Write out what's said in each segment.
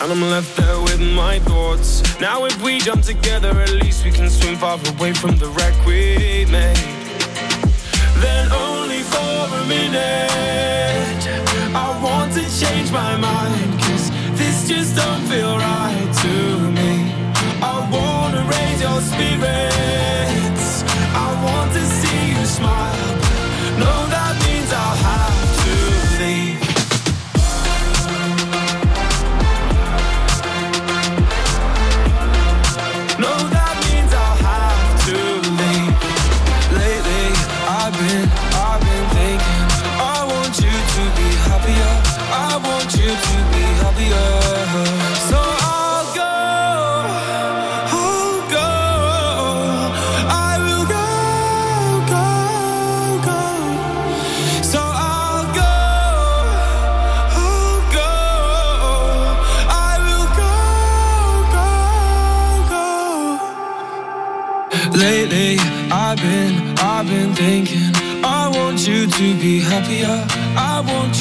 and I'm left there with my thoughts. Now, if we jump together, at least we can swim far away from the wreck we made. Then, only for a minute, I want to change my mind, cause this just don't feel right to me. I wanna raise your spirits, I want to see you smile.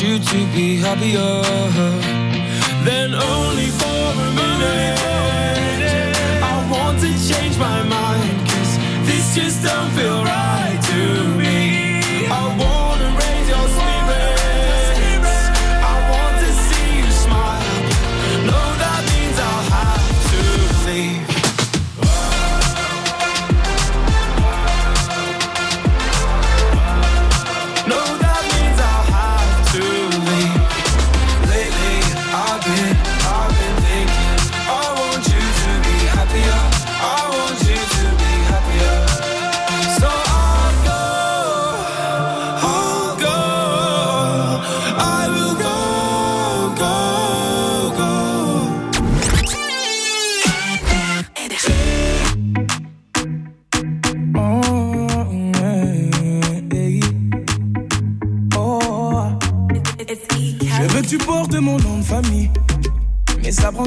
You to be happier.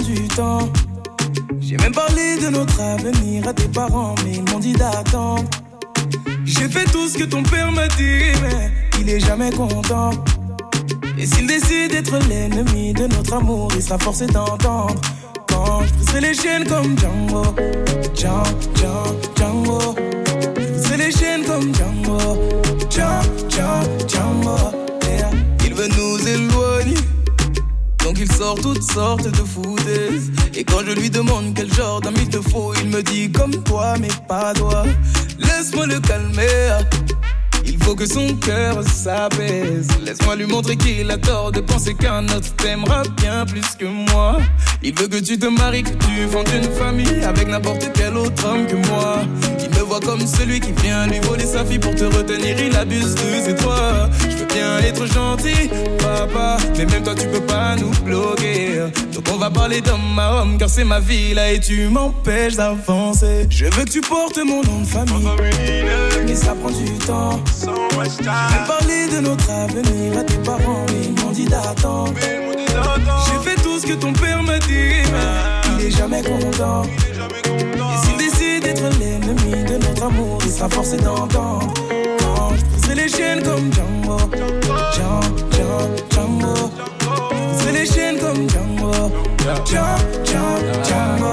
Du temps. J'ai même parlé de notre avenir à tes parents, mais ils m'ont dit d'attendre. J'ai fait tout ce que ton père m'a dit, mais il est jamais content. Et s'il décide d'être l'ennemi de notre amour, il sera forcé d'entendre. Quand je les chaînes comme Django, Django, Django, Django. Je les chaînes comme Django, Django, Django. Il veut nous éloigner. Donc il sort toutes sortes de foutaises. Et quand je lui demande quel genre d'ami il te faut, il me dit comme toi, mais pas toi. Laisse-moi le calmer. Il faut que son cœur s'apaise. Laisse-moi lui montrer qu'il a tort de penser qu'un autre t'aimera bien plus que moi. Il veut que tu te maries, que tu fondes une famille avec n'importe quel autre homme que moi. Il me voit comme celui qui vient lui voler sa fille pour te retenir. Il abuse de ses droits. Bien être gentil, papa, mais même toi tu peux pas nous bloquer. Donc on va parler d'homme à homme, car c'est ma vie là et tu m'empêches d'avancer. Je veux que tu portes mon nom de famille, mais ça prend du temps. J'ai parlé de notre avenir à tes parents, mais ils m'ont dit d'attendre. J'ai fait tout ce que ton père m'a dit, mais il est jamais content. Et s'il décide d'être l'ennemi de notre amour, il sera forcé d'entendre. Les chaînes comme Django, Django, Django, briserai les chaînes comme Django, Django, Django.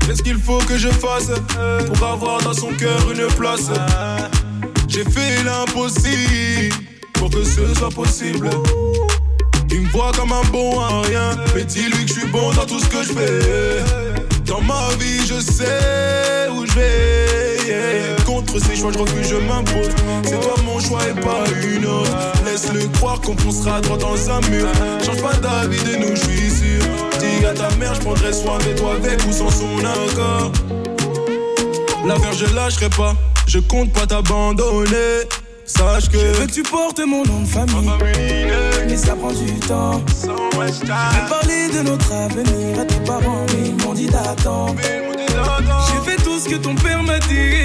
Qu'est-ce qu'il faut que je fasse pour avoir dans son cœur une place? J'ai fait l'impossible pour que ce soit possible. Il me voit comme un bon à rien, mais dis-lui que je suis bon dans tout ce que je fais. Dans ma vie, je sais où je vais. Yeah. Contre ces choix, je refuse, je m'impose. C'est toi mon choix et pas une autre. Laisse-le croire qu'on foncera droit dans un mur. Change pas d'avis de nous, je suis sûr. Dis à ta mère, je prendrai soin de toi avec ou sans son accord. L'affaire, je lâcherai pas. Je compte pas t'abandonner. Sache que Je veux que tu portes mon nom de famille, mais ça prend du temps. J'ai parlé de notre avenir à tes parents, mais ils m'ont dit d'attendre. J'ai fait tout ce que ton père m'a dit,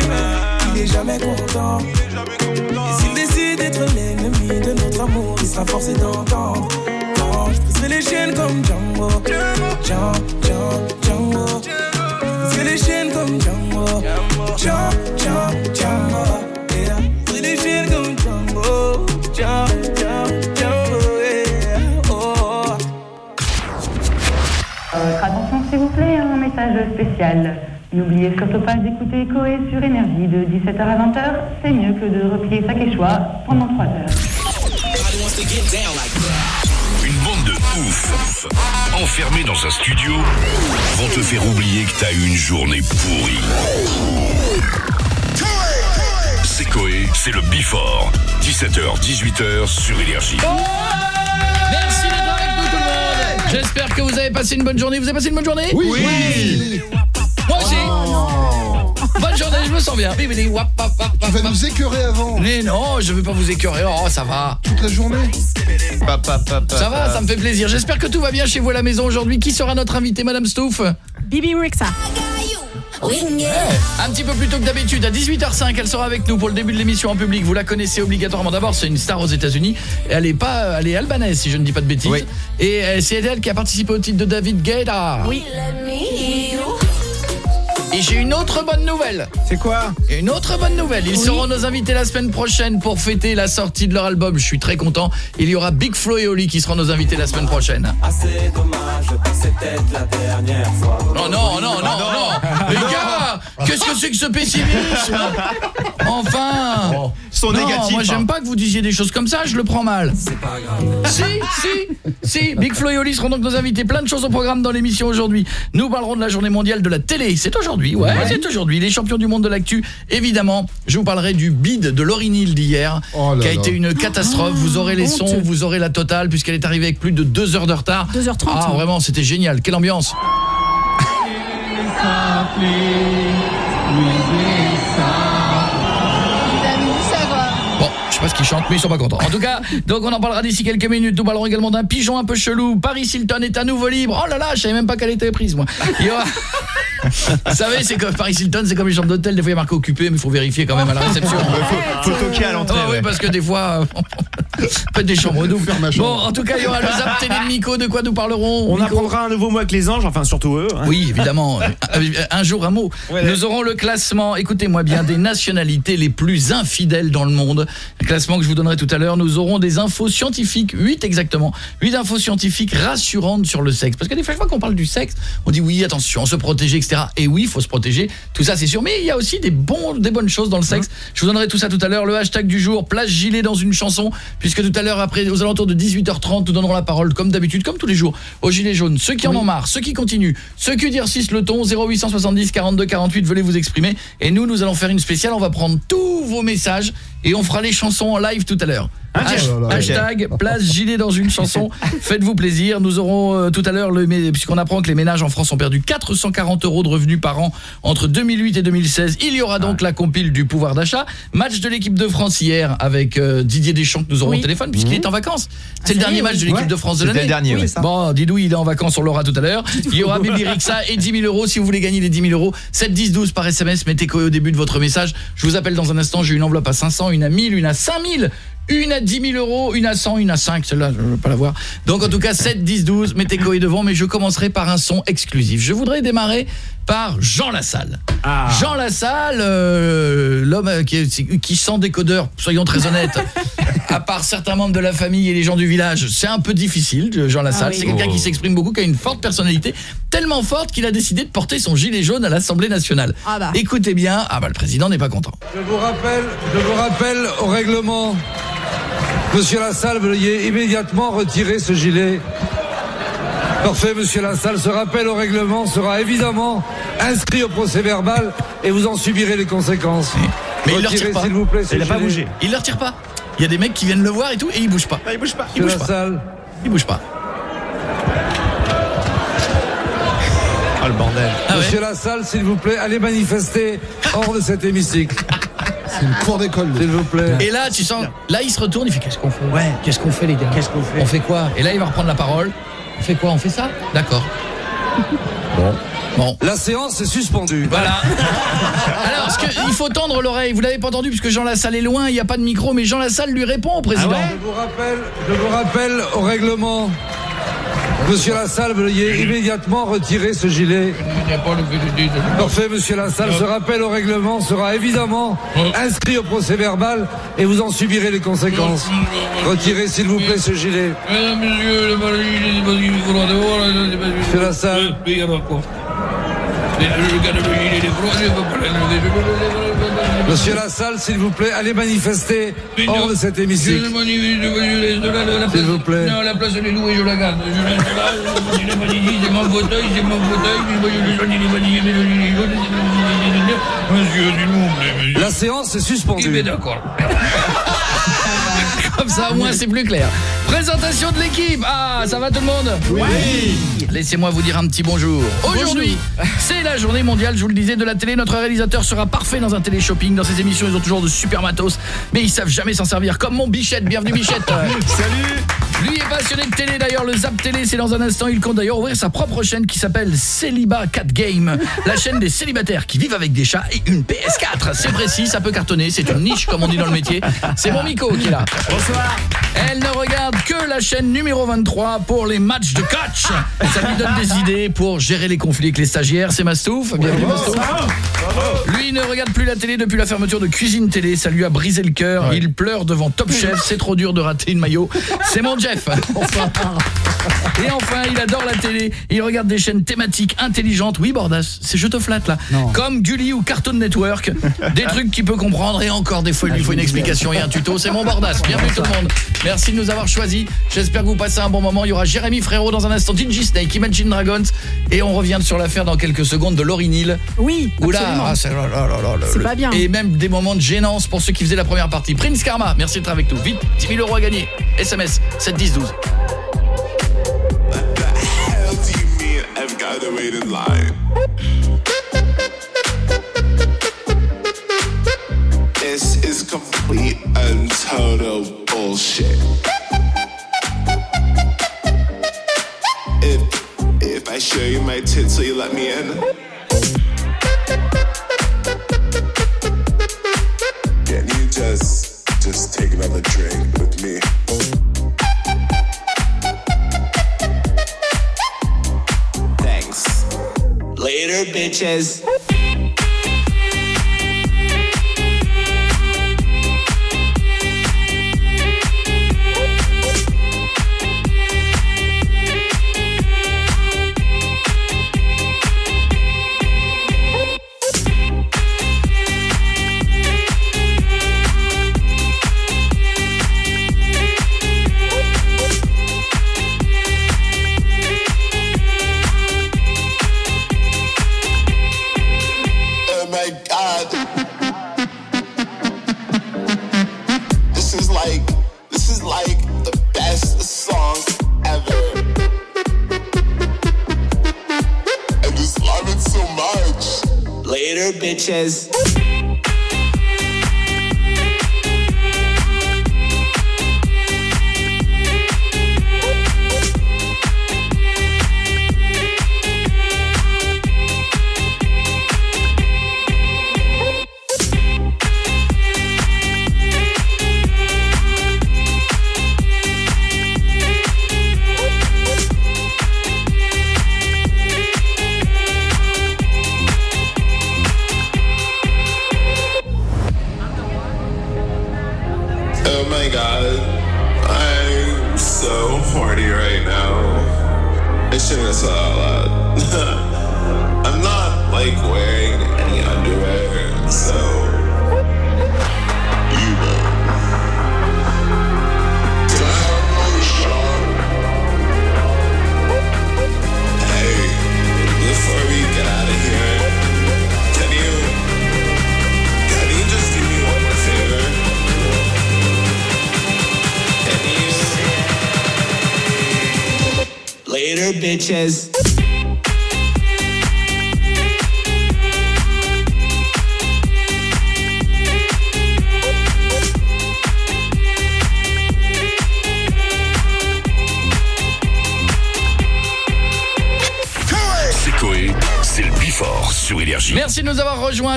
il est jamais content. Et s'il décide d'être l'ennemi de notre amour, il sera forcé d'entendre. Quand je briserai les chaînes comme Django, Django, Django, Django. Je les chaînes comme Django, Django, Django, Django. Je les chaînes comme Django, Django, spécial. N'oubliez surtout pas d'écouter Coé sur Énergie de 17h à 20h. C'est mieux que de replier sa quechua pendant 3 heures. Une bande de ouf, enfermés dans un studio, vont te faire oublier que t'as eu une journée pourrie. C'est Coé, c'est le Before. 17h, 18h sur Énergie. Merci J'espère que vous avez passé une bonne journée. Vous avez passé une bonne journée Oui. Oui. Moi aussi Bonne journée, je me sens bien. Tu vas nous écœurer avant. Mais non, je veux pas vous écœurer. Oh, ça va. Toute la journée Ça va, ça me fait plaisir. J'espère que tout va bien chez vous à la maison aujourd'hui. Qui sera notre invité, Madame Stouff? Bibi Rixa. Un petit peu plus tôt que d'habitude, à 18h05, elle sera avec nous pour le début de l'émission en public. Vous la connaissez obligatoirement. D'abord, c'est une star aux États-Unis. Elle est pas, elle est albanaise, si je ne dis pas de bêtises. Et euh, c'est elle qui a participé au titre de David Guetta. Oui. Et j'ai une autre bonne nouvelle. C'est quoi Une autre bonne nouvelle. Ils seront nos invités la semaine prochaine pour fêter la sortie de leur album. Je suis très content. Il y aura Big Flo et Oli qui seront nos invités la semaine prochaine. Assez dommage, c'était la dernière fois. Non, non, non, non, non. Les gars, qu'est-ce que c'est que ce pessimisme? Enfin Sont Non, négatifs, moi hein. j'aime pas que vous disiez des choses comme ça, je le prends mal. C'est pas grave. Si, si, si, Big Flo et Oli seront donc nos invités. Plein de choses au programme dans l'émission aujourd'hui. Nous parlerons de la journée mondiale de la télé. C'est aujourd'hui, ouais, c'est aujourd'hui. Les champions du monde de l'actu, évidemment. Je vous parlerai du bid de Laurie Neal d'hier, Oh qui a là. été une catastrophe. vous aurez les sons, vous aurez la totale, puisqu'elle est arrivée avec plus de deux heures de retard. 2h30. Ah, vraiment, c'était génial. Quelle ambiance pas ce qu'ils chantent, mais ils sont pas contents. En tout cas, donc on en parlera d'ici quelques minutes. Nous parlerons également d'un pigeon un peu chelou. Paris Hilton est à nouveau libre. Oh là là, je savais même pas qu'elle était prise, moi. Il y aura... Vous savez, c'est comme Paris Hilton, c'est comme les chambres d'hôtel. Des fois, il y a marqué occupé, mais il faut vérifier quand même à la réception. Faut toquer à l'entrée. Ah oui, ouais. parce que des fois, faites des chambres doubles. Faire ma Bon, en tout cas, il y aura le zap télé de Miko. De quoi nous parlerons On Miko apprendra un nouveau mot avec les anges, enfin surtout eux. hein. oui, évidemment. Un jour, un mot. Ouais. Nous aurons le classement, écoutez-moi bien, des nationalités les plus infidèles dans le monde. Un classement que je vous donnerai tout à l'heure. Nous aurons des infos scientifiques, 8 exactement. 8 infos scientifiques rassurantes sur le sexe. Parce que des fois, fois qu'on parle du sexe, on dit oui, attention, se protéger, etc. Et oui, il faut se protéger. Tout ça, c'est sûr. Mais il y a aussi des, bons, des bonnes choses dans le sexe. Je vous donnerai tout ça tout à l'heure. Le hashtag du jour, place gilet dans une chanson. Puisque tout à l'heure, après, aux alentours de 18h30, nous donnerons la parole, comme d'habitude, comme tous les jours, aux gilets jaunes. Ceux qui en ont marre, ceux qui continuent, ceux qui durcissent le ton, 0870 42 48, venez vous exprimer. Et nous, nous allons faire une spéciale. On va prendre tous vos messages et on fera les chansons en live tout à l'heure. Là. hashtag place gilet dans une chanson. Faites-vous plaisir. Nous aurons euh, tout à l'heure, puisqu'on apprend que les ménages en France ont perdu 440 euros de revenus par an entre 2008 et 2016. Il y aura donc la compile du pouvoir d'achat. Match de l'équipe de France hier avec euh, Didier Deschamps que nous aurons Oui. au téléphone puisqu'il est en vacances. C'est le dernier match oui. de l'équipe Ouais, de France de l'année. le dernier, ouais. Bon, Didou, il est en vacances, on l'aura tout à l'heure. Il y aura Bibi Rixa et 10 000 euros. Si vous voulez gagner les 10 000 euros, 7 10 12 par SMS, mettez Coé au début de votre message. Je vous appelle dans un instant, j'ai une enveloppe à 500, une à 1000, une à 5000. Une à 10 000 euros, une à 100, une à 5, celle-là, je ne veux pas la voir. Donc en tout cas, 7, 10, 12, mettez Coé devant, mais je commencerai par un son exclusif. Je voudrais démarrer par Jean Lassalle. Ah. Jean Lassalle, euh, l'homme euh, qui, qui sent décodeur, soyons très honnêtes, à part certains membres de la famille et les gens du village, c'est un peu difficile, Jean Lassalle. Ah oui. C'est quelqu'un qui s'exprime beaucoup, qui a une forte personnalité, tellement forte qu'il a décidé de porter son gilet jaune à l'Assemblée nationale. Ah bah. Écoutez bien, ah bah le président n'est pas content. Je vous rappelle, je vous rappelle au règlement. Monsieur Lassalle, veuillez immédiatement retirer ce gilet. Parfait, monsieur Lassalle. Ce rappel au règlement sera évidemment inscrit au procès verbal et vous en subirez les conséquences. Mais il le Retirez, retire pas. s'il vous plaît, Il a pas bougé. Il le retire pas. Il y a des mecs qui viennent le voir et tout, et il bouge pas. il bouge pas. Il Monsieur bouge pas. Lassalle. Il bouge pas. Oh le bordel. Ah ouais Monsieur Lassalle, s'il vous plaît, allez manifester hors de cet hémicycle. C'est une cour d'école. S'il vous plaît. Et là, tu sens, là, il se retourne, il fait qu'est-ce qu'on fait? Ouais. Qu'est-ce qu'on fait, les gars? Qu'est-ce qu'on fait? On fait quoi? Et là, il va reprendre la parole. On fait quoi On fait ça D'accord. Bon. Bon. La séance est suspendue. Voilà. Alors, ce que, il faut tendre l'oreille. Vous l'avez pas entendu puisque Jean Lassalle est loin, il n'y a pas de micro, mais Jean Lassalle lui répond au président. Ah ouais? Je vous rappelle, je vous rappelle au règlement. Monsieur Lassalle, veuillez immédiatement retirer ce gilet. Parfait, monsieur Lassalle. Ce rappel au règlement sera évidemment inscrit au procès verbal et vous en subirez les conséquences. Retirez, s'il vous plaît, ce gilet. Monsieur Lassalle. Monsieur Lassalle, s'il vous plaît, allez manifester hors de cet hémicycle. S'il vous plaît. Non, la place elle est louée, je la garde. Je la garde, c'est mon fauteuil, c'est mon fauteuil, La séance est suspendue. mais d'accord. Comme ça, au moins, c'est plus clair. Présentation de l'équipe. Ah, ça va tout le monde Oui. Laissez-moi vous dire un petit bonjour. Aujourd'hui, c'est la journée mondiale, je vous le disais, de la télé. Notre réalisateur sera parfait dans un télé-shopping. Dans ses émissions, ils ont toujours de super matos, mais ils savent jamais s'en servir. Comme mon Bichette. Bienvenue, Bichette. Salut. Lui est passionné de télé d'ailleurs, le Zap Télé, c'est dans un instant. Il compte d'ailleurs ouvrir sa propre chaîne qui s'appelle Célibat Cat Game, la chaîne des célibataires qui vivent avec des chats et une PS4. C'est précis, ça peut cartonner, c'est une niche comme on dit dans le métier. C'est mon Miko qui est là. Bonsoir. Elle ne regarde que la chaîne numéro 23 pour les matchs de coach. Ça lui donne des idées pour gérer les conflits avec les stagiaires. C'est Mastouf. Bienvenue Mastouf. Lui ne regarde plus la télé depuis la fermeture de Cuisine Télé. Ça lui a brisé le cœur. Il pleure devant Top Chef. C'est trop dur de rater une maillot. C'est mon Jeff. Et enfin, il adore la télé. Il regarde des chaînes thématiques intelligentes. Oui, Bordas, c'est je te flatte là. Comme Gulli ou Cartoon Network. Des trucs qu'il peut comprendre et encore des fois il lui faut une explication et un tuto. C'est mon Bordas. Bienvenue tout le monde. Merci de nous avoir choisis. J'espère que vous passez un bon moment. Il y aura Jérémy Frérot dans un instant, Dingy Snake, Imagine Dragons et on revient sur l'affaire dans quelques secondes de Laurie Neal. Oui, Oula, absolument. ah, c'est pas bien. Et même des moments de gênance pour ceux qui faisaient la première partie. Prince Karma, merci d'être avec nous. Vite, 10 000 euros à gagner. SMS 7 10 Later,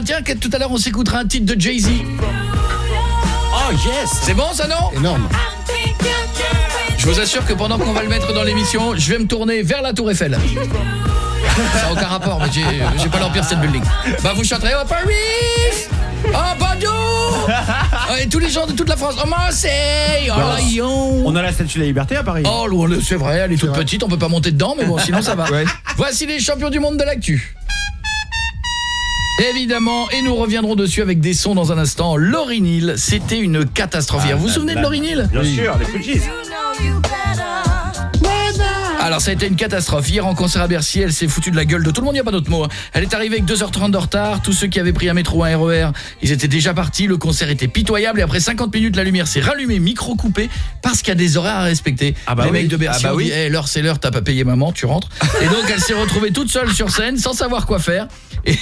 Tiens, que tout à l'heure on s'écoutera un titre de Jay-Z. Oh yes C'est bon ça non? Énorme. Je vous assure que pendant qu'on va le mettre dans l'émission, je vais me tourner vers la Tour Eiffel. Ça n'a aucun rapport, mais j'ai pas l'Empire State Building. Bah vous chanterez Oh Paris Oh Bordeaux Oh, Et tous les gens de toute la France Oh Marseille Oh Lyon On a la statue de la liberté à Paris. Oh c'est vrai, elle est toute petite, on peut pas monter dedans, mais bon sinon ça va. Voici les champions du monde de l'actu. Évidemment, et nous reviendrons dessus avec des sons dans un instant. Laurie Neal, c'était une catastrophe. hier. vous vous souvenez de Laurie Neal Bien sûr, les Fujis. Alors ça a été une catastrophe. Hier en concert à Bercy, elle s'est foutue de la gueule de tout le monde, il n'y a pas d'autre mot. hein. Elle est arrivée avec 2h30 de retard. Tous ceux qui avaient pris un métro un RER, ils étaient déjà partis. Le concert était pitoyable et après 50 minutes, la lumière s'est rallumée, micro coupé, parce qu'il y a des horaires à respecter. Ah bah Les oui. mecs de Bercy Ah bah ont dit oui. Eh, l'heure c'est l'heure, t'as pas payé maman, tu rentres. Et donc elle s'est retrouvée toute seule sur scène, sans savoir quoi faire. Et,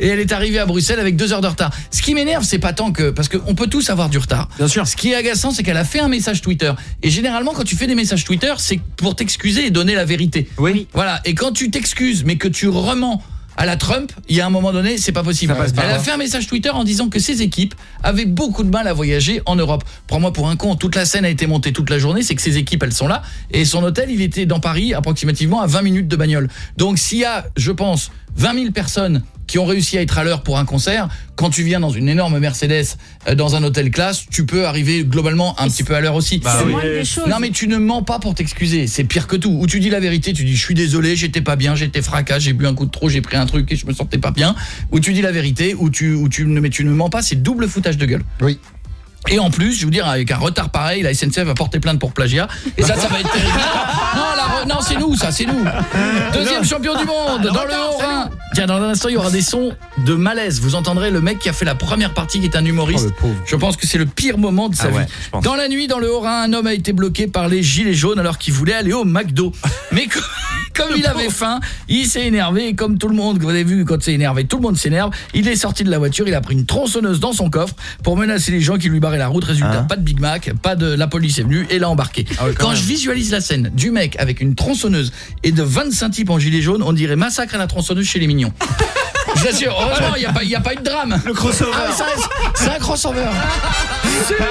et elle est arrivée à Bruxelles avec deux heures de retard. Ce qui m'énerve, c'est pas tant que... Parce qu'on peut tous avoir du retard. Bien sûr. Ce qui est agaçant, c'est qu'elle a fait un message Twitter. Et généralement, quand tu fais des messages Twitter, c'est pour t'excuser et donner la vérité. Oui. Voilà. Et quand tu t'excuses, mais que tu remens à la Trump, il y a un moment donné, c'est pas possible. Ça passe pas. Elle a fait un message Twitter en disant que ses équipes avaient beaucoup de mal à voyager en Europe. Prends-moi pour un con, toute la scène a été montée toute la journée, c'est que ses équipes, elles sont là. Et son hôtel, il était dans Paris, approximativement à 20 minutes de bagnole. Donc s'il y a, je pense, 20 000 personnes qui ont réussi à être à l'heure pour un concert, quand tu viens dans une énorme Mercedes, euh, dans un hôtel classe, tu peux arriver globalement un petit peu à l'heure aussi. Bah oui. Non mais tu ne mens pas pour t'excuser, c'est pire que tout. Ou tu dis la vérité, tu dis je suis désolé, j'étais pas bien, j'étais fracas, j'ai bu un coup de trop, j'ai pris un truc et je me sentais pas bien. Ou tu dis la vérité, ou tu ou tu ne mais tu ne mens pas, c'est double foutage de gueule. Oui. Et en plus, je veux dire avec un retard pareil, la SNCF va porter plainte pour plagiat et ça ça va être terrible. Non, c'est nous ça, c'est nous. Deuxième champion du monde dans le Haut-Rhin. Tiens, dans un instant, il y aura des sons de malaise. Vous entendrez le mec qui a fait la première partie qui est un humoriste. Oh. Je pense que c'est le pire moment de sa Ah vie. Dans la nuit, dans le Haut-Rhin, un homme a été bloqué par les gilets jaunes alors qu'il voulait aller au McDo. Mais co- comme il avait faim, il s'est énervé et comme tout le monde, vous avez vu quand c'est énervé, tout le monde s'énerve. Il est sorti de la voiture, il a pris une tronçonneuse dans son coffre pour menacer les gens qui lui barraient la route. Résultat, Hein pas de Big Mac, pas de la police est venue et l'a embarqué. Ah ouais, quand quand je visualise la scène du mec avec une tronçonneuse et de 25 types en gilet jaune, on dirait massacre à la tronçonneuse chez les mignons. Je vous assure, heureusement, il n'y a, pas- il y a pas eu de drame. Le crossover. Ah, mais ça, c'est- c'est un crossover. Super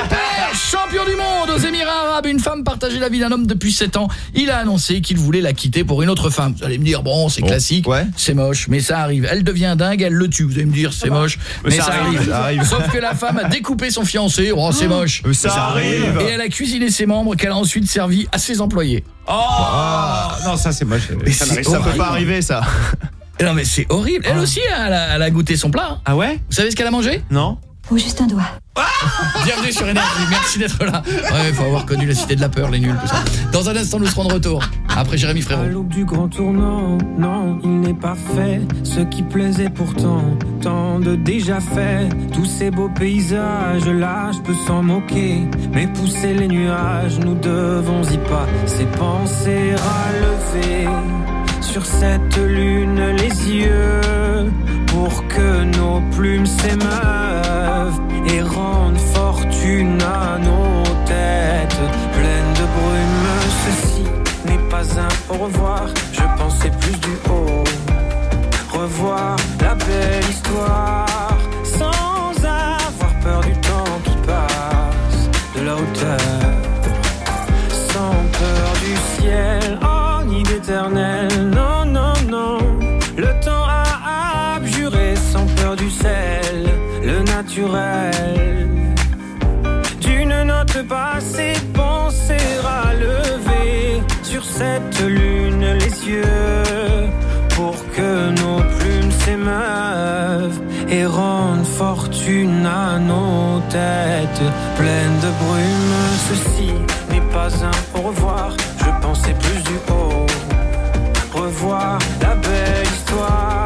Champion du monde aux Émirats Arabes, une femme partageait la vie d'un homme depuis 7 ans. Il a annoncé qu'il voulait la quitter pour une autre femme. Vous allez me dire, bon, c'est Bon, classique, ouais. c'est moche, mais ça arrive. Elle devient dingue, elle le tue. Vous allez me dire, c'est moche, mais, Mais ça, ça arrive. arrive, ça arrive. Sauf que la femme a découpé son fiancé. Oh, c'est moche. Mais ça arrive. Et elle a cuisiné ses membres qu'elle a ensuite servi à ses employés. Ah, non, ça c'est moche. Ça, ça peut pas arriver ça. Non mais c'est horrible. Elle aussi, elle a, elle a goûté son plat. hein. Ah ouais Vous savez ce qu'elle a mangé? Non Ou juste un doigt. Bienvenue sur Énergie, merci d'être là. Ouais, faut avoir connu la cité de la peur, les nuls, tout ça. Dans un instant, nous serons de retour. Après Jérémy À Frérot. l'aube du grand tournant, non, il n'est pas fait. Ce qui plaisait pourtant, tant de déjà fait. Tous ces beaux paysages, là, je peux s'en moquer. Mais pousser les nuages, nous devons y pas. Ces pensées relever sur cette lune, les yeux. Pour que nos plumes s'émeuvent et rendent fortune à nos têtes pleines de brume. Ceci n'est pas un au revoir, je pensais plus du haut. Revoir la belle histoire sans avoir peur du temps qui passe, de la hauteur, sans peur du ciel, ni d'éternel. Naturel d'une note passée, penser à lever sur cette lune les yeux pour que nos plumes s'émeuvent et rendent fortune à nos têtes pleines de brume. Ceci n'est pas un au revoir, je pensais plus du haut. Revoir la belle histoire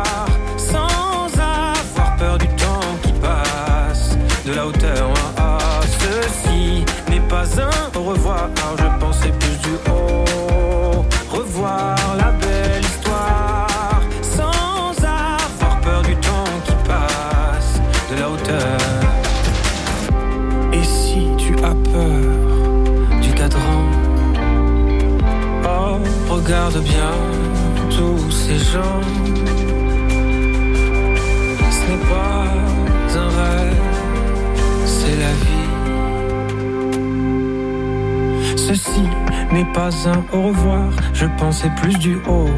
au revoir, je pensais plus du haut. Revoir la belle histoire sans avoir peur du temps qui passe de la hauteur. Et si tu as peur du cadran, oh, regarde bien tous ces gens. N'est pas un au revoir, je pensais plus du haut.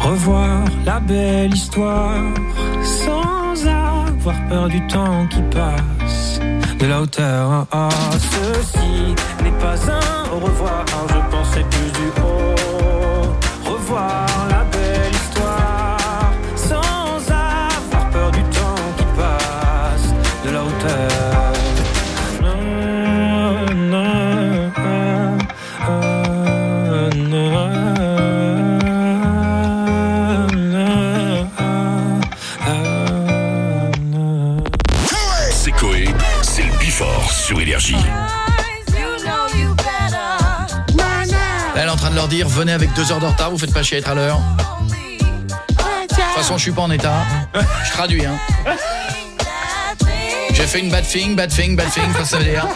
Revoir la belle histoire sans avoir peur du temps qui passe. De la hauteur, ah, ah, ceci n'est pas un au revoir, je pensais plus du haut. Revoir dire venez avec deux heures de retard, vous faites pas chier à être à l'heure. De toute façon, je suis pas en état. Je traduis hein. J'ai fait une bad thing, bad thing, bad thing, ça veut dire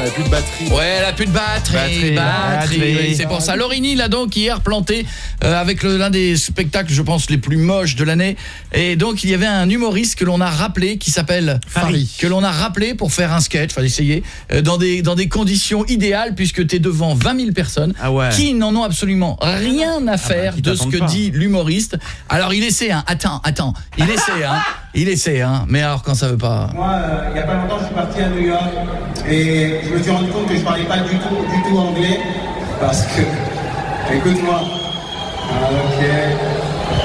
elle a plus de batterie. Ouais, elle a plus de batterie. Batterie, batterie, c'est pour ça. Lorini, là donc, hier planté euh, avec le- l'un des spectacles, je pense, les plus moches de l'année. Et donc, il y avait un humoriste que l'on a rappelé, qui s'appelle Farid. que l'on a rappelé pour faire un sketch, enfin essayer, euh, dans, des, dans des conditions idéales, puisque tu es devant 20 000 personnes Ah ouais. qui n'en ont absolument rien à faire qui de ce que pas. dit l'humoriste. Alors, il essaie, hein. Attends, attends. Il essaie, hein. Il essaie, hein. Mais alors, quand ça veut pas... Moi, euh, il n'y a pas longtemps, je suis parti à New York et je me suis rendu compte que je parlais pas du tout, du tout anglais parce que, écoute-moi. Ah, ok,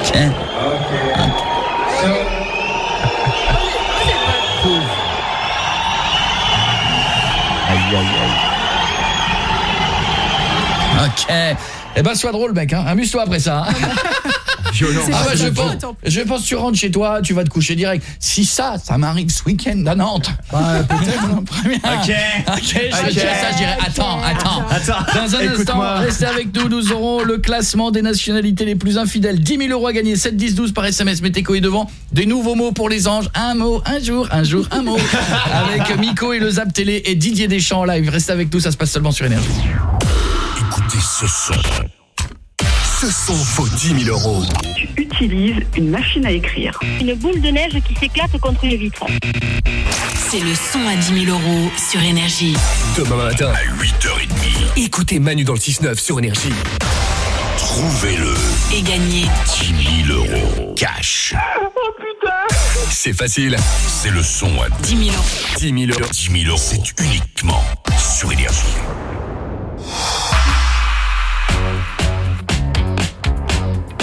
Tiens. ok. So, Aïe, aïe, aïe. Ok. Eh ben, sois drôle, mec. Hein. Amuse-toi après ça. hein. Violent. Ah bah je pense, je pense tu rentres chez toi, tu vas te coucher direct. Si ça, ça m'arrive ce week-end à Nantes. Bah, peut-être. Ok. Ok, je ça, je dirais attends, attends. Attends, Dans un instant, restez avec nous, nous aurons le classement des nationalités les plus infidèles. 10 000 euros à gagner, 7, 10, 12 par SMS, mettez est devant. Des nouveaux mots pour les anges, un mot, un jour, un jour, un mot. avec Miko et le Zap Télé et Didier Deschamps en live. Restez avec nous, ça se passe seulement sur Énergie. Écoutez ce son. Ce son vaut 10 000 euros. Tu utilises une machine à écrire. Une boule de neige qui s'éclate contre une vitre. C'est le son à 10 000 euros sur Énergie. Demain matin, À 8h30, écoutez Manu dans le 6-9 sur Énergie. trouvez-le. Et gagner 10 000 euros. Cash. C'est facile. C'est le son à 10 000 euros. 10 000 euros. 10 000 euros. C'est uniquement sur Énergie.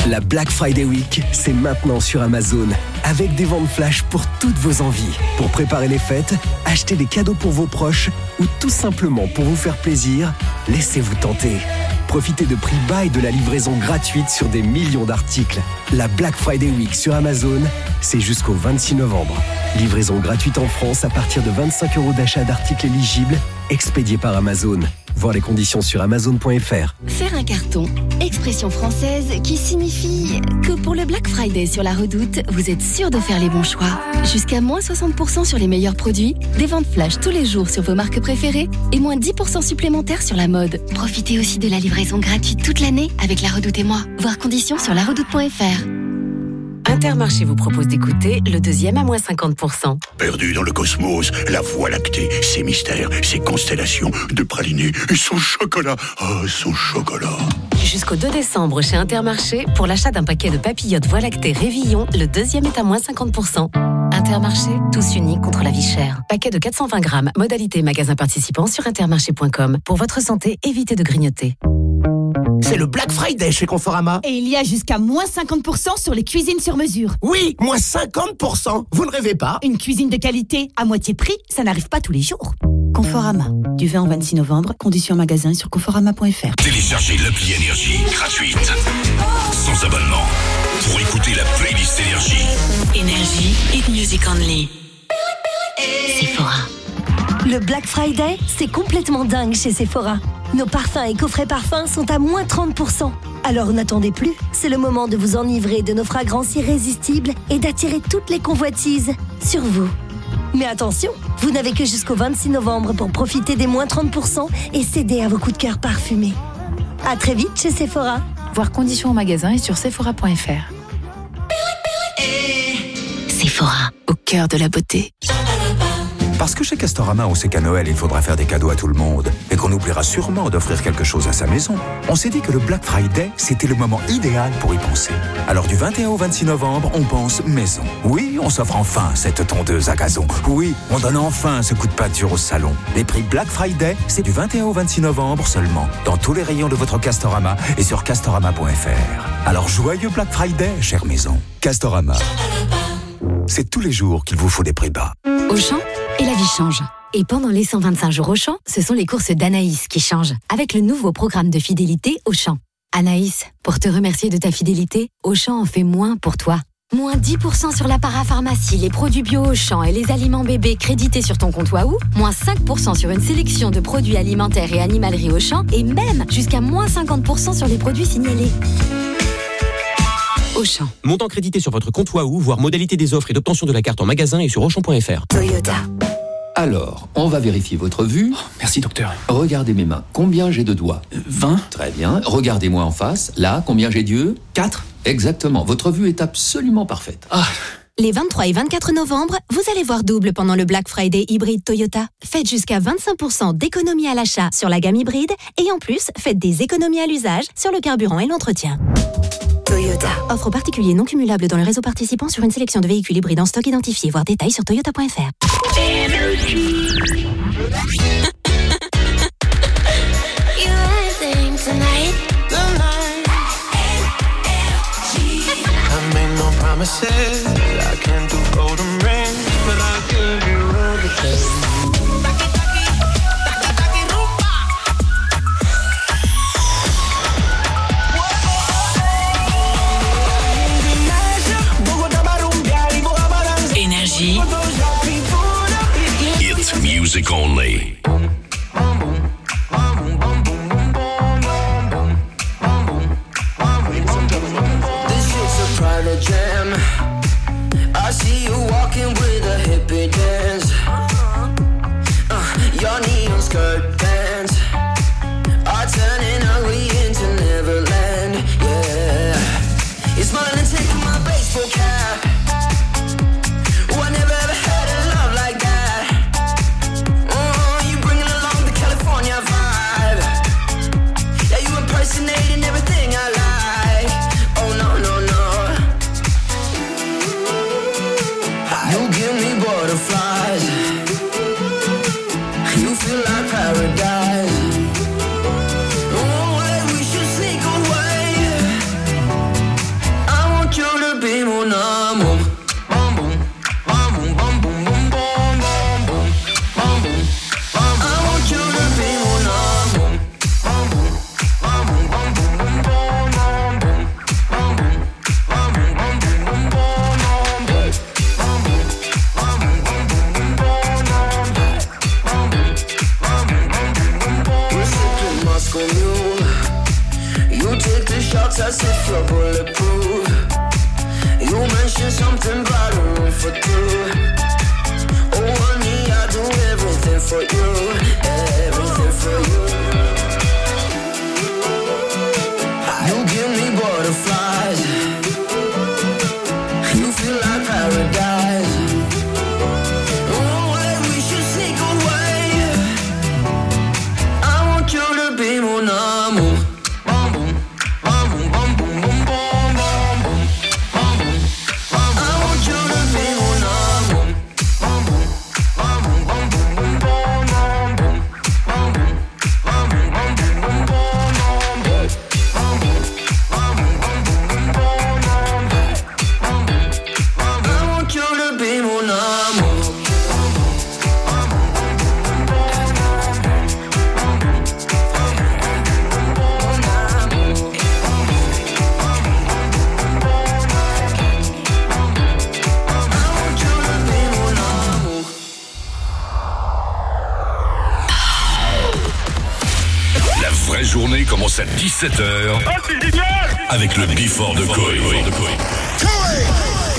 La Black Friday Week, c'est maintenant sur Amazon, avec des ventes flash pour toutes vos envies. Pour préparer les fêtes, acheter des cadeaux pour vos proches ou tout simplement pour vous faire plaisir, laissez-vous tenter. Profitez de prix bas et de la livraison gratuite sur des millions d'articles. La Black Friday Week sur Amazon, c'est jusqu'au 26 novembre. Livraison gratuite en France à partir de 25 euros d'achat d'articles éligibles, expédiés par Amazon. Voir les conditions sur amazon.fr. Faire un carton, expression française qui signifie que pour le Black Friday sur la redoute, vous êtes sûr de faire les bons choix. Jusqu'à moins 60% sur les meilleurs produits, des ventes flash tous les jours sur vos marques préférées et moins 10% supplémentaires sur la mode. Profitez aussi de la livraison gratuite toute l'année avec la redoute et moi. Voir conditions sur laredoute.fr. Intermarché vous propose d'écouter le deuxième à moins 50%. Perdu dans le cosmos, la voie lactée, ses mystères, ses constellations de pralinés et son chocolat. Oh, son chocolat. Jusqu'au 2 décembre chez Intermarché, pour l'achat d'un paquet de papillotes Voie lactée Révillon, le deuxième est à moins 50%. Intermarché, tous unis contre la vie chère. Paquet de 420 grammes, modalité magasin participant sur intermarché.com. Pour votre santé, évitez de grignoter. C'est le Black Friday chez Conforama. Et il y a jusqu'à moins 50% sur les cuisines sur mesure. Oui, moins 50%. Vous ne rêvez pas Une cuisine de qualité à moitié prix, ça n'arrive pas tous les jours. Conforama, du 20 au 26 novembre, conditions magasin sur conforama.fr. Téléchargez l'appli Énergie gratuite. Sans abonnement. Pour écouter la playlist Énergie. Énergie, hit music only. Sephora. Le Black Friday, c'est complètement dingue chez Sephora. Nos parfums et coffrets parfums sont à moins 30%. Alors n'attendez plus, c'est le moment de vous enivrer de nos fragrances irrésistibles et d'attirer toutes les convoitises sur vous. Mais attention, vous n'avez que jusqu'au 26 novembre pour profiter des moins 30% et céder à vos coups de cœur parfumés. À très vite chez Sephora. Voir conditions en magasin et sur sephora.fr. Sephora, au cœur de la beauté. Parce que chez Castorama, on sait qu'à Noël, il faudra faire des cadeaux à tout le monde et qu'on oubliera sûrement d'offrir quelque chose à sa maison. On s'est dit que le Black Friday, c'était le moment idéal pour y penser. Alors du 21 au 26 novembre, on pense maison. Oui, on s'offre enfin cette tondeuse à gazon. Oui, on donne enfin ce coup de peinture au salon. Les prix Black Friday, c'est du 21 au 26 novembre seulement, dans tous les rayons de votre Castorama et sur castorama.fr. Alors joyeux Black Friday, chère maison. Castorama. C'est tous les jours qu'il vous faut des prix bas. Auchan et la vie change. Et pendant les 125 jours Auchan, ce sont les courses d'Anaïs qui changent, avec le nouveau programme de fidélité Auchan. Anaïs, pour te remercier de ta fidélité, Auchan en fait moins pour toi. Moins 10% sur la parapharmacie, les produits bio au champ et les aliments bébés crédités sur ton compte Wahoo. Moins 5% sur une sélection de produits alimentaires et animalerie au champ. Et même jusqu'à moins 50% sur les produits signalés. Auchan. Montant crédité sur votre compte Wahoo, voire modalité des offres et d'obtention de la carte en magasin et sur Auchan.fr. Toyota. Alors, on va vérifier votre vue. Merci docteur. Regardez mes mains. Combien j'ai de doigts 20. Très bien. Regardez-moi en face. Là, combien j'ai d'yeux 4. Exactement. Votre vue est absolument parfaite. Ah. Les 23 et 24 novembre, vous allez voir double pendant le Black Friday hybride Toyota. Faites jusqu'à 25% d'économie à l'achat sur la gamme hybride et en plus, faites des économies à l'usage sur le carburant et l'entretien. Toyota. Offre particulier non cumulable dans le réseau participant sur une sélection de véhicules hybrides en stock identifié. Voir détails sur toyota.fr. Promises. Music only. As if you're bulletproof. You mentioned something about a room for two. Oh, honey, I do everything for you, à 17h. Avec le Before de Koé.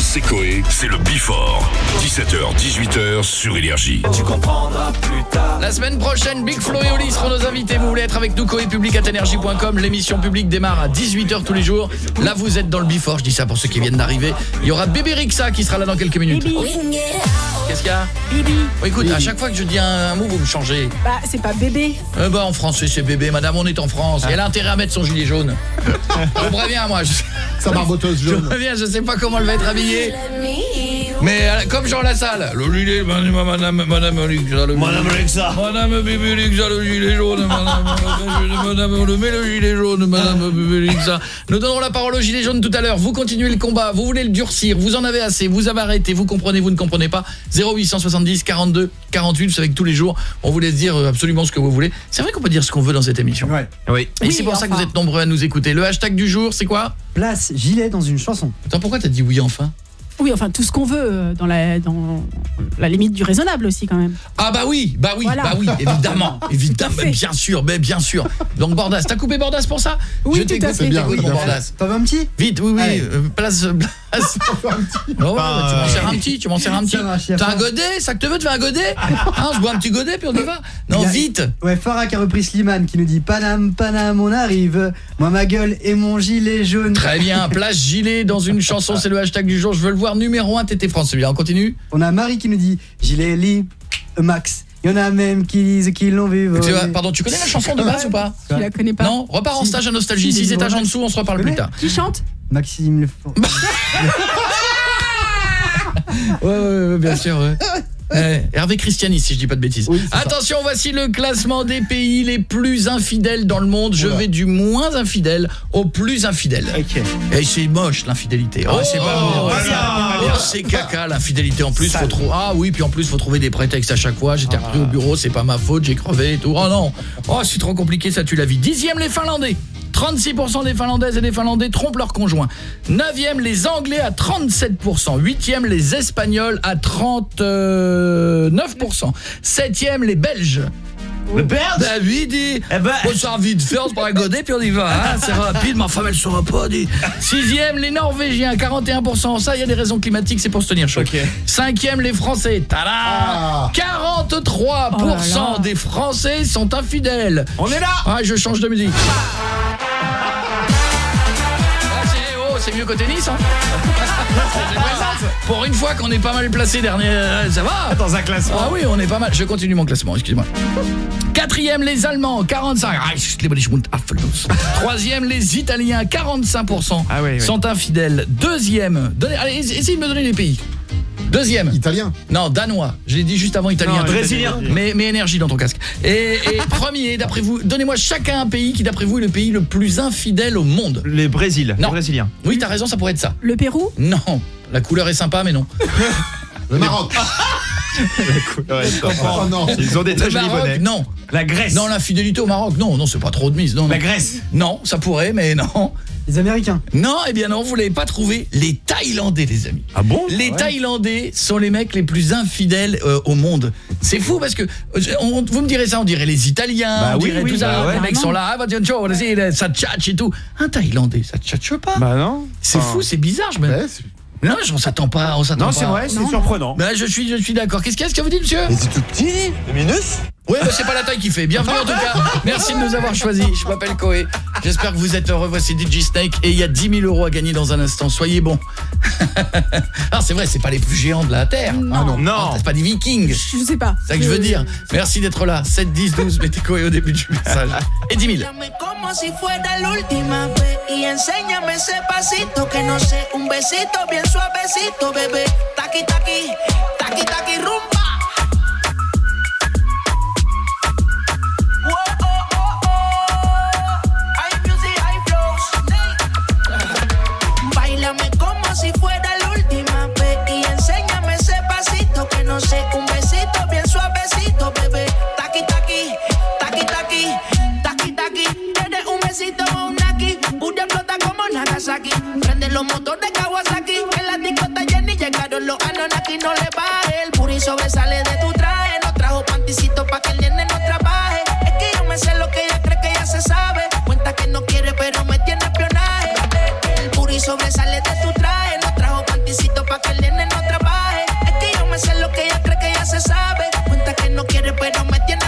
C'est Koé, c'est le Before. 17h, 18h sur Énergie. Tu comprendras plus tard. La semaine prochaine, Big Flo et Oli seront nos invités. Vous voulez être avec nous, Koé, public at énergie.com. L'émission publique démarre à 18h tous les jours. Là, vous êtes dans le Before. Je dis ça pour ceux qui viennent d'arriver. Il y aura Bébé Rixa qui sera là dans quelques minutes. Qu'est-ce qu'il y a Bibi. Oh, Écoute, à chaque fois que je dis un, un mot, vous me changez. Bah, c'est pas bébé. Eh ben, en français, c'est bébé. Madame, on est en France. Elle a intérêt à mettre son gilet jaune. Je préviens, moi. Je... Sa barboteuse Je jaune. préviens, je sais pas comment elle va être habillée. Mais euh, comme Jean Lassalle, le gilet, madame, madame, madame Alexa, le Madame Alexa. Madame Bibi Alexa, le gilet jaune, madame, madame, le met le gilet jaune, madame Bibi Alexa. Nous donnerons la parole au gilet jaune tout à l'heure. Vous continuez le combat, vous voulez le durcir, vous en avez assez, vous avez arrêté, vous comprenez, vous ne comprenez pas. 0870 42 48, vous savez que tous les jours, on vous laisse dire euh, absolument ce que vous voulez. C'est vrai qu'on peut dire ce qu'on veut dans cette émission. Oui. Et c'est pour ça que vous êtes nombreux à nous écouter. Le hashtag du jour, c'est quoi? Place gilet dans une chanson. Attends, pourquoi t'as dit oui enfin? Oui, enfin tout ce qu'on veut euh, dans la dans la limite du raisonnable aussi quand même. Ah bah oui, bah oui, Voilà. bah oui, évidemment, évidemment, mais bien sûr, mais bien sûr. Donc Bordas, t'as coupé Bordas pour ça? Oui, Je tout à fait. je Bien, oui. Bordas. T'en veux un petit? Vite, oui, oui, euh, place, place. Oh, ouais, bah, tu m'en sers un petit, tu m'en sers un petit. T'as un godet, ça que te veut, tu veux un godet? Hein, on se boit un petit godet puis on y va. Non, Il y a- vite Ouais, Farah qui a repris Slimane qui nous dit Panam, Panam, on arrive. Moi, ma gueule et mon gilet jaune. Très bien, place gilet dans une chanson, c'est le hashtag du jour, je veux le voir, numéro 1, Tété France, celui-là, on continue On a Marie qui nous dit Gilet lit, euh, Max. Il y en a même qui disent qu'ils l'ont vu. Tu voler. vois, Pardon, tu connais la chanson de base ou pas Tu la connais pas Non, repars en stage à Nostalgie, Si, 6 mais étages en dessous, on se reparle plus tard. Qui chante? Maxime Le Ouais, ouais, ouais, bien sûr, ouais. Ouais, Hervé Christiani, si je dis pas de bêtises. Attention, voici le classement des pays les plus infidèles dans le monde. Je vais du moins infidèle au plus infidèle. Et c'est moche l'infidélité. Oh, c'est pas bon. Oh, c'est caca l'infidélité en plus. Faut Ah oui, puis en plus faut trouver des prétextes à chaque fois. J'étais repris au bureau, c'est pas ma faute, j'ai crevé et tout. Oh non. Oh, c'est trop compliqué, ça tue la vie. Dixième les Finlandais. 36% des Finlandaises et des Finlandais trompent leur conjoint. 9e les Anglais à 37%. 8e les Espagnols à 39%. 7e les Belges. Bah oui, dis. Eh ben- Bon, ça vite faire, on se prend un godet puis on y va. hein. C'est rapide, ma femme elle saura pas. Dis. Sixième, les Norvégiens, 41%. Ça, il y a des raisons climatiques, c'est pour se tenir chaud. Cinquième, les Français. Tada 43% des Français sont infidèles. On est là Ah, je change de musique. Ah, c'est- mieux qu'au tennis, hein Pour une fois qu'on est pas mal placé dernier, euh, ça va Dans un classement. Ah oui, on est pas mal. Je continue mon classement, excusez-moi. Quatrième, les Allemands, 45. Ah, Troisième, les Italiens, 45% Ah oui, oui. sont infidèles. Deuxième, donnez, allez, essayez de me donner les pays. Deuxième. Italien. Non, danois. Je l'ai dit juste avant italien. Non, brésilien. Mais, mais énergie dans ton casque. Et, et premier, d'après vous, donnez-moi chacun un pays qui, d'après vous, est le pays le plus infidèle au monde. Les Brésil, Non. les Brésiliens. Oui, t'as raison, ça pourrait être ça. Le Pérou? Non, la couleur est sympa, mais non. Le Maroc. Oh non. Ils ont des très Le jolis bonnets. non. La Grèce. Non, l'infidélité au Maroc, non, non, c'est pas trop de mise. Non, non. La Grèce. Non, ça pourrait, mais non. Les Américains. Non, eh bien non, vous l'avez pas trouvé. Les Thaïlandais, les amis. Ah bon Les Thaïlandais sont les mecs les plus infidèles euh, au monde. C'est fou parce que euh, on- vous me direz ça, on dirait les Italiens, Bah on oui, dirait oui, tout ça. bah ouais. les mecs sont là, ah, bah, tiens, ça tchatche et tout. Un Thaïlandais, ça tchatche pas. Bah non. c'est Enfin, fou, c'est bizarre. Je me... Ouais, Non, on s'attend pas, on s'attend Non, pas. c'est vrai, c'est surprenant. Bah, je suis, je suis d'accord. Qu'est-ce qu'il y a, ce que vous dites, monsieur? C'est tout petit. Le minus? Oui, bah, c'est pas la taille qui fait. Bienvenue en tout cas. Merci de nous avoir choisis. Je m'appelle Koé. J'espère que vous êtes heureux. Voici DJ Snake et il y a 10 000 euros à gagner dans un instant. Soyez bons. Alors c'est vrai, c'est pas les plus géants de la terre. Non. Non. Non, c'est pas des Vikings. Je sais pas. C'est ça que je veux dire. Merci d'être là. 7, 10, 12. Mettez Koé au début du message. Et 10 000. Dame como si fuera la última vez y enséñame ese pasito que no sé, un besito bien suavecito, bebé. Taqui taqui, taqui taqui rumba. Tienes un naki, una flota como Nagasaki. Prende los motores Kawasaki, en la discota Jenny llegaron los Anonaki, no le baje. El puri sobresale de tu traje, no trajo panticito pa' que el nene no trabaje. Es que yo me sé lo que ella cree que ya se sabe. Cuenta que no quiere, pero me tiene espionaje. El puri sobresale de tu traje, no trajo panticito pa' que el nene no trabaje. Es que yo me sé lo que ella cree que ya se sabe. Cuenta que no quiere, pero me tiene.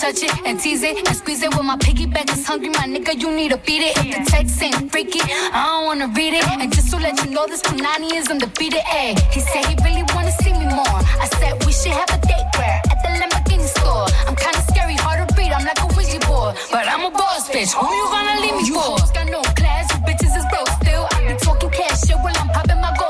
Touch it and tease it and squeeze it. When my piggyback is hungry, my nigga, you need to feed it. If the text ain't freaky, I don't wanna read it. And just to let you know, this Punani is undefeated. Ayy, he said he really wanna see me more. I said we should have a date where at the Lamborghini store. I'm kinda scary, hard to read. I'm like a Ouija board, but I'm a boss bitch. Who you gonna leave me you for? hoes got no class, you bitches is broke still. I be talking cash shit while I'm popping my gold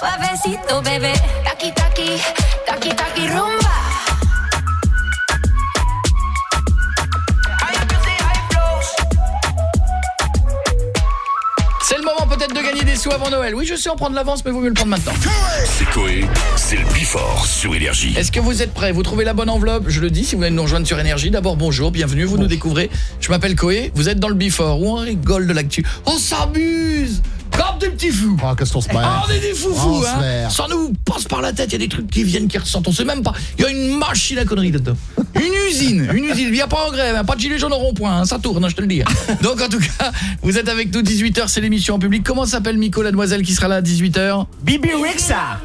suavecito, bebé. Taki taki, taki taki rumba. C'est le moment peut-être de gagner des sous avant Noël. Oui, je sais en prendre l'avance, mais vaut mieux le prendre maintenant. C'est Coé, c'est le Bifort sur Énergie. Est-ce que vous êtes prêts? Vous trouvez la bonne enveloppe? Je le dis, si vous voulez nous rejoindre sur Énergie, d'abord bonjour, bienvenue, vous nous découvrez. Je m'appelle Coé, vous êtes dans le Before, où on rigole de l'actu. On s'amuse des petits fous Oh, qu'est-ce qu'on se Ah, on est des fous fous, hein. Ça nous passe par la tête, il y a des trucs qui viennent, qui ressortent, on sait même pas. Il y a une machine à conneries là-dedans. Une usine, une usine, il n'y a pas en grève, hein, pas de gilet jaune au rond-point, hein, ça tourne, hein, je te le dis. Donc en tout cas, vous êtes avec nous 18h, c'est l'émission en public. Comment s'appelle Miko, la demoiselle qui sera là à 18h Bibi Rexa.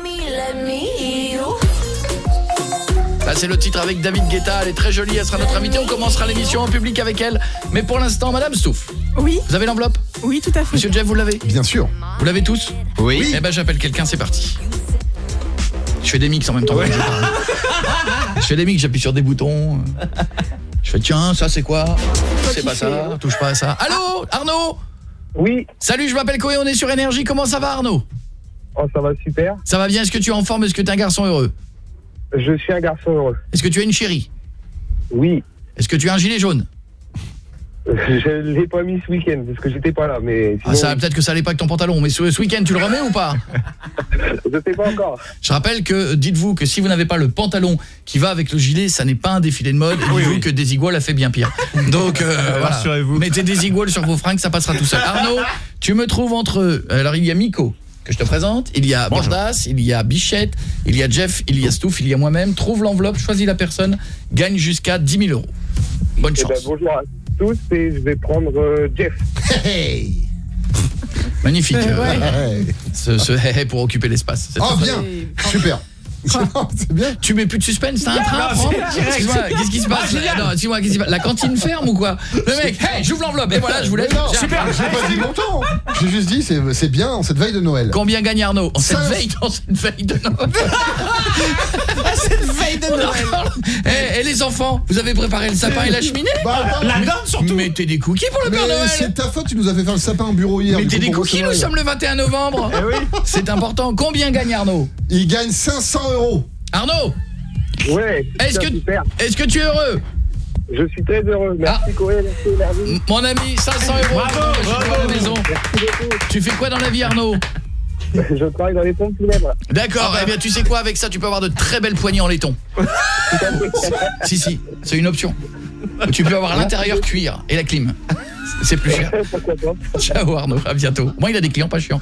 Là c'est le titre avec David Guetta, elle est très jolie, elle sera notre invitée, on commencera l'émission en public avec elle. Mais pour l'instant, Madame Stouff. Oui. Vous avez l'enveloppe Oui, tout à fait. Monsieur Jeff, vous l'avez Bien sûr. Vous l'avez tous Oui. Eh ben j'appelle quelqu'un, c'est parti. Je fais des mix en même temps. je fais des mix, j'appuie sur des boutons. Je fais tiens, ça c'est quoi C'est pas ça, touche pas à ça. Allô Arnaud Oui. Salut, je m'appelle Coé, on est sur énergie. Comment ça va Arnaud Oh, ça va super. Ça va bien Est-ce que tu es en forme Est-ce que tu es un garçon heureux Je suis un garçon heureux. Est-ce que tu as une chérie Oui. Est-ce que tu as un gilet jaune Je l'ai pas mis ce week-end parce que j'étais pas là, mais ah, ça peut-être que ça allait pas avec ton pantalon, mais ce, ce week-end tu le remets ou pas? Je sais pas encore. Je rappelle que dites-vous que si vous n'avez pas le pantalon qui va avec le gilet, ça n'est pas un défilé de mode. Dites-vous que Desigual a fait bien pire. Donc euh, voilà. Rassurez-vous. Mettez Desigual sur vos fringues, ça passera tout seul. Arnaud, tu me trouves entre alors il y a Miko que je te présente, il y a Bordas, il y a Bichette, il y a Jeff, il y a Stouff, il y a moi-même. Trouve l'enveloppe, choisis la personne, gagne jusqu'à 10 000 euros. Bonne Eh chance. ben, bonjour à tous et je vais prendre euh, Jeff. Magnifique. Euh, ouais. Ce, ce hé hé pour occuper l'espace. Oh bien, super. C'est bien. Tu mets plus de suspense, t'as un train. Excuse-moi, qu'est-ce qui se passe. Non, excuse-moi, qu'est-ce qui se passe La cantine ferme ou quoi Le mec, hey, j'ouvre l'enveloppe et voilà, je vous laisse. Tiens. J'ai pas dit longtemps. J'ai juste dit, c'est bien en cette veille de Noël. Combien gagne Arnaud En cette veille, dans cette veille de Noël veille de Noël. Eh, Et les enfants, vous avez préparé le sapin et la cheminée Bah, attends, La mais- dinde surtout. Mettez des cookies pour le Père Noël c'est ta faute, tu nous as fait faire le sapin au bureau hier. Mettez des cookies, nous sommes le 21 novembre C'est important. Combien gagne Arnaud Il gagne 500 euros. Arnaud Ouais. Est-ce que, est que tu es heureux Je suis très heureux. Merci Corée, merci. Mon ami, 500 euros Bravo, je suis bravo. à la maison. Merci beaucoup. Tu fais quoi dans la vie Arnaud Je travaille dans les pompes funèbres. D'accord, eh bien tu sais quoi avec ça tu peux avoir de très belles poignées en laiton. si si, c'est une option. Tu peux avoir l'intérieur cuir et la clim. C'est plus cher. Ciao Arnaud, à bientôt. Moi il a des clients pas chiants.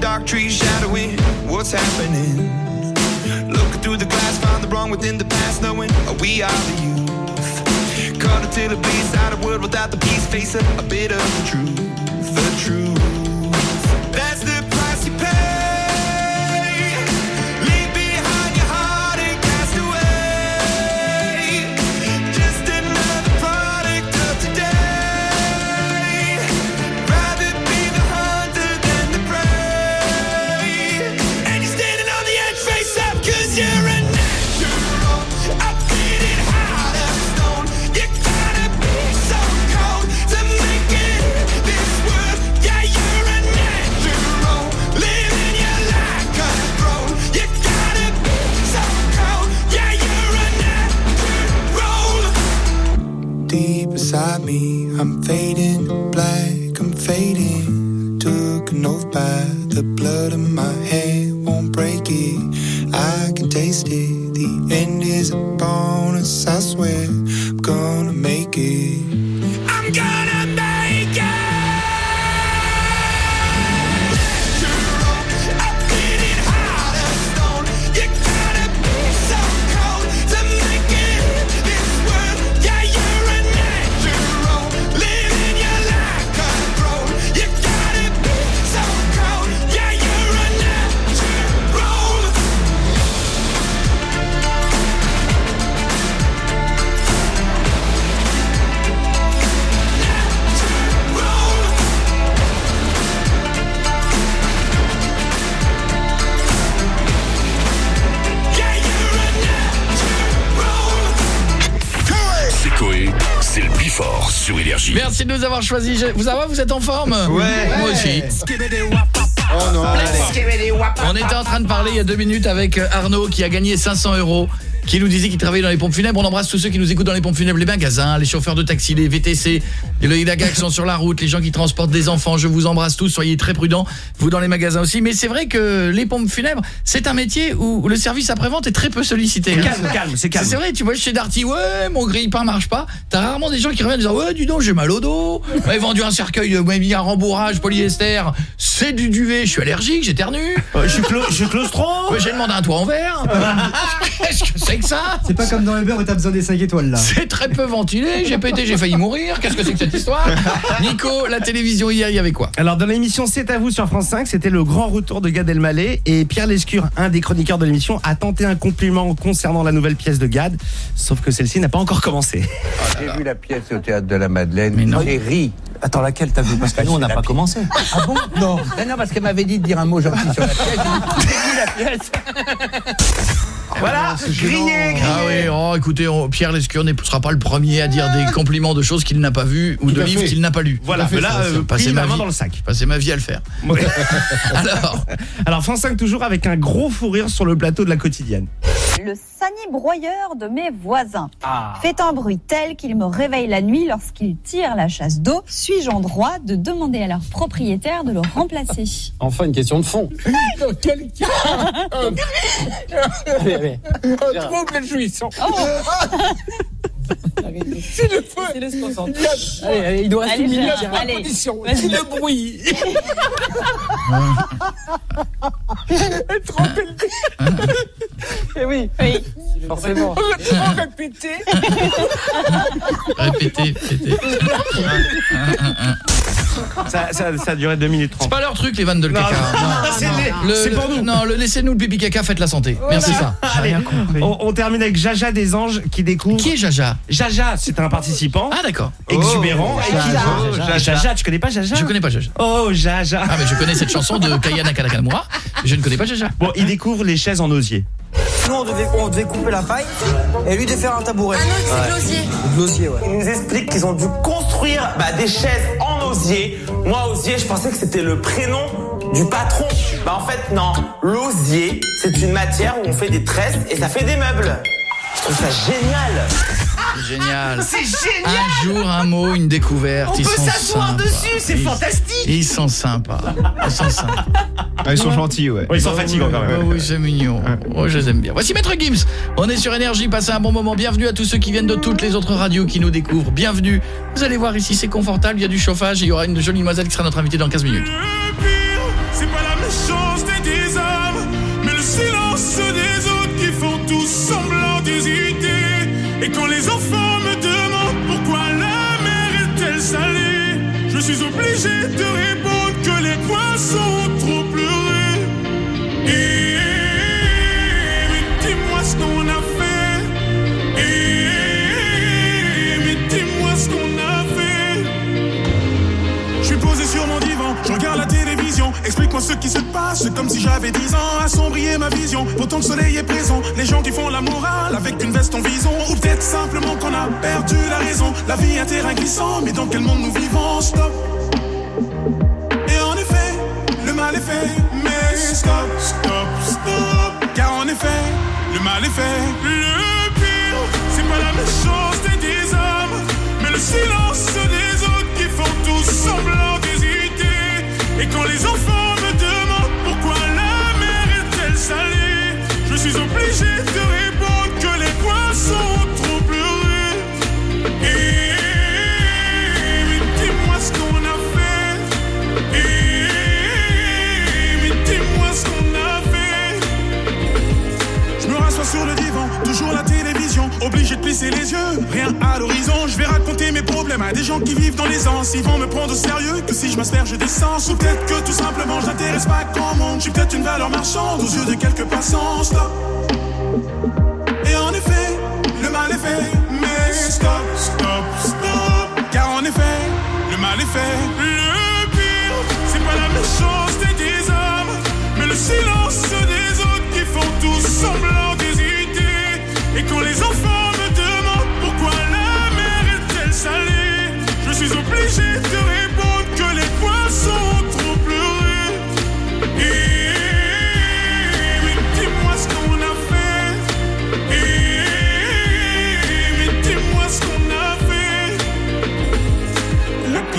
dark trees shadowing what's happening. Looking through the glass, find the wrong within the past, knowing we are the youth. Caught until the bleeds out of world without the peace, face a, a bit of the truth, my hand, won't break it. I can taste it. The end is a bonus, I swear. Je- Vous savez, vous êtes en forme Ouais. Moi aussi. Oh non. On était en train de parler il y a deux minutes avec euh, Arnaud qui a gagné 500 euros qui nous disait qu'il travaillait dans les pompes funèbres. On embrasse tous ceux qui nous écoutent dans les pompes funèbres, les magasins, les chauffeurs de taxi, les VTC, les gars qui sont sur la route, les gens qui transportent des enfants. Je vous embrasse tous, soyez très prudents, vous dans les magasins aussi. Mais c'est vrai que les pompes funèbres, c'est un métier où le service après-vente est très peu sollicité. C'est calme, calme, c'est calme. C'est vrai, tu vois, chez Darty, ouais, mon grille-pain marche pas. T'as rarement des gens qui reviennent en disant, ouais, dis donc, j'ai mal au dos. Ouais, vendu un cercueil, ouais, mis un rembourrage, polyester. C'est du duvet, je suis allergique, j'éternue. je suis clau- je suis claustro. J'ai demandé un toit en verre. Qu'est-ce que c'est que ça C'est pas comme dans Uber où t'as besoin des 5 étoiles là. C'est très peu ventilé, j'ai pété, j'ai failli mourir. Qu'est-ce que c'est que cette histoire? Nico, la télévision hier, il y avait quoi? Alors dans l'émission C'est à vous sur France 5, c'était le grand retour de Gad Elmaleh et Pierre Lescure, un des chroniqueurs de l'émission, a tenté un compliment concernant la nouvelle pièce de Gad, sauf que celle-ci n'a pas encore commencé. J'ai vu la pièce au théâtre de la Madeleine. Mais non. J'ai ri. Attends, laquelle t'as vu? Parce que nous, on n'a pas commencé. Ah bon? Non. non, parce qu'elle m'avait dit de dire un mot gentil sur la pièce. J'ai dit, J'ai vu la pièce. Voilà, grillé, grillé. Ah oui, oh, écoutez, on- Pierre Lescure ne sera pas le premier à dire des compliments de choses qu'il n'a pas vues ou Tout de à livres fait. qu'il n'a pas lus. Voilà, mais là, euh, pris la main vie, dans le sac. passer ma vie à le faire. Alors Alors France 5 toujours avec un gros fou rire sur le plateau de la quotidienne. Le sani broyeur de mes voisins fait un bruit tel qu'il me réveille la nuit lorsqu'il tire la chasse d'eau. Suis-je en droit de demander à leur propriétaire de le remplacer? Enfin, une question de fond. Quelqu'un Un trouble jouissant. C'est le feu. Allez, allez, il doit rester Allez, une minute. Allez. condition. C'est le bruit. Elle te rappelle Eh oui, Oui. forcément. Répéter. Répétez, répétez. Ça, ça, ça a duré 2 minutes 30. C'est pas leur truc les vannes de le caca. non, c'est Le- le- pour nous. Non, le laissez-nous le pipi caca, faites la santé. Merci ça. Allez, on, on termine avec Jaja des Anges qui découvre. Qui est Jaja? Jaja, c'est un participant. Ah d'accord. Exubérant. Oh, et qui- Jaja. Jaja. Jaja, tu connais pas Jaja? Je connais pas Jaja. Oh, Jaja. Ah mais je connais cette chanson de Kaya Nakamura. Je ne connais pas Jaja. Bon, il découvre les chaises en osier. Nous, on devait, on devait couper la paille et lui de faire un tabouret. Ah non, c'est l'osier. L'osier, ouais. Ils nous expliquent qu'ils ont dû construire bah, des chaises en osier. Moi, osier, je pensais que c'était le prénom du patron. Bah en fait, non. L'osier, c'est une matière où on fait des tresses et ça fait des meubles. Je trouve ça génial. C'est génial. C'est génial Un jour, un mot, une découverte. On Ils peut s'asseoir dessus, c'est fantastique. Ils sont sympas. Ils sont sympas. Ah, ils sont gentils, ouais. ils sont fatigants quand même. Oh, oui, c'est mignon. Oh, je les aime bien. Voici Maître Gims. On est sur Énergie. Passez un bon moment. Bienvenue à tous ceux qui viennent de toutes les autres radios qui nous découvrent. Bienvenue. Vous allez voir ici, c'est confortable. Il y a du chauffage et il y aura une jolie demoiselle qui sera notre invitée dans 15 minutes. C'est pas la des hommes, mais le silence des autres qui font tous semblant. Et quand les enfants me demandent pourquoi la mer est-elle salée, je suis obligé de répondre que les poissons ont trop ce qui se passe, c'est comme si j'avais 10 ans. Assombrir ma vision, pourtant le soleil est présent. Les gens qui font la morale avec une veste en vison. Ou peut-être simplement qu'on a perdu la raison. La vie est un terrain glissant, mais dans quel monde nous vivons? Stop. Et en effet, le mal est fait, mais stop, stop, stop. Car en effet, le mal est fait. Le pire, c'est pas la méchanceté des hommes, mais le silence des autres qui font tous semblant d'hésiter. Et quand les enfants je suis obligé de répondre obligé de plisser les yeux. Rien à l'horizon, je vais raconter mes problèmes à des gens qui vivent dans les anses. Ils vont me prendre au sérieux que si je m'asperge d'essence. Ou peut-être que tout simplement je n'intéresse pas grand monde. Je suis peut-être une valeur marchande aux yeux de quelques passants. Stop. Et en effet, le mal est fait, mais stop, stop, stop. Car en effet, le mal est fait. Le pire, c'est pas la méchanceté des hommes, mais le silence des autres qui font tous semblant. Et quand les enfants me demandent pourquoi la mer est-elle salée, je suis obligé de répondre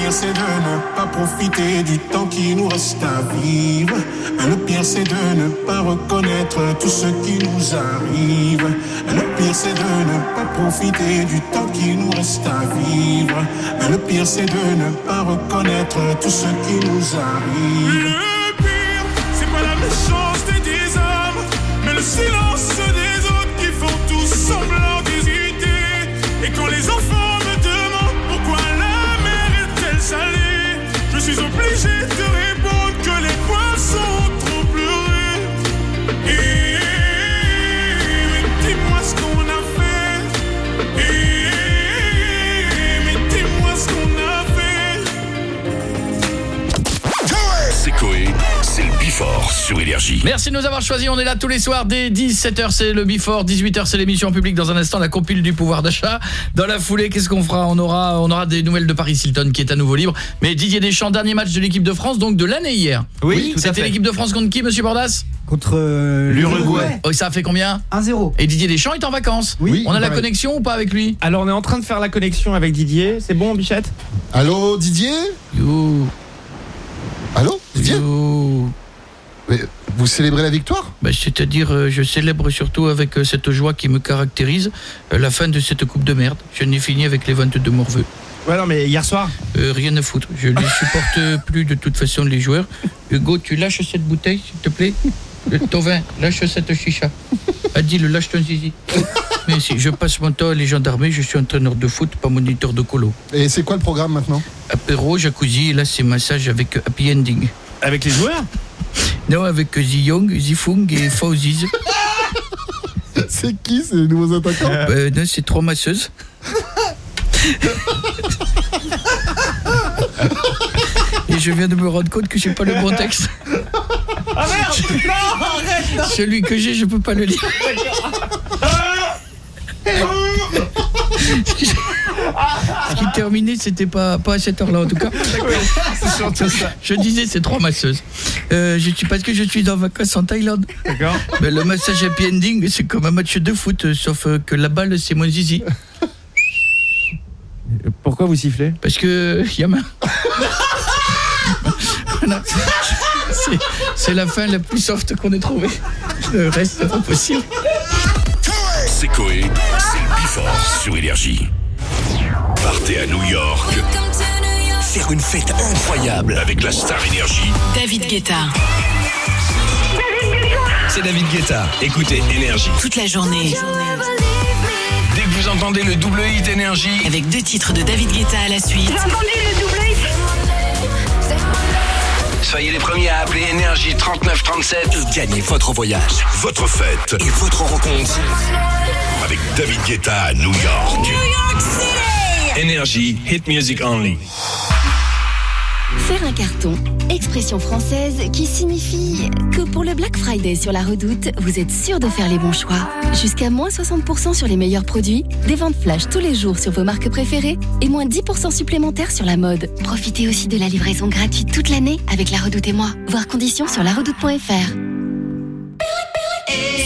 pire c'est de ne pas profiter du temps qui nous reste à vivre. Le pire c'est de ne pas reconnaître tout ce qui nous arrive. Le pire c'est de ne pas profiter du temps qui nous reste à vivre. Le pire c'est de ne pas reconnaître tout ce qui nous arrive. Le pire, c'est pas la méchanceté des hommes, mais le silence des autres qui font tous semblant d'hésiter. Et quand les enfants obligé de sur Énergie. Merci de nous avoir choisis. On est là tous les soirs dès 17h, c'est le Before, 18h, c'est l'émission publique. Dans un instant, la compile du pouvoir d'achat. Dans la foulée, qu'est-ce qu'on fera? On aura on aura des nouvelles de Paris Hilton qui est à nouveau libre. Mais Didier Deschamps, dernier match de l'équipe de France, donc de l'année hier. Oui, tout à C'était l'équipe de France contre qui, monsieur Bordas? Contre euh, L'Uruguay. Oh, ça a fait combien? 1-0. Et Didier Deschamps est en vacances. Oui, On a la connexion ou pas avec lui? Alors on est en train de faire la connexion avec Didier. C'est bon, Bichette? Allô, Didier? Yo. Allô, Didier? Yo. Mais vous célébrez la victoire? Bah, C'est-à-dire, euh, je célèbre surtout avec euh, cette joie qui me caractérise euh, la fin de cette coupe de merde. Je n'ai fini avec les ventes de Morveux. Ouais, non, mais hier soir? Euh, rien à foutre. Je les supporte plus de toute façon les joueurs. Hugo, tu lâches cette bouteille, s'il te plaît? Ton vin, lâche cette chicha. Adil, lâche ton zizi. Mais si je passe mon temps à les gendarmeries, je suis entraîneur de foot, pas moniteur de colo. Et c'est quoi le programme maintenant? Apéro, jacuzzi, et là c'est massage avec happy ending. Avec les joueurs? Non, avec Zi Young, Zifung et Fauziz. C'est qui ces nouveaux attaquants Euh, non, c'est trois masseuses. Et je viens de me rendre compte que j'ai pas le bon texte. Ah merde Non, arrête Celui que j'ai, je peux pas le lire. Ce qui terminé, c'était pas, pas à cette heure-là en tout cas. Je disais, c'est trois masseuses. Euh, je suis parce que je suis en vacances en Thaïlande. D'accord. Mais le massage happy ending, c'est comme un match de foot, euh, sauf euh, que la balle, c'est mon zizi. Pourquoi vous sifflez? Parce que y a main. Voilà. C'est- C'est la fin la plus soft qu'on ait trouvée. Le reste, c'est pas possible. C'est Coé, c'est sur Énergie. Partez à New York. Faire une fête incroyable avec la star Énergie. David Guetta. c'est David Guetta. Écoutez Énergie. Toute la journée. Dès que vous entendez le double hit Énergie, Avec deux titres de David Guetta à la suite. le double soyez les premiers à appeler Énergie 3937 et gagnez votre voyage, votre fête et votre rencontre avec David Guetta à New York. Énergie, hit music only. Faire un carton, expression française qui signifie que pour le Black Friday sur la redoute, vous êtes sûr de faire les bons choix. Jusqu'à moins 60% sur les meilleurs produits, des ventes flash tous les jours sur vos marques préférées et moins 10% supplémentaires sur la mode. Profitez aussi de la livraison gratuite toute l'année avec la redoute et moi. Voir conditions sur laredoute.fr.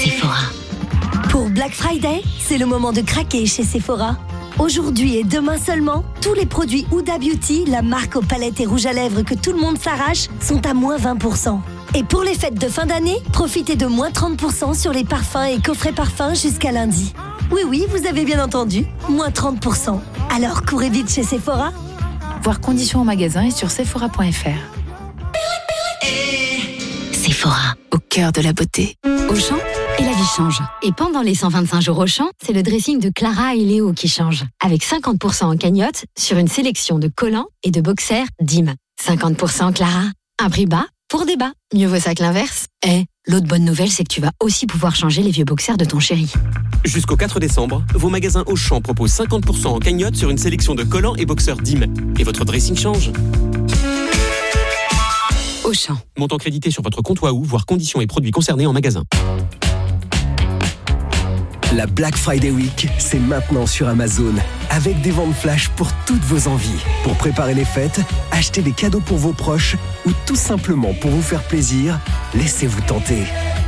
Sephora. Pour Black Friday, c'est le moment de craquer chez Sephora. Aujourd'hui et demain seulement, tous les produits Huda Beauty, la marque aux palettes et rouges à lèvres que tout le monde s'arrache, sont à moins 20%. Et pour les fêtes de fin d'année, profitez de moins 30% sur les parfums et coffrets parfums jusqu'à lundi. Oui, oui, vous avez bien entendu, moins 30%. Alors courez vite chez Sephora. Voir conditions au magasin et sur sephora.fr. Sephora, au cœur de la beauté. Auchan et la vie change. Et pendant les 125 jours Auchan, c'est le dressing de Clara et Léo qui change. Avec 50% en cagnotte sur une sélection de collants et de boxers Dim. 50% Clara. Un prix bas pour des bas. Mieux vaut ça que l'inverse. Eh, l'autre bonne nouvelle, c'est que tu vas aussi pouvoir changer les vieux boxers de ton chéri. Jusqu'au 4 décembre, vos magasins Auchan proposent 50% en cagnotte sur une sélection de collants et boxeurs Dim. Et votre dressing change. Auchan. Montant crédité sur votre compte Wahoo, voire conditions et produits concernés en magasin. La Black Friday Week, c'est maintenant sur Amazon, avec des ventes flash pour toutes vos envies. Pour préparer les fêtes, acheter des cadeaux pour vos proches ou tout simplement pour vous faire plaisir, laissez-vous tenter.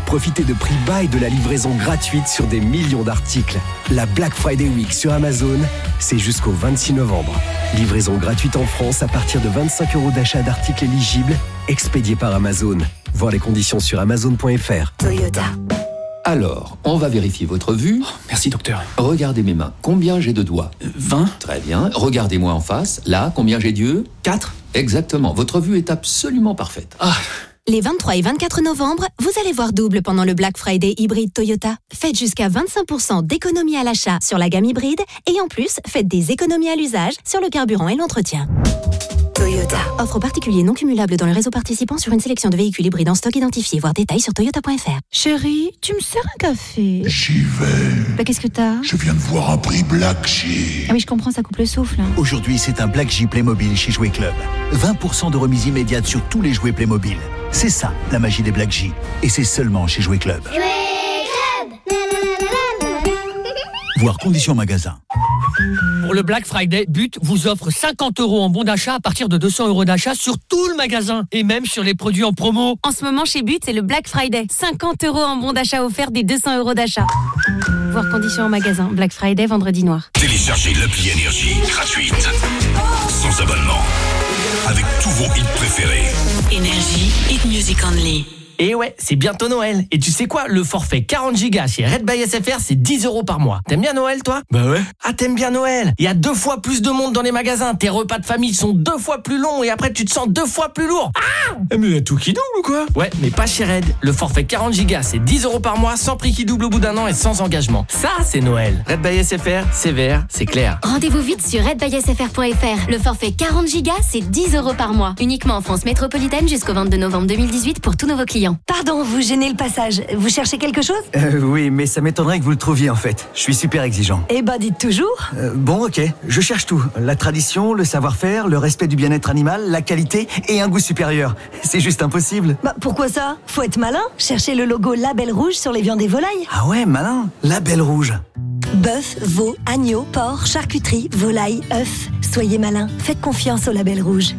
Profitez de prix bas et de la livraison gratuite sur des millions d'articles. La Black Friday Week sur Amazon, c'est jusqu'au 26 novembre. Livraison gratuite en France à partir de 25 euros d'achat d'articles éligibles, expédiés par Amazon. Voir les conditions sur amazon.fr. Toyota. Alors, on va vérifier votre vue. Merci, docteur. Regardez mes mains. Combien j'ai de doigts 20. Très bien. Regardez-moi en face. Là, combien j'ai d'yeux 4. Exactement. Votre vue est absolument parfaite. Ah. Les 23 et 24 novembre, vous allez voir double pendant le Black Friday hybride Toyota. Faites jusqu'à 25% d'économie à l'achat sur la gamme hybride et en plus, faites des économies à l'usage sur le carburant et l'entretien. Toyota. Offre particulier non cumulable dans le réseau participant sur une sélection de véhicules hybrides en stock identifié. Voir détails sur toyota.fr. Chérie, tu me sers un café J'y vais. Bah qu'est-ce que t'as? Je viens de voir un prix Black Sheep. Ah oui, je comprends, ça coupe le souffle. Aujourd'hui, c'est un Black J Playmobil chez Jouet Club. 20% de remise immédiate sur tous les jouets Playmobil. C'est ça, la magie des Black J. Et c'est seulement chez Jouet Club. Voir conditions magasin. Pour le Black Friday, But vous offre 50 euros en bon d'achat à partir de 200 euros d'achat sur tout le magasin et même sur les produits en promo. En ce moment chez But, c'est le Black Friday. 50 euros en bon d'achat offert des 200 euros d'achat. Voir conditions en magasin. Black Friday, vendredi noir. Téléchargez l'appli Énergie gratuite, sans abonnement, avec tous vos hits préférés. Énergie, hit music only. Et ouais, c'est bientôt Noël. Et tu sais quoi Le forfait 40 gigas chez Red by SFR, c'est 10 euros par mois. T'aimes bien Noël, toi? Bah ouais. Ah, t'aimes bien Noël Il y a deux fois plus de monde dans les magasins. Tes repas de famille sont deux fois plus longs et après, tu te sens deux fois plus lourd. Ah Eh, Mais il y a tout qui double ou quoi? Ouais, mais pas chez Red. Le forfait 40 gigas, c'est 10 euros par mois, sans prix qui double au bout d'un an et sans engagement. Ça, c'est Noël. Red by SFR, c'est vert, c'est clair. Rendez-vous vite sur redbysfr.fr. Le forfait 40 gigas, c'est 10 euros par mois. Uniquement en France métropolitaine jusqu'au 22 novembre 2018 pour tous nouveaux clients. Pardon, vous gênez le passage. Vous cherchez quelque chose? Euh, oui, mais ça m'étonnerait que vous le trouviez en fait. Je suis super exigeant. Eh ben, dites toujours. Euh, bon, ok, je cherche tout. La tradition, le savoir-faire, le respect du bien-être animal, la qualité et un goût supérieur. C'est juste impossible. Bah, pourquoi ça? Faut être malin. Cherchez le logo Label Rouge sur les viandes et volailles. Ah ouais, malin. La belle rouge. Bœuf, veau, agneau, porc, charcuterie, volaille, œufs. Soyez malin. Faites confiance au Label Rouge.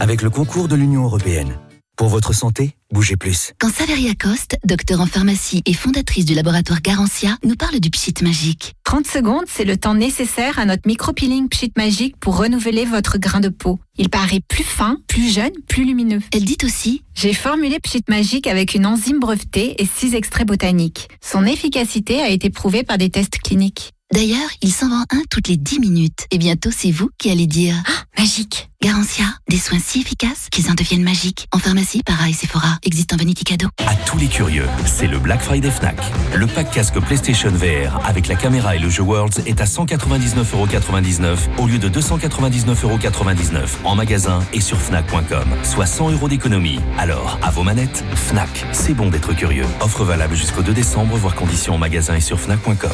Avec le concours de l'Union Européenne. Pour votre santé, bougez plus. Quand Saveria Coste, docteur en pharmacie et fondatrice du laboratoire Garantia, nous parle du pchit magique. 30 secondes, c'est le temps nécessaire à notre micro-peeling Pchit Magique pour renouveler votre grain de peau. Il paraît plus fin, plus jeune, plus lumineux. Elle dit aussi J'ai formulé Pchit Magique avec une enzyme brevetée et 6 extraits botaniques. Son efficacité a été prouvée par des tests cliniques. D'ailleurs, il s'en vend un toutes les 10 minutes. Et bientôt, c'est vous qui allez dire Ah, Magique. Garantia, des soins si efficaces qu'ils en deviennent magiques. En pharmacie, para et Sephora, existe en Vanity Cadeau. À tous les curieux, c'est le Black Friday Fnac. Le pack casque PlayStation VR avec la caméra et le jeu Worlds est à 199,99€ au lieu de 299,99€ en magasin et sur Fnac.com, soit 100 euros d'économie. Alors, à vos manettes, Fnac, c'est bon d'être curieux. Offre valable jusqu'au 2 décembre, voire conditions en magasin et sur Fnac.com.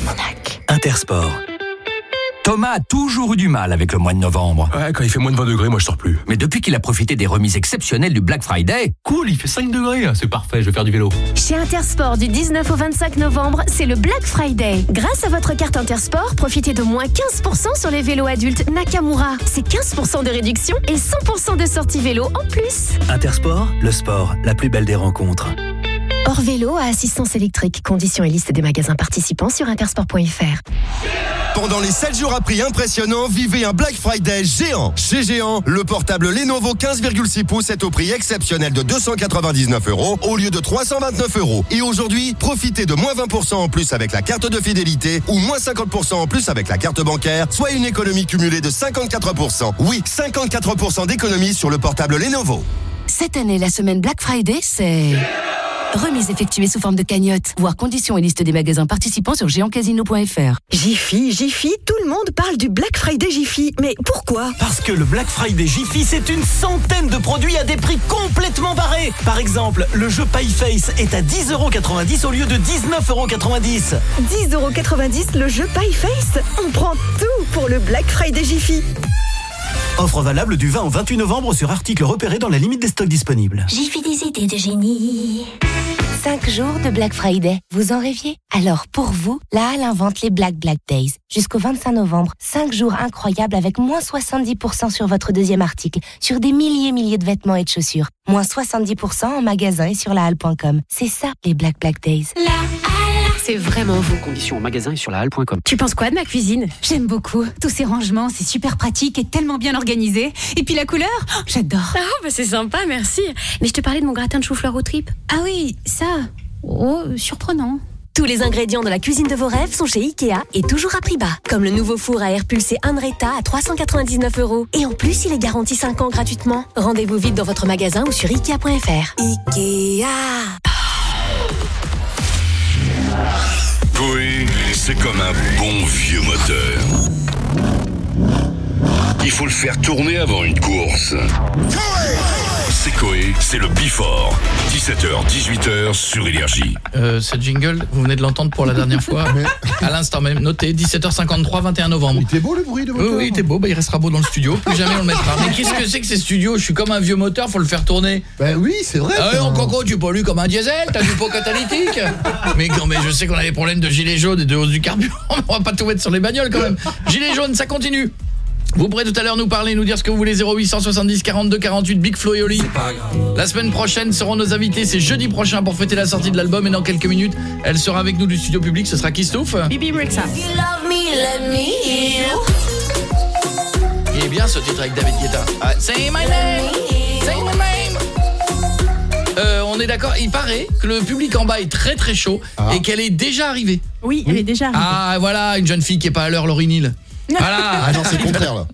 Intersport. Thomas a toujours eu du mal avec le mois de novembre. Ouais, quand il fait moins de 20 degrés, moi je sors plus. Mais depuis qu'il a profité des remises exceptionnelles du Black Friday, Cool, il fait 5 degrés, c'est parfait, je vais faire du vélo. Chez Intersport, du 19 au 25 novembre, c'est le Black Friday. Grâce à votre carte Intersport, profitez de moins 15% sur les vélos adultes Nakamura. C'est 15% de réduction et 100% de sortie vélo en plus. Intersport, le sport, la plus belle des rencontres. Hors vélo à assistance électrique. Conditions et liste des magasins participants sur intersport.fr. Pendant les 7 jours à prix impressionnant, vivez un Black Friday géant. Chez Géant, le portable Lenovo 15,6 pouces est au prix exceptionnel de 299 euros au lieu de 329 euros. Et aujourd'hui, profitez de moins 20% en plus avec la carte de fidélité ou moins 50% en plus avec la carte bancaire, soit une économie cumulée de 54%. Oui, 54% d'économie sur le portable Lenovo. Cette année, la semaine Black Friday, c'est... Remise effectuée sous forme de cagnotte. Voir conditions et liste des magasins participants sur géantcasino.fr. Jiffy, Jiffy, tout le monde parle du Black Friday Jiffy. Mais pourquoi? Parce que le Black Friday Jiffy, c'est une centaine de produits à des prix complètement barrés. Par exemple, le jeu Pie Face est à 10,90€ au lieu de 19,90€. 10,90€ le jeu Pie Face On prend tout pour le Black Friday Jiffy. Offre valable du 20 au 28 novembre sur articles repérés dans la limite des stocks disponibles. J'ai fait des idées de génie. 5 jours de Black Friday. Vous en rêviez? Alors pour vous, la Halle invente les Black Black Days. Jusqu'au 25 novembre, 5 jours incroyables avec moins 70% sur votre deuxième article, sur des milliers et milliers de vêtements et de chaussures. Moins 70% en magasin et sur lahalle.com. C'est ça les Black Black Days. C'est vraiment vous. Conditions en magasin et sur la halle.com. Tu penses quoi de ma cuisine? J'aime beaucoup. Tous ces rangements, c'est super pratique et tellement bien organisé. Et puis la couleur, oh, j'adore. Ah, bah c'est sympa, merci. Mais je te parlais de mon gratin de chou-fleur aux tripes. Ah oui, ça. Oh, surprenant. Tous les ingrédients de la cuisine de vos rêves sont chez Ikea et toujours à prix bas. Comme le nouveau four à air pulsé Andretta à 399 euros. Et en plus, il est garanti 5 ans gratuitement. Rendez-vous vite dans votre magasin ou sur Ikea.fr. Ikea. Coé, c'est comme un bon vieux moteur. Il faut le faire tourner avant une course. C'est Coé, c'est le Bifort. 17h, 18h sur Énergie. Euh, cette jingle, vous venez de l'entendre pour la dernière fois. À l'instant même, notez 17h53, 21 novembre. Il était beau le bruit de Oui, moteur oui, il était beau, bah, il restera beau dans le studio. Plus jamais on le mettra. Mais qu'est-ce que c'est que ces studios? Je suis comme un vieux moteur, faut le faire tourner. Ben oui, c'est vrai. Ah ouais, en coco, tu pollues comme un diesel, t'as du pot catalytique. mais non, mais je sais qu'on a des problèmes de gilets jaunes et de hausse du carburant. On va pas tout mettre sur les bagnoles quand même. Gilets jaunes, ça continue. Vous pourrez tout à l'heure nous parler, nous dire ce que vous voulez 0870 42 48 Big Flo et Oli. La semaine prochaine seront nos invités, c'est jeudi prochain pour fêter la sortie de l'album et dans quelques minutes, elle sera avec nous du studio public, ce sera Kistouf. Bibi Rexa. Il est bien ce titre avec David Guetta. Say my name, say my name. Euh, on est d'accord, il paraît que le public en bas est très très chaud et qu'elle est déjà arrivée. Oui, elle est déjà arrivée. Ah voilà, une jeune fille qui est pas à l'heure, Laurie Neal. Voilà. Ah non, c'est le contraire là.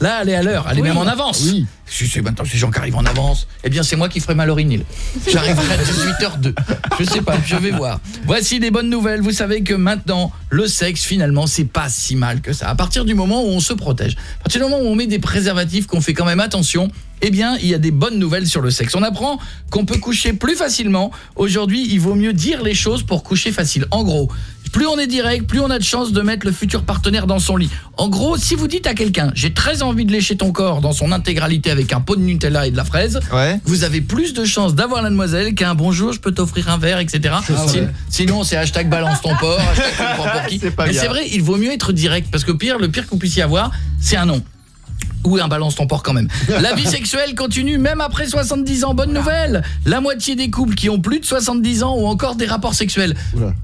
Là, elle est à l'heure, elle est Oui. même en avance. Oui. Si c'est maintenant ces gens qui arrivent en avance, eh bien c'est moi qui ferai ma Laurie Neal. J'arriverai à 18h02. Je sais pas, je vais voir. Voici des bonnes nouvelles. Vous savez que maintenant le sexe finalement c'est pas si mal que ça. À partir du moment où on se protège, à partir du moment où on met des préservatifs qu'on fait quand même attention, eh bien, il y a des bonnes nouvelles sur le sexe. On apprend qu'on peut coucher plus facilement. Aujourd'hui, il vaut mieux dire les choses pour coucher facile. En gros, plus on est direct, plus on a de chances de mettre le futur partenaire dans son lit. En gros, si vous dites à quelqu'un « J'ai très envie de lécher ton corps dans son intégralité avec un pot de Nutella et de la fraise vous avez plus de chances d'avoir la demoiselle qu'un « Bonjour, je peux t'offrir un verre, etc. Ah ouais. Sinon, c'est hashtag balance ton porc, hashtag pour qui. Mais c'est vrai, il vaut mieux être direct parce que pire, le pire que vous puissiez avoir, c'est un non. Ou un balance ton porc quand même. La vie sexuelle continue même après 70 ans. Bonne nouvelle La moitié des couples qui ont plus de 70 ans ont encore des rapports sexuels.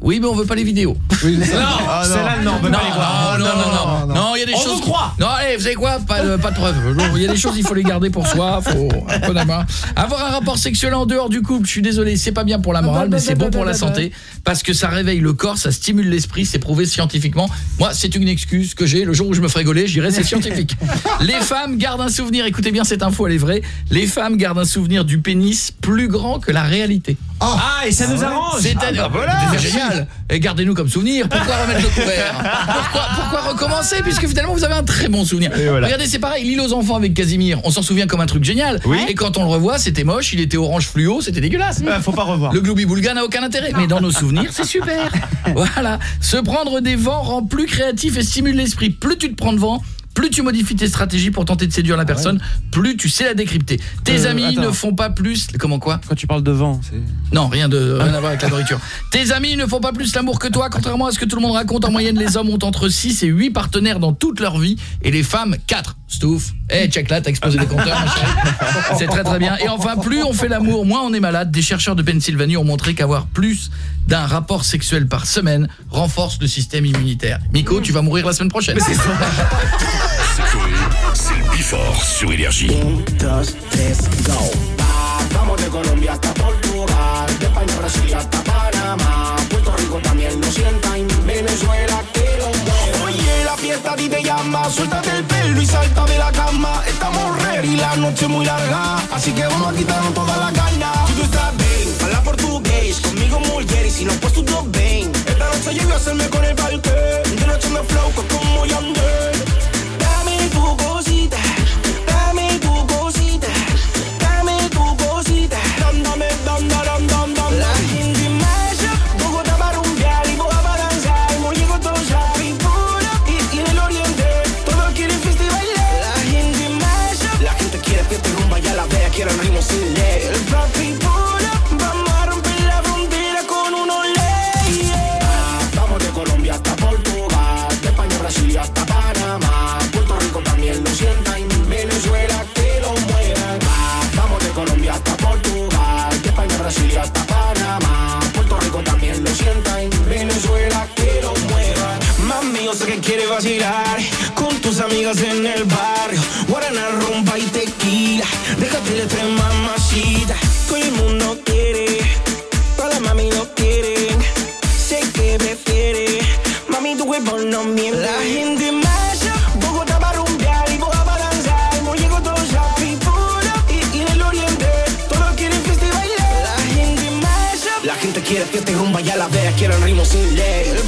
Oui, mais on veut pas les vidéos. Oui, non, Ah, non. celle-là, non, on veut Non, pas les voir. non, Non, non, non, non, non. non. Non, il y a des On choses... vous croit. Non, allez, vous savez quoi? Pas, de- pas de preuves. Il y a des choses, il faut les garder pour soi. Faut un peu d'amour. Avoir un rapport sexuel en dehors du couple, je suis désolé, c'est pas bien pour la morale, mais c'est bon pour la santé. Parce que ça réveille le corps, ça stimule l'esprit, c'est prouvé scientifiquement. Moi, c'est une excuse que j'ai. Le jour où je me ferai gauler, je dirais c'est scientifique. Les femmes gardent un souvenir, écoutez bien cette info, elle est vraie. Les femmes gardent un souvenir du pénis plus grand que la réalité. Ah, et ça nous arrange C'est-à-dire, Ah, bah voilà. c'est génial. Et gardez-nous comme souvenir. Pourquoi remettre le couvert? Pourquoi, pourquoi recommencer? Puisque finalement vous avez un très bon souvenir. voilà. Regardez, c'est pareil, l'île aux enfants avec Casimir, on s'en souvient comme un truc génial. Et quand on le revoit, c'était moche, il était orange fluo, c'était dégueulasse. faut pas revoir. Le gloubi boulga n'a aucun intérêt, mais dans nos souvenirs, c'est super. Voilà, se prendre des vents rend plus créatif et stimule l'esprit. Plus tu te prends de vent, plus tu modifies tes stratégies pour tenter de séduire la personne, plus tu sais la décrypter. Tes Euh, amis attends. ne font pas plus comment quoi Quand tu parles de vent, c'est... non, rien de rien à voir avec la nourriture. Tes amis ne font pas plus l'amour que toi, contrairement à ce que tout le monde raconte. En moyenne, les hommes ont entre 6 et 8 partenaires dans toute leur vie et les femmes 4. Stouff. Eh, check là, t'as explosé les compteurs. C'est très très bien. Et enfin, plus on fait l'amour, moins on est malade. Des chercheurs de Pennsylvanie ont montré qu'avoir plus d'un rapport sexuel par semaine renforce le système immunitaire. Miko, tu vas mourir la semaine prochaine. C'est Coé, c'est le Bifort sur Énergie. Vamos de Colombia hasta Portugal, de España a Brasil hasta Panamá, Puerto Rico también lo sienta y Venezuela que lo mueva. Oye, la fiesta a ti te llama, suéltate el pelo y salta de la cama. Estamos ready, la noche muy larga, así que vamos a quitarnos toda la gana. Si tú estás bien, habla portugués, conmigo mulher y si no pues tú ven. Esta noche yo voy a hacerme con el parque, de noche me flow como Yandel. Dame tu cosita, dame con tus amigas en el barrio. Guarana, rumba y tequila. Déjate de tres mamacita. Todo el mundo quiere, todas las mami lo quieren. Sé que prefiere, mami tu cuerpo no miente. La gente marcha, Bogotá para rumbear y Boa para danzar. Mojito, Toya, Pintura y, y en el oriente todos quieren fiesta y bailar. La gente marcha, la gente quiere fiesta y rumba, ya la vea, quieren ritmo sin ley.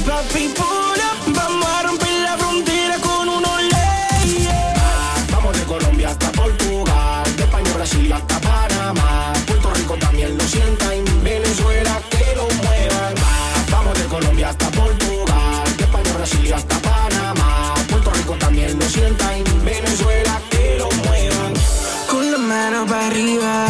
También lo sienta y Venezuela que lo muevan. Con la mano para arriba,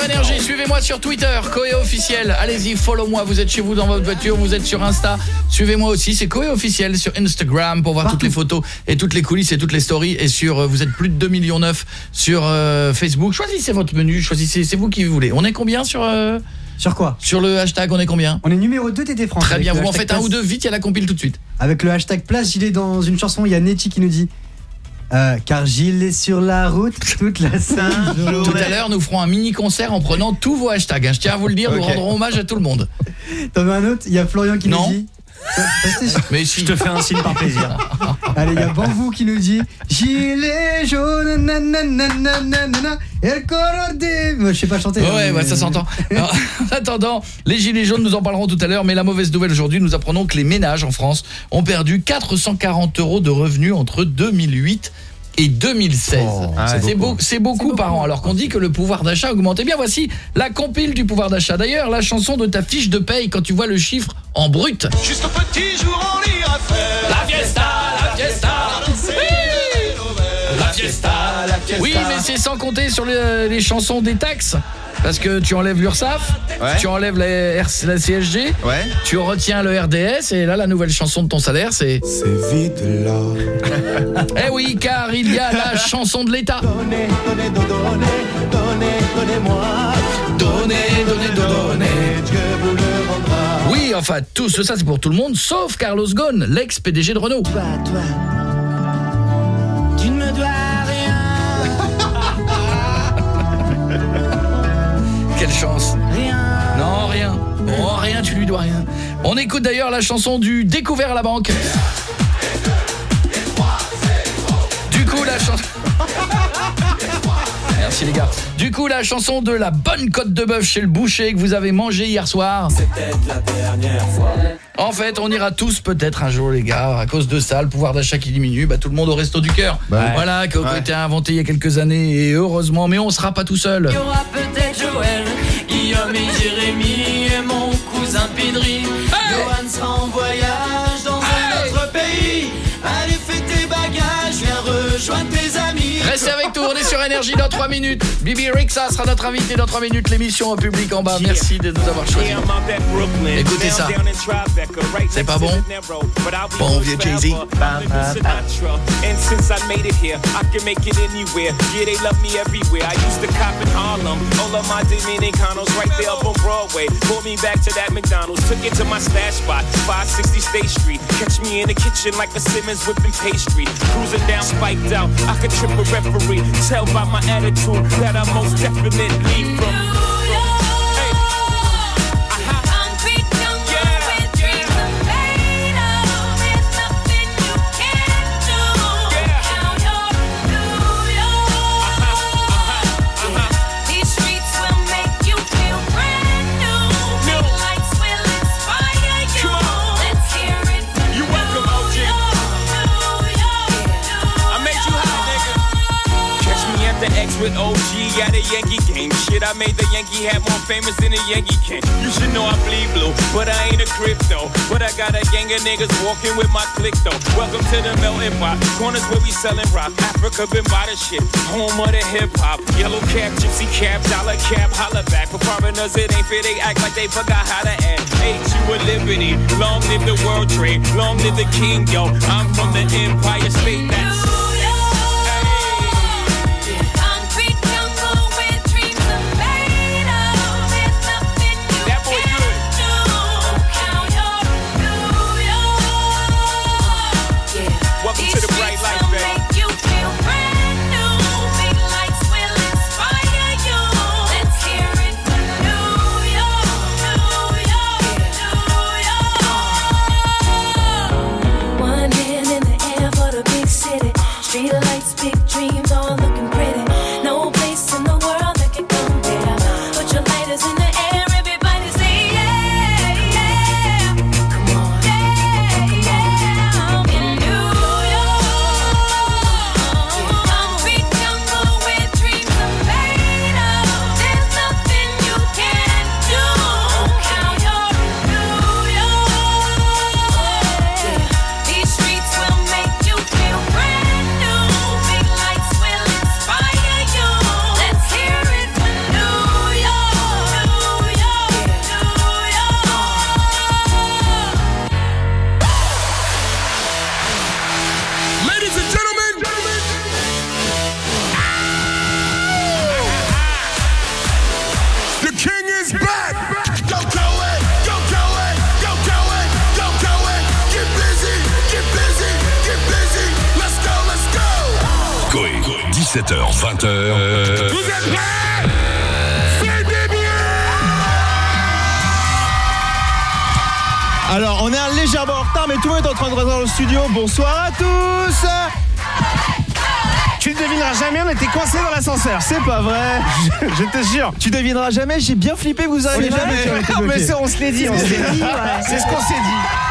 sur Énergie, suivez-moi sur Twitter, Koé officiel. Allez-y, follow-moi, vous êtes chez vous dans votre voiture, vous êtes sur Insta. Suivez-moi aussi, c'est Koé officiel sur Instagram pour voir toutes les photos et toutes les coulisses et toutes les stories et sur euh, vous êtes plus de 2 millions 9 sur euh, Facebook. Choisissez votre menu, choisissez, c'est vous qui voulez. On est combien sur euh, Sur quoi Sur le hashtag, on est combien On est numéro 2 TT France. Très bien, vous m'en hashtag faites un ou deux vite, il y a la compile tout de suite. Avec le hashtag place, Gilles est dans une chanson, il y a Nettie qui nous dit euh, Car Gilles est sur la route toute la sainte Tout à l'heure, nous ferons un mini concert en prenant tous vos hashtags. hein. Je tiens à vous le dire, nous Ok. rendrons hommage à tout le monde. T'en veux un autre? Il y a Florian qui Non. nous dit Mais si. Je te fais un signe par plaisir. Allez, il y a Bambou qui nous dit Gilet jaune, nananana, el color de... Moi, Je sais pas chanter. hein, Ouais, mais- ouais, ça s'entend. En attendant, les gilets jaunes, nous en parlerons tout à l'heure, mais la mauvaise nouvelle aujourd'hui, nous apprenons que les ménages en France ont perdu 440 euros de revenus entre 2008 et 2016. Ah, c'est c'est beaucoup. beau- c'est beaucoup, par an, alors qu'on dit que le pouvoir d'achat a augmenté. Eh bien, voici la compile du pouvoir d'achat. D'ailleurs, la chanson de ta fiche de paye quand tu vois le chiffre en brut. Juste au petit jour, on ira faire La fiesta, la fiesta, mais c'est sans compter sur les, les chansons des taxes. Parce que tu enlèves l'URSSAF, Ouais. tu enlèves la, la CSG, Ouais. tu retiens le RDS et là la nouvelle chanson de ton salaire c'est C'est vide là. Eh oui, car il y a la chanson de l'État. Donnez, donnez, donnez, donnez, donnez-moi. Donnez, donnez, donnez. Dieu vous le rendra. Oui, enfin tout ça c'est pour tout le monde sauf Carlos Ghosn, l'ex-PDG de Renault. Toi, toi, Oh, rien, tu lui dois rien. On écoute d'ailleurs la chanson du Découvert à la banque. Du coup, la chanson... Merci les gars. Du coup, la chanson de la bonne côte de bœuf chez le boucher que vous avez mangé hier soir. C'était la dernière fois. En fait, on ira tous peut-être un jour les gars, à cause de ça, le pouvoir d'achat qui diminue, bah tout le monde au resto du cœur. Bah, voilà, qui a été inventé il y a quelques années et heureusement, mais on sera pas tout seul. Il y aura peut-être Joël, Guillaume et Jérémy rejoindre tes amis. Restez avec nous, on est sur énergie dans 3 minutes. Bibi Rixa sera notre invité dans 3 minutes, l'émission en public en bas. Merci de nous avoir choisis. Écoutez ça. C'est pas bon? Bon vieux Jay-Z. And since I made it here, I can make it anywhere. Yeah, they love me everywhere. I used to cop in Harlem. All of my Dominicanos right there up on Broadway. Pulled me back to that McDonald's. Took it to my stash spot, 560 State Street. Catch me in the kitchen like a Simmons whipping pastry. Cruising down, spiked out. I could trip a referee. Tell by my attitude that I most definitely from. With OG at a Yankee game. Shit, I made the Yankee hat more famous than a Yankee can. You should know I bleed blue, but I ain't a crypto. But I got a gang of niggas walking with my click though. Welcome to the melting pot. Corners where we selling rock. Africa been by the shit. Home of the hip hop. Yellow cap, gypsy cap, dollar cap, holla back. For foreigners, it ain't fair. They act like they forgot how to act. Ain't you a liberty? Long live the world trade. Long live the king, yo. I'm from the Empire State. That's 17h, 20h. Vous êtes prêts Alors, on est un légèrement en retard, mais tout le monde est en train de rentrer dans le studio. Bonsoir à tous Tu ne devineras jamais, on était coincés dans l'ascenseur. C'est pas vrai, je, je te jure. Tu devineras jamais, j'ai bien flippé, vous arrivez jamais mais on se l'est dit, on se l'est dit. ouais. C'est ce qu'on s'est dit.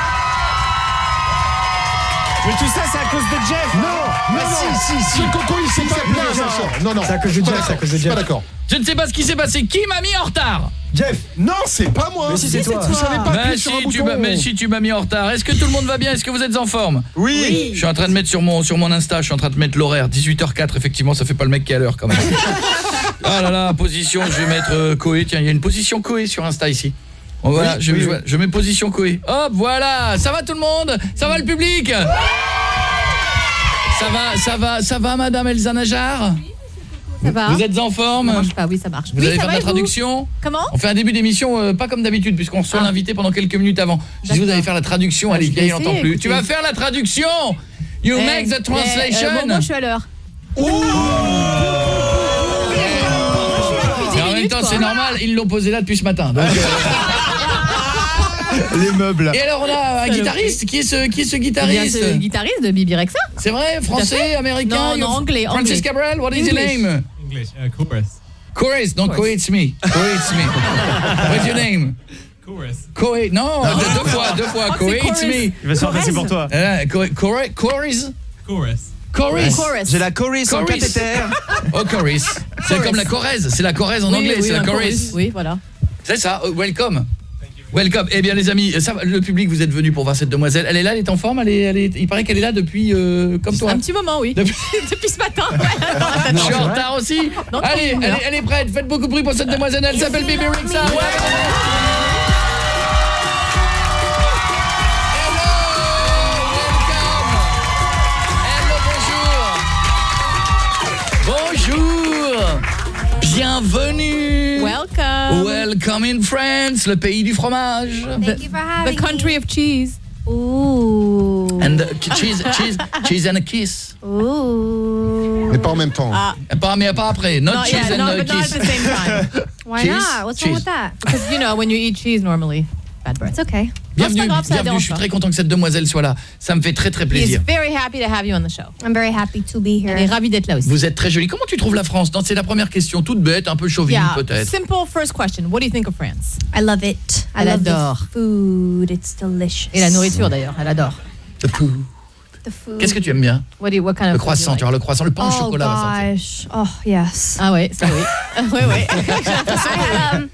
Mais tout ça, c'est à cause de Jeff Non, Ah, non, si, si, si. Ce coco, il s'est pas Non, non. Non, non. C'est à cause de Pas Jeff, c'est à cause de je suis Jeff. Pas d'accord. Je ne sais pas ce qui s'est passé. Qui m'a mis en retard Jeff Non, c'est pas moi. Mais si, c'est toi. Vous savez pas Bah appuyer si, sur un tu bouton. m'as mais si tu m'as mis en retard. Est-ce que tout le monde va bien? Est-ce que vous êtes en forme? Oui. Je suis en train de mettre sur mon sur mon Insta, je suis en train de mettre l'horaire 18h04 effectivement, ça fait pas le mec qui est à l'heure quand même. ah là là, position, je vais mettre euh, Koé. Tiens, il y a une position Koé sur Insta ici. Bon, voilà, Oui, je, oui, je- oui. je mets position Koé. Hop, voilà. Ça va tout le monde? Ça va le public? Ça va, ça va, ça va madame Elsa Najar Ça va Vous êtes en forme? Ça marche pas, oui, ça marche. Vous oui, allez faire va, la traduction? Comment? On fait un début d'émission euh, pas comme d'habitude puisqu'on reçoit Ah. l'invité pendant quelques minutes avant. Je dis vous allez faire la traduction, Ah, allez je vieille, n'entend plus. écoutez. Tu vas faire la traduction You Eh, make the eh, translation euh, bon, moi, je suis à l'heure. En même temps, c'est normal, ils l'ont posé là depuis ce matin. donc, euh, Les meubles. Et alors on a un guitariste, qui est ce qui est ce Eh bien, guitariste c'est le guitariste de Bibi Rexa. C'est vrai, français, américain, Non, non, anglais, Francis anglais. Cabrel, what is your name? English, uh, chorus. Chorus, don't Chorus. it's me. it's me. What's your name? Chorus. Coed, non, deux, deux fois, deux fois, Oh, it's me. Il va se faire passer pour toi. Euh, Coed- Coed- Chorus Chorus. Chorus Chorus. J'ai la chorus en Chorus. cathéter. Oh, Chorus. C'est Chorus. comme la Corrèze, c'est la Corrèze en Oui, anglais, oui, c'est la un Chorus. Oui, voilà. C'est ça, oh, welcome. Welcome. Eh bien les amis, ça, va, le public, vous êtes venus pour voir cette demoiselle. Elle est là, elle est en forme, elle est, elle est- il paraît qu'elle est là depuis, euh, comme toi. Un petit moment, oui. Depuis- Depuis ce matin. Je suis en retard aussi. Non, Allez, elle, est- elle est prête. Faites beaucoup de bruit pour cette demoiselle. Elle s'appelle Bibi Rixa. Ouais. Bienvenue. Welcome. Welcome in France, le pays du fromage. The country of cheese. Ooh. And the cheese, cheese, cheese and a kiss. Ooh. Mais pas en même temps. Ah. Pas, mais pas après. Not No, cheese yeah, and no, a but not kiss. at the same time. Why Cheese? not? What's Cheese. wrong with that? Because, you know, when you eat cheese normally, bad breath. It's okay. Bienvenue, grave, bienvenue. Je suis très content que cette demoiselle soit là. Ça me fait très très plaisir. very happy to have you on the show. I'm very happy to be Elle est here. ravie d'être là aussi. Vous êtes très jolie. Comment tu trouves la France? C'est la première question, toute bête, un peu chauvine Yeah, peut-être. simple first question. What do you think of France? I love it. I Elle love adore. the food. It's delicious. Et la nourriture d'ailleurs, elle adore. The food. Qu'est-ce que tu aimes bien? What, do you, what kind Le of you croissant, like? tu vois, le croissant, le pain au oh chocolat. gosh. Oh yes. Ah ouais, ça oui. ouais, ouais. I um,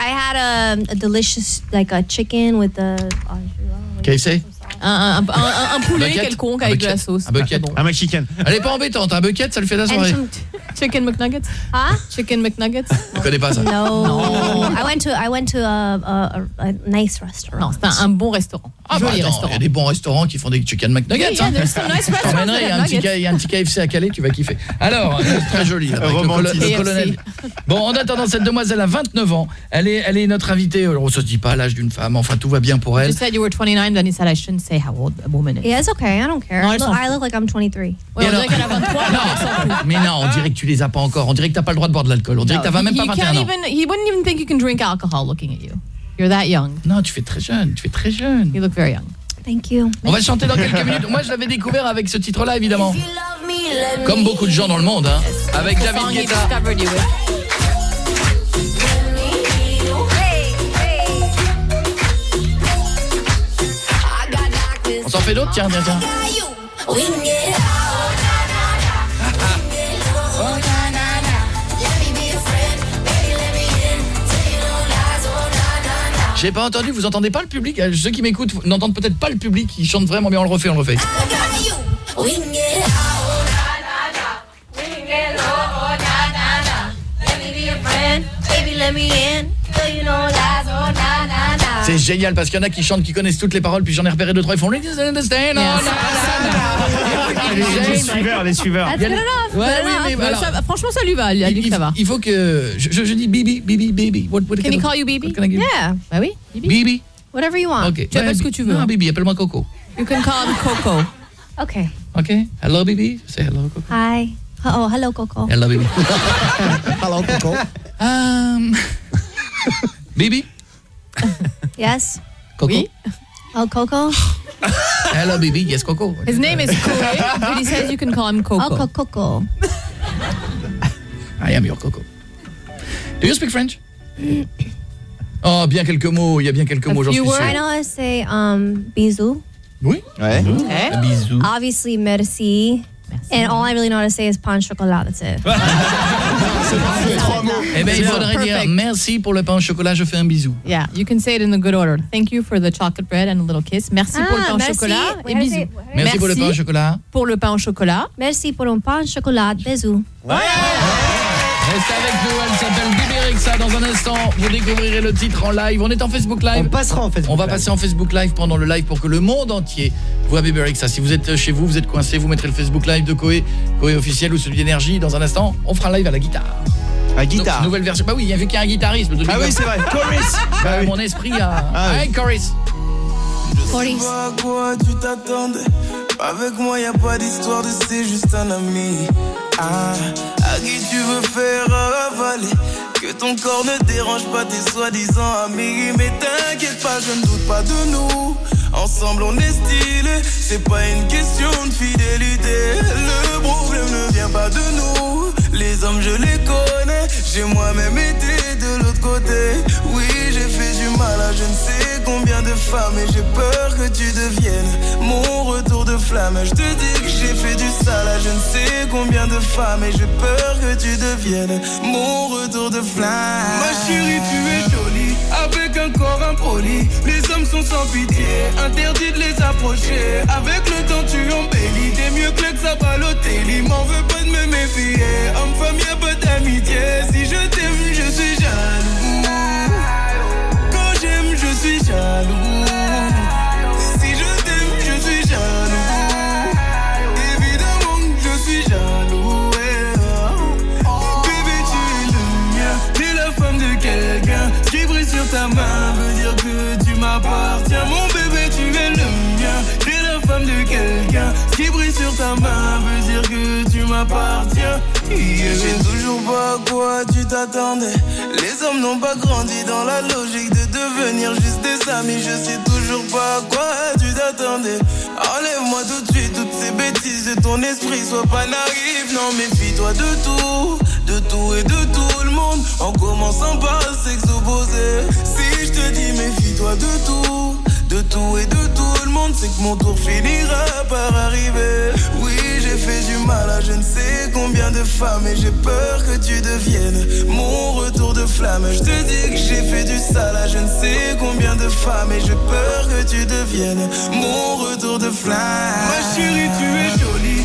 I had a, a delicious like a chicken with the. KFC Un, un, un, un- un poulet bucket? quelconque avec de la bucket? sauce. Un bucket? Un Mexicain. Elle est pas embêtante, un bucket, ça lui fait la soirée. Chicken McNuggets? Huh? Chicken McNuggets? Je connais pas ça? No. I went to I went to a, a, a, a nice restaurant. Non, c'est un, un bon restaurant. Ah bah il y a des bons restaurants qui font des chicken McNuggets. Oui, il y a hein. il y a un petit nuggets. K- il y a un petit KFC à Calais, tu vas kiffer. Alors, très joli. avec le, colo- le colonel. Bon, en attendant, cette demoiselle a 29 ans. Elle est, elle est notre invitée. Alors, on se dit pas l'âge d'une femme. Enfin, tout va bien pour elle. You said you were 29, then he said I shouldn't say how old a woman is. Yeah, it's okay. I don't care. No, it's look, I look like I'm 23. Ouais, on dirait qu'elle a 23, mais elle s'en fout. Mais non, on dirait que tu les as pas encore. On dirait que t'as pas le droit de boire de l'alcool. On dirait que t'as même pas he 21 can't ans. even, he wouldn't even think you can drink alcohol looking at you. You're that young. Non, tu fais très jeune. Tu fais très jeune. You look very young. Thank you. On va chanter dans quelques minutes. Moi, je l'avais découvert avec ce titre-là, évidemment. Comme beaucoup de gens dans le monde, hein. Avec David Guetta. On s'en fait d'autres Tiens, tiens, tiens. J'ai pas entendu, vous entendez pas le public? Euh, Ceux qui m'écoutent n'entendent peut-être pas le public, ils chantent vraiment bien, on le refait, on le refait. C'est génial parce qu'il y en a qui chantent, qui connaissent toutes les paroles, puis j'en ai repéré deux, trois, ils font Les suiveurs, les suiveurs. Ouais, oui, enough. mais Euh, ça- franchement, ça lui va. Il il, ça va. il faut que je, je, je dis Bibi, Bibi, Bibi. What, what Can he call you Bibi? what can I give- Yeah. Bah oui, Bibi? Bibi. Whatever you want. Ok. Tu appelles ce que tu veux. Non, Bibi, appelle-moi Coco. You can call him Coco. Okay. Ok. Hello, Bibi. Say hello, Coco. Hi. Oh, hello, Coco. Hello, Bibi. Hello, Coco. Um, Bibi? Yes. Coco? Oui. Oh, Coco. Hello, Bibi. Yes, Coco. His name is Koe, but he says you can call him Coco. Oh, Co- Coco. I am your Coco. Do you speak French? Oh, bien quelques mots. Il y a bien quelques A mots, j'en suis few sûr. I know I say um bisous. Oui. Ouais. Un bisou. Obviously, merci. And all I really know how to say is pain au chocolat. That's it. Eh ben, il Yeah. faudrait dire merci pour le pain au chocolat, je fais un bisou. Yeah, you can say it in the good order. Thank you for the chocolate bread and a little kiss. Merci pour le Ah, pain au merci. chocolat Ouais, et bisous. c'est- Merci, pour le pain au chocolat. Pour le pain au chocolat. Merci pour un pain au chocolat. Bisous. Restez avec nous, elle s'appelle Rexa. Dans un instant, vous découvrirez le titre en live. On est en Facebook Live. On passera en Facebook On va Live. passer en Facebook Live pendant le live pour que le monde entier voit Bibi Rexa. Si vous êtes chez vous, vous êtes coincé, vous mettrez le Facebook Live de Koé, Koé officiel ou celui d'énergie. Dans un instant, on fera un live à la guitare. À guitare. Donc, nouvelle version. Bah oui, il y avait qu'un guitariste. Ah oui, c'est vrai. Chorus. Bah, Ah oui. Mon esprit a... Ah oui. Hey, chorus. Je sais pas à quoi tu t'attendais. Avec moi, y a pas d'histoire de c'est juste un ami. Ah, tu veux faire avaler. Que ton corps ne dérange pas tes soi-disant amis. Mais t'inquiète pas, je ne doute pas de nous. Ensemble, on est stylé. C'est pas une question de fidélité. Le problème ne vient pas de nous. Les hommes, je les connais. J'ai moi-même été de l'autre côté. Oui, j'ai fait du mal à je ne sais combien de femmes. Et j'ai peur que tu deviennes mon retour de flamme. Je te dis que j'ai fait du sale à je ne sais combien de femmes. Et j'ai peur que tu deviennes mon retour de flamme. Ma chérie, tu es jolie. Avec un corps impoli. Les hommes sont sans pitié. Interdit de les approcher. Avec le temps, tu embellis. T'es mieux que l'ex à Balotelli. M'en veux pas de me méfier. Homme-femme, y'a pas d'amitié. Si je t'aime, je suis jaloux. Suis jaloux. Si je t'aime, je suis jaloux. Évidemment je suis jaloux. ouais. Bébé, tu es le mien. T'es la femme de quelqu'un. Ce qui brille sur ta main veut dire que tu m'appartiens. Mon bébé, tu es le mien. T'es la femme de quelqu'un. Ce qui brille sur ta main veut dire que tu m'appartiens. Je sais toujours pas à quoi tu t'attendais. Les hommes n'ont pas grandi dans la logique de devenir juste des amis. Je sais toujours pas à quoi tu t'attendais. Enlève-moi tout de suite toutes ces bêtises de ton esprit. Sois pas naïf, non, méfie-toi de tout. De tout et de tout le monde. En commençant par s'exposer. Si je te dis méfie-toi de tout. De tout et de tout le monde, c'est que mon tour finira par arriver. Oui, j'ai fait du mal à je ne sais combien de femmes et j'ai peur que tu deviennes mon retour de flamme. Je te dis que j'ai fait du sale à je ne sais combien de femmes et j'ai peur que tu deviennes mon retour de flamme. Ma chérie, tu es jolie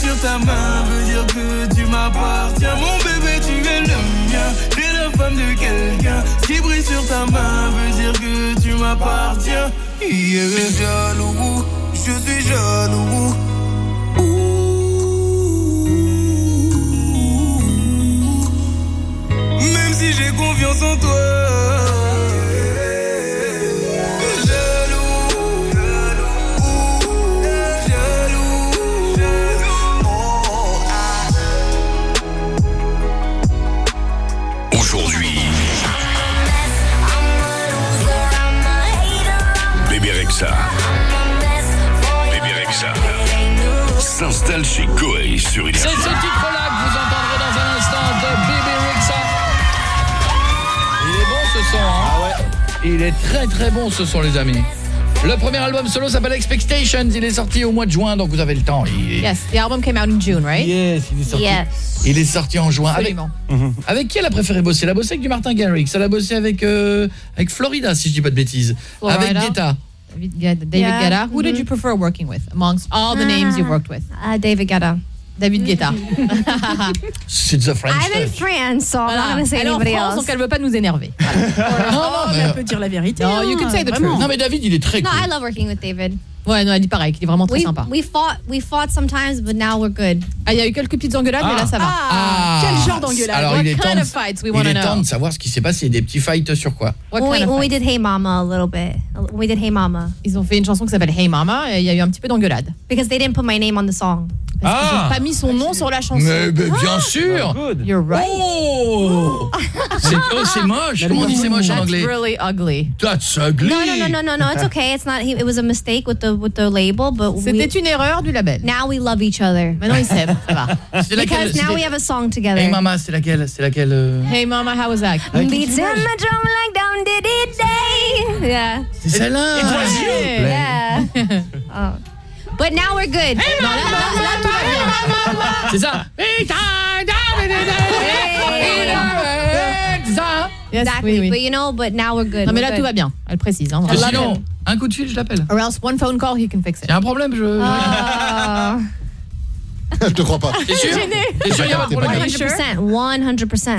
Sur ta main veut dire que tu m'appartiens. Mon bébé, tu es le mien. T'es la femme de quelqu'un. Qui brille sur ta main veut dire que tu m'appartiens. Je suis jaloux. Je suis jaloux. Même si j'ai confiance en toi. Chez sur C'est ce titre-là que vous entendrez dans un instant de Bibi Rexa. Il est bon ce son, hein Ah ouais. Il est très très bon ce son, les amis. Le premier album solo s'appelle Expectations. Il est sorti au mois de juin, donc vous avez le temps. Il est... Yes, the album came out in June, right? Yes, il est sorti. Yes. Il est sorti en juin. Avec, Absolument. avec qui elle a préféré bosser? Elle a bossé avec du Martin Garrix. Elle a bossé avec, euh, avec Florida, si je dis pas de bêtises. Avec. Guetta. David Guetta. Yeah. Who did you prefer working with amongst all the names you've worked with? Uh, David Guetta. David Guetta. C'est the French I'm in. France, so I'm Voilà. not gonna say Elle est en anybody France, else. donc elle veut pas nous énerver. Non, non, mais elle peut dire la vérité. No, you hein, can say the truth. Non, mais David, il est très No, cool. I love working with David. Ouais, non, elle dit pareil, qu'il est vraiment très We, sympa. we fought we fought sometimes, but now we're good. Ah, il y a eu quelques petites engueulades, mais là ça va. Ah, quel genre d'engueulade Alors, What il est kind temps, of fights we il wanna est temps know? de savoir ce qui s'est passé. Des petits fights sur quoi? What When we, kind of when we fights? did Hey Mama a little bit. We did Hey Mama. Ils ont fait une chanson qui s'appelle Hey Mama et il y a eu un petit peu d'engueulade. Because they didn't put my name on the song. Parce qu'ils Ah. pas mis son nom sur la chanson. Mais, mais bien sûr Good. You're right. Oh C'est oh, c'est moche Comment on dit c'est moche en That's anglais really ugly. That's ugly No, no, no, no, no, no. It's okay. It's not. It was a mistake with the with the label, but we, C'était une erreur du label. now we love each other. Maintenant ils s'aiment, ça va. C'est laquelle Because now we have a song together. Hey mama, c'est laquelle C'est laquelle euh? Hey Mama, how was that? Beats in my drum like down did it day. Yeah. C'est celle-là Hey. Yeah. oh. But now we're good. Non, là, là, là, tout va bien. C'est ça C'est ça Yes, exactly. oui, oui. But you know, but now we're good. Non mais là good. tout va bien. Elle précise. Hein, que Sinon, un coup de fil, je l'appelle. Or else one phone call, he can fix it. Il y a un problème, je... Ah. Je te crois pas. T'es sûr? T'es sûr, il y a pas de problème? 100%.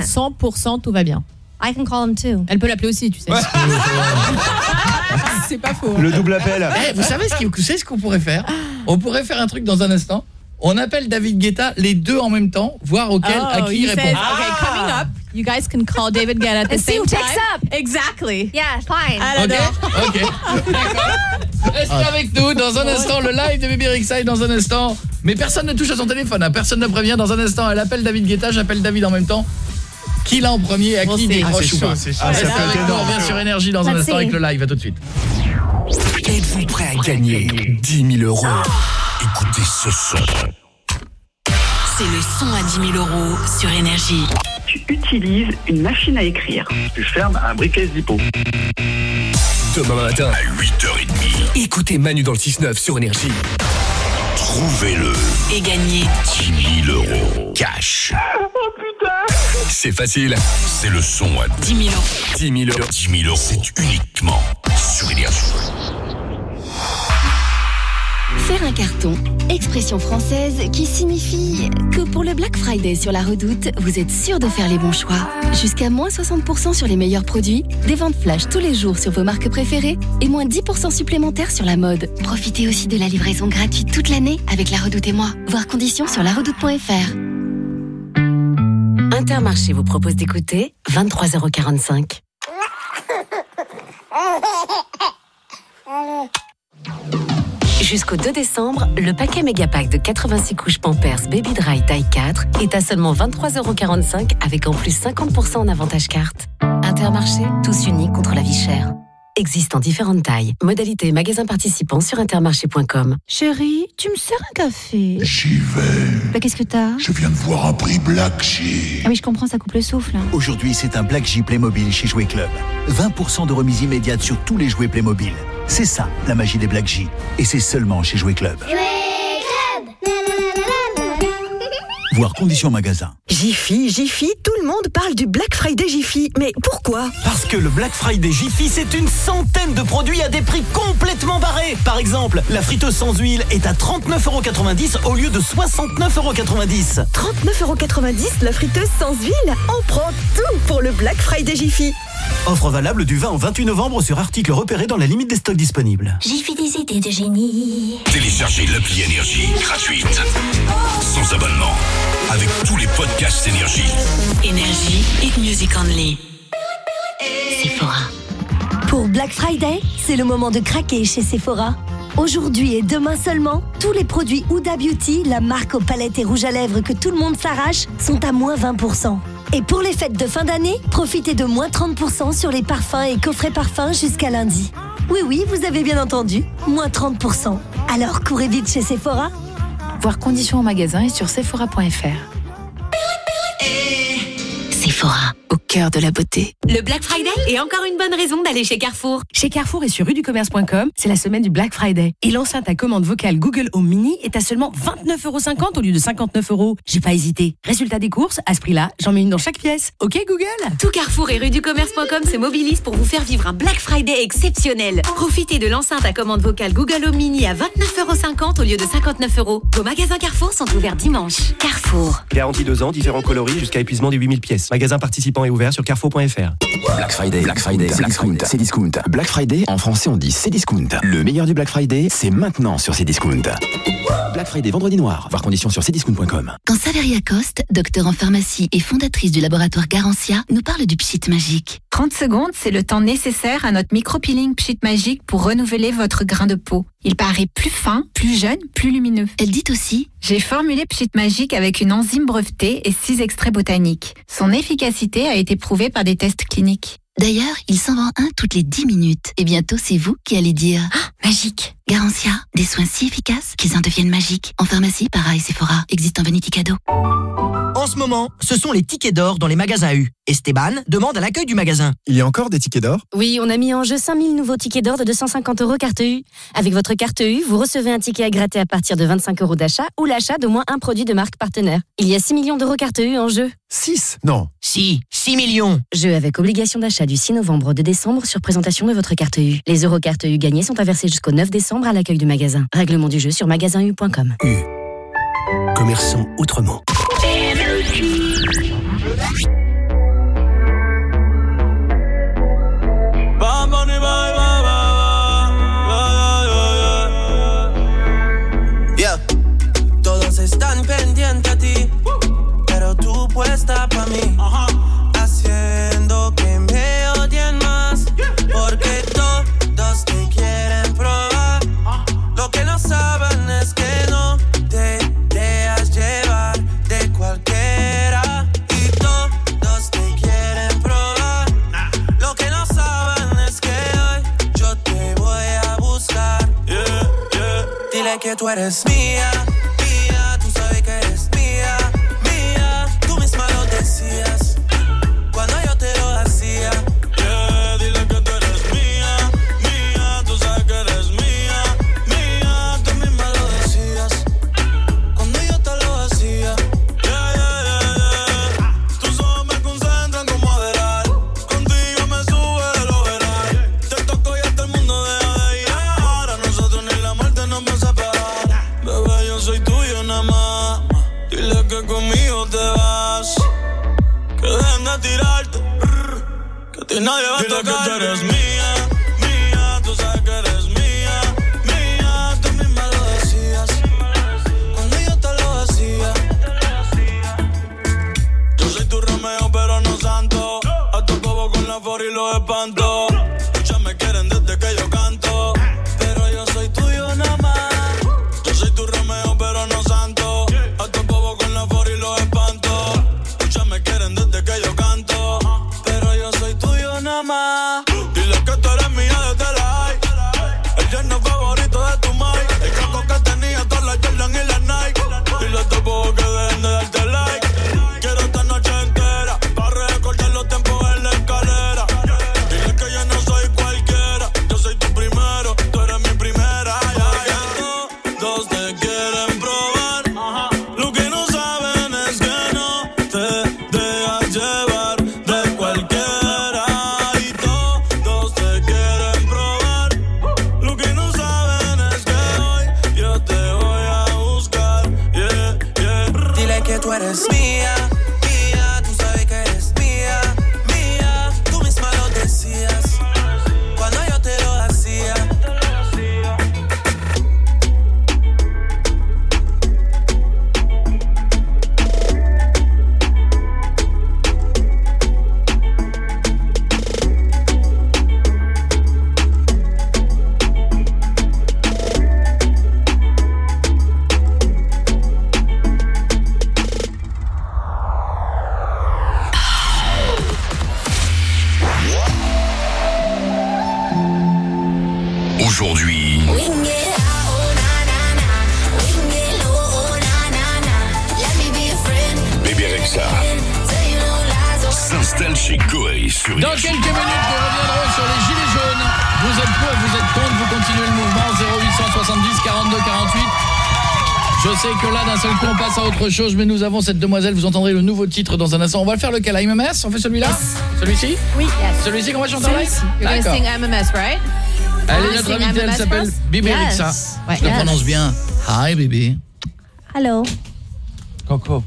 100%. 100% tout va bien. I can call him too. Elle peut l'appeler aussi, tu sais. C'est pas faux. Le double appel. Eh, vous savez ce qui- vous savez ce qu'on pourrait faire On pourrait faire un truc dans un instant. On appelle David Guetta les deux en même temps, voir auquel à Oh, qui il he répond. says, okay, coming up, you guys can call David Guetta at the And see same who time. picks up. Exactly. Yeah, fine. Ok, ok. D'accord. Restez avec nous dans un instant, le live de Baby Rexide dans un instant. Mais personne ne touche à son téléphone, hein. personne ne prévient. Dans un instant, elle appelle David Guetta, j'appelle David en même temps. Qui l'a en premier, à qui décroche Ah, c'est ou pas c'est chaud. Ah, on énorme. revient sur Énergie dans un instant avec le live, à tout de suite. Êtes-vous prêt à gagner 10 000 euros Écoutez ce son. C'est le son à 10 000 euros sur Énergie. Tu utilises une machine à écrire. Tu fermes un briquet Zippo. Demain matin à 8h30. Écoutez Manu dans le 6-9 sur Énergie. Trouvez-le. Et gagner 10 000 euros. Cash. Oh putain C'est facile. C'est le son à 10 000 euros. 10 000 euros. 10 000 euros. C'est uniquement sur Énergie. Faire un carton, expression française qui signifie que pour le Black Friday sur la redoute, vous êtes sûr de faire les bons choix. Jusqu'à moins 60% sur les meilleurs produits, des ventes flash tous les jours sur vos marques préférées et moins 10% supplémentaires sur la mode. Profitez aussi de la livraison gratuite toute l'année avec la redoute et moi. Voir conditions sur laredoute.fr. Intermarché vous propose d'écouter 23,45€. Jusqu'au 2 décembre, le paquet Megapack de 86 couches Pampers Baby Dry taille 4 est à seulement 23,45€ avec en plus 50% en avantage carte. Intermarché, tous unis contre la vie chère. Existe en différentes tailles. Modalité et magasins participants sur intermarché.com. Chérie, tu me sers un café J'y vais. Bah qu'est-ce que t'as? Je viens de voir un prix Black Sheep. Ah oui, je comprends, ça coupe le souffle. hein. Aujourd'hui, c'est un Black J Playmobil chez Jouet Club. 20% de remise immédiate sur tous les jouets Playmobil. C'est ça, la magie des Black J. Et c'est seulement chez Jouet Club. Voir conditions magasin. Jiffy, Jiffy, tout le monde parle du Black Friday Jiffy. Mais pourquoi? Parce que le Black Friday Jiffy, c'est une centaine de produits à des prix complètement barrés. Par exemple, la friteuse sans huile est à 39,90€ au lieu de 69,90€. 39,90€ la friteuse sans huile On prend tout pour le Black Friday Jiffy. Offre valable du 20 au 28 novembre sur articles repérés dans la limite des stocks disponibles. Jiffy des idées de génie. Téléchargez l'appli Énergie gratuite. Sans abonnement. Avec tous les podcasts Énergie. Énergie, hit music only. Sephora. Pour Black Friday, c'est le moment de craquer chez Sephora. Aujourd'hui et demain seulement, tous les produits Huda Beauty, la marque aux palettes et rouges à lèvres que tout le monde s'arrache, sont à moins 20%. Et pour les fêtes de fin d'année, profitez de moins 30% sur les parfums et coffrets parfums jusqu'à lundi. Oui, oui, vous avez bien entendu, moins 30%. Alors courez vite chez Sephora. Voir conditions en magasin et sur sephora.fr. Sephora, au cœur de la beauté. Le Black Friday est encore une bonne raison d'aller chez Carrefour. Chez Carrefour et sur ruducommerce.com, c'est la semaine du Black Friday. Et l'enceinte à commande vocale Google Home Mini est à seulement 29,50€ au lieu de 59 euros. J'ai pas hésité. Résultat des courses, à ce prix-là, j'en mets une dans chaque pièce. Ok Google? Tout Carrefour et ruducommerce.com se mobilisent pour vous faire vivre un Black Friday exceptionnel. Profitez de l'enceinte à commande vocale Google Home Mini à 29,50€ au lieu de 59 euros. Vos magasins Carrefour sont ouverts dimanche. Carrefour. Garantie 2 ans, différents coloris jusqu'à épuisement des 8000 pièces. Magasin participant est ouvert sur carrefour.fr. Black Friday, Black Friday, c'est discount, c'est discount. Black Friday, en français on dit c'est discount. Le meilleur du Black Friday, c'est maintenant sur c'est discount. Black Friday, vendredi noir, voir conditions sur cdiscount.com. Quand Saveria Coste, docteur en pharmacie et fondatrice du laboratoire Garantia, nous parle du pchit magique. 30 secondes, c'est le temps nécessaire à notre micro-peeling Pchit Magique pour renouveler votre grain de peau. Il paraît plus fin, plus jeune, plus lumineux. Elle dit aussi J'ai formulé Pchit Magique avec une enzyme brevetée et 6 extraits botaniques. Son efficacité a été prouvée par des tests cliniques. D'ailleurs, il s'en vend un toutes les 10 minutes. Et bientôt, c'est vous qui allez dire Ah, magique Garantia, des soins si efficaces qu'ils en deviennent magiques. En pharmacie, pareil, Sephora, existe en vanity cadeau. En ce moment, ce sont les tickets d'or dans les magasins U. Esteban demande à l'accueil du magasin. Il y a encore des tickets d'or? Oui, on a mis en jeu 5000 nouveaux tickets d'or de 250 euros carte U. Avec votre carte U, vous recevez un ticket à gratter à partir de 25 euros d'achat ou l'achat d'au moins un produit de marque partenaire. Il y a 6 millions d'euros carte U en jeu. 6 Non. Si, 6 millions. Jeu avec obligation d'achat du 6 novembre au 2 décembre sur présentation de votre carte U. Les euros carte U gagnés sont à verser jusqu'au 9 décembre à l'accueil du magasin. Règlement du jeu sur magasin-u.com. Commerçant autrement. Tú eres mía, ti nadie va a tocar. Dile que tú eres mía, mía, tú sabes que eres mía, mía, Tú misma lo decías cuando yo te lo hacía. Yo soy tu Romeo, pero no santo. A tu bobo con la for y los espanto. Je sais que là, d'un seul coup, on passe à autre chose, mais nous avons cette demoiselle. Vous entendrez le nouveau titre dans un instant. On va le faire lequel? À MMS On fait celui-là? Celui-ci? Oui, yes. Celui-ci qu'on va chanter? En live Celui-ci. You're gonna D'accord. sing MMS, right? Elle Wanna est notre sing invitée, elle s'appelle? Bibi Yes. Alexa. Ouais. Je le Yes. prononce bien. Hi, Bibi. Hello. Coco.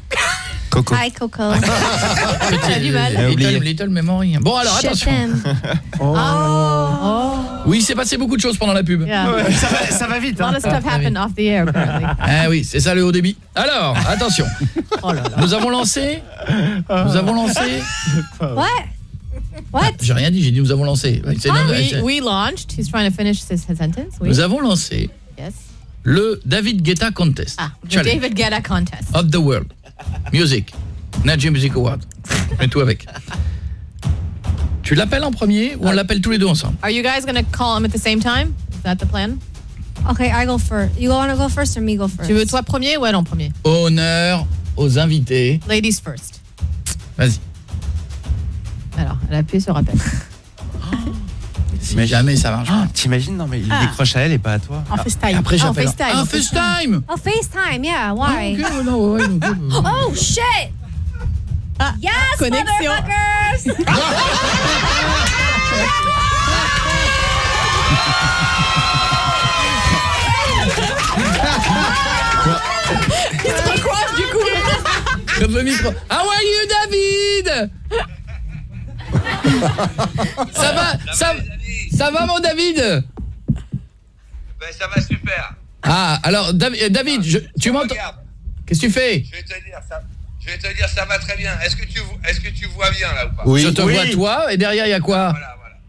Coco. Hi, Coco. Petit- du mal. Little, little memory. Bon, alors, attention. t'aime. Oh. Oui, il s'est passé beaucoup de choses pendant la pub. Yeah. Ouais, ça va- ça va vite, A lot hein. of stuff happened off the air, apparently. Ah oui, c'est ça le haut débit. Alors, attention. Oh Nous avons lancé Nous avons lancé What? What? J'ai rien dit, j'ai dit nous avons lancé. Ouais, c'est- Ah, non, we, we launched. He's trying to finish his, sentence. Oui. Nous avons lancé Yes. le David Guetta Contest. Ah, the Challenge David Guetta contest. of the World. Music. Nadia Music Award. Mets tout avec. Tu l'appelles en premier ou on l'appelle tous les deux ensemble? Are you guys going to call him at the same time? Is that the plan? Okay, I go first. You want to go first or me go first? Tu veux toi premier ou elle en premier? Honneur aux invités. Ladies first. Vas-y. Alors, elle appuie sur appel. Si jamais ça marche. Ah, T'imagines Non, mais il Ah. décroche à elle et pas à toi. En FaceTime. Après, Ah, en j'appelle. FaceTime. Ah, en FaceTime Oh, FaceTime, yeah. Why? Ah, ok, non, ouais, ok. Oh, shit! Ah, Yes, connexion. motherfuckers! Il se recroche du coup. Comme le micro. How are you, David? Ça va ça, ça va, mon David? Ben, ça va super. Ah, alors, Dav- David, je- tu m'entends? Qu'est-ce que tu fais? Je vais te dire, ça, je vais te dire, ça va très bien. Est-ce que tu, que vois bien là ou pas? Je te vois toi, et derrière, il y a quoi?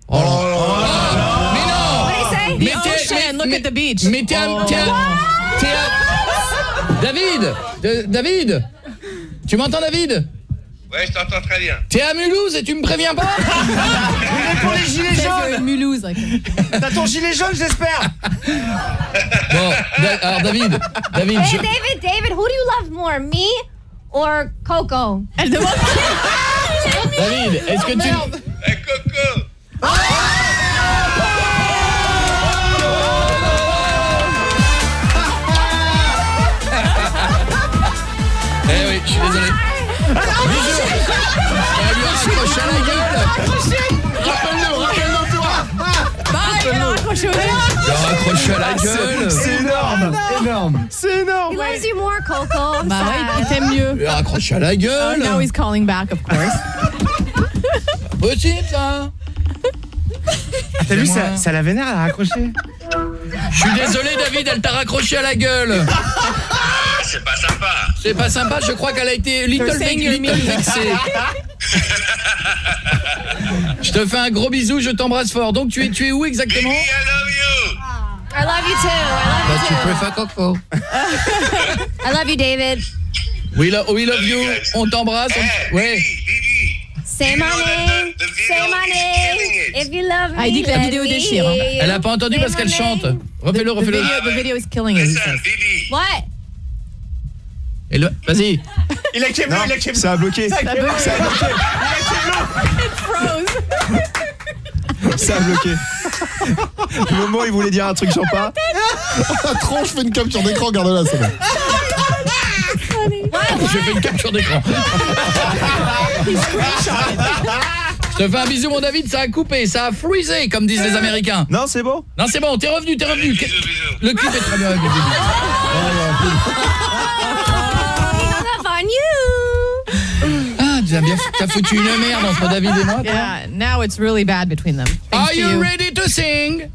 Oh. Là Mais non? Mais ocean, mais- look mais- at the beach. Mais t'es un... David David. Tu m'entends, David? Ouais, je t'entends très bien. T'es à Mulhouse et tu me préviens pas? Mais pour les gilets jaunes. Mulhouse. T'as ton gilet jaune, j'espère. Bon, Da- alors David, David, Hey, David, David, who do you love more, me or Coco? Elle demande. David, est-ce que tu... Eh, Coco Eh oui, je suis désolé. Bisous. Elle lui raccroche à la gueule. Elle a raccroché au nez. A raccroché à la gueule. C'est énorme Énorme C'est énorme He loves you more, Coco. Bah ouais, il t'aime mieux. Il a raccroché à la Oh, gueule. now he's calling back, of course. Possible ça T'as vu, ça, ça la vénère, elle a raccroché Je suis désolé David, elle t'a raccroché à la gueule. C'est pas sympa. C'est pas sympa, je crois qu'elle a été little, vex- little vexée. Je te fais un gros bisou, je t'embrasse fort. Donc tu es tu es où exactement Baby, I love you. I love you too. I Bah, love tu you préfères Coco. too. I love you, David. We, lo- we love you, on t'embrasse. On- Ouais. Name. Say my name. If you love me. Ah, il dit que la vidéo déchire, hein. Elle a pas entendu Say parce qu'elle chante. Refais-le, The refais-le. video, the video is killing it? Et le- Vas-y. Il a Kevlo, il a Kevlo Ça a bloqué. Ça a bloqué Ça a bloqué It froze. Ça a bloqué. Le moment où il voulait dire un truc sympa. Trop, je fais une capture d'écran, garde-la, c'est bon. Je fais une capture d'écran. Je te fais un bisou mon David, ça a coupé, ça a freezé comme disent les Américains. Non, c'est bon Non, c'est bon, t'es revenu, t'es revenu. Bisous, bisous. Le clip est très bien t'as bien t'as foutu une merde entre David et moi. Yeah, now it's really bad between them. Thanks Are to you you. ready to sing?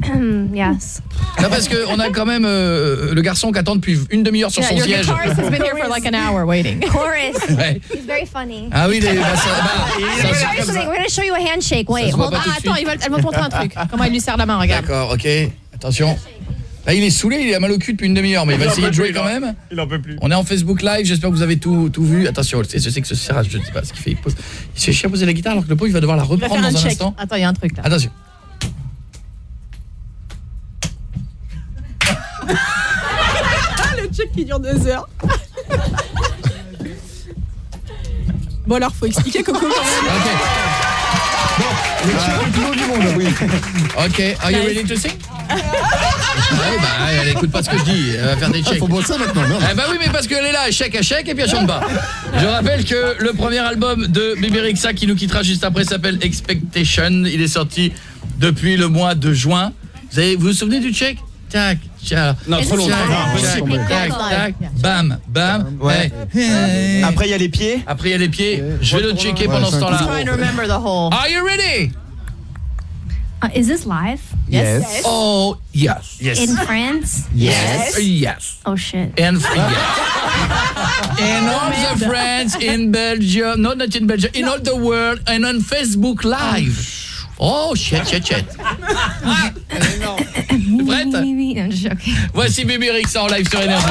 Yes. Non, parce que on a quand même euh, le garçon qui attend depuis une demi-heure sur Yeah, son your siège. guitarist has been here for like an hour waiting. Chorus. Ouais. He's very funny. Ah oui, les, bah, ça, bah, ça- you something. We're gonna show you a handshake. Wait, Ah, attends, suite. il va, elle va te montrer un truc. Comment il lui serre la main, regarde. D'accord, ok. Attention. Là, il est saoulé, il a mal au cul depuis une demi-heure, mais il va essayer de jouer quand même. Il en peut plus. On est en Facebook Live, j'espère que vous avez tout, tout vu. Attention, je sais que ce serrage, je ne sais pas ce qu'il fait. Il, pose, il se fait chier à poser la guitare alors que le pauvre, il va devoir la reprendre un dans un check. instant. Attends, il y a un truc là. Attention. le check qui dure deux heures. Bon alors, faut expliquer Coco quand même. Le plus long du monde, oui. Ok, are you ready to sing? Ouais, bah, elle écoute pas ce que je dis, elle va faire des Ah, chèques. faut bosser maintenant, merde. Eh bah oui, mais parce qu'elle est là, chèque à chèque, et puis elle chante pas. Je rappelle que le premier album de Bibi Rexha, qui nous quittera juste après, s'appelle Expectation. Il est sorti depuis le mois de juin. Vous, avez, vous vous souvenez du chèque? Tac, tchac. Non, trop long. Tac, Non, tac, bam, bam. Ouais. Après, il y a les pieds. Après, il y a les pieds. Je vais le checker pendant ce I'm temps-là. trying to remember the whole. Are you ready? Uh, is this live? Yes. Oh, yes. Yes. In France? Yes. Yes. Oh shit. And in all the France, in Belgium, no, not in Belgium, in all the world, and on Facebook Live. Oh, shit, shit, shit. T'es prête Maybe. No, I'm just joking. Voici Bibi Rexha en live sur Énergie.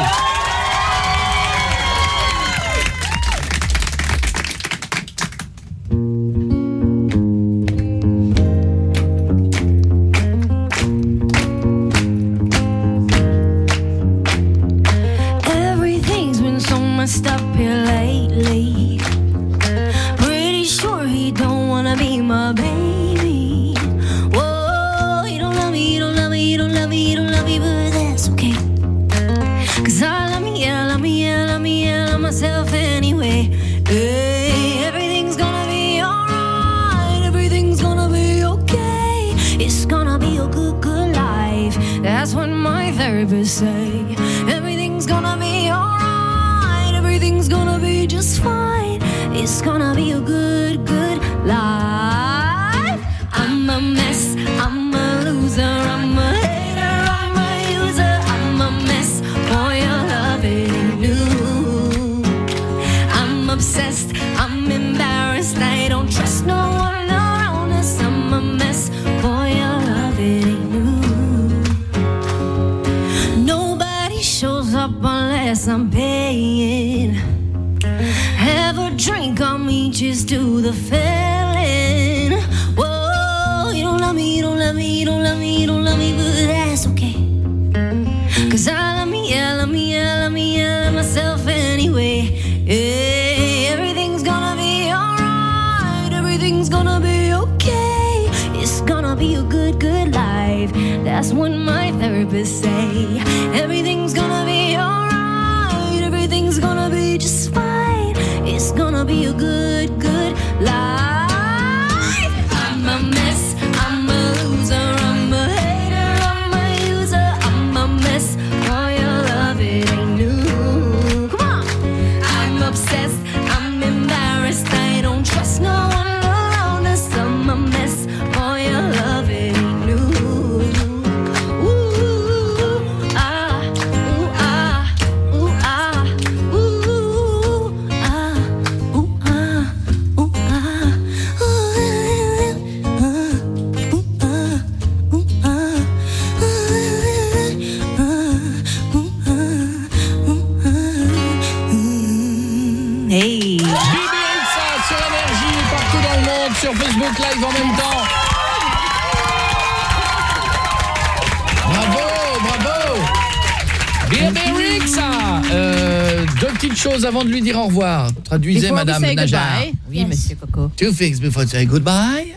Madame Najar. goodbye. Oui, monsieur Coco. Two things before you say goodbye.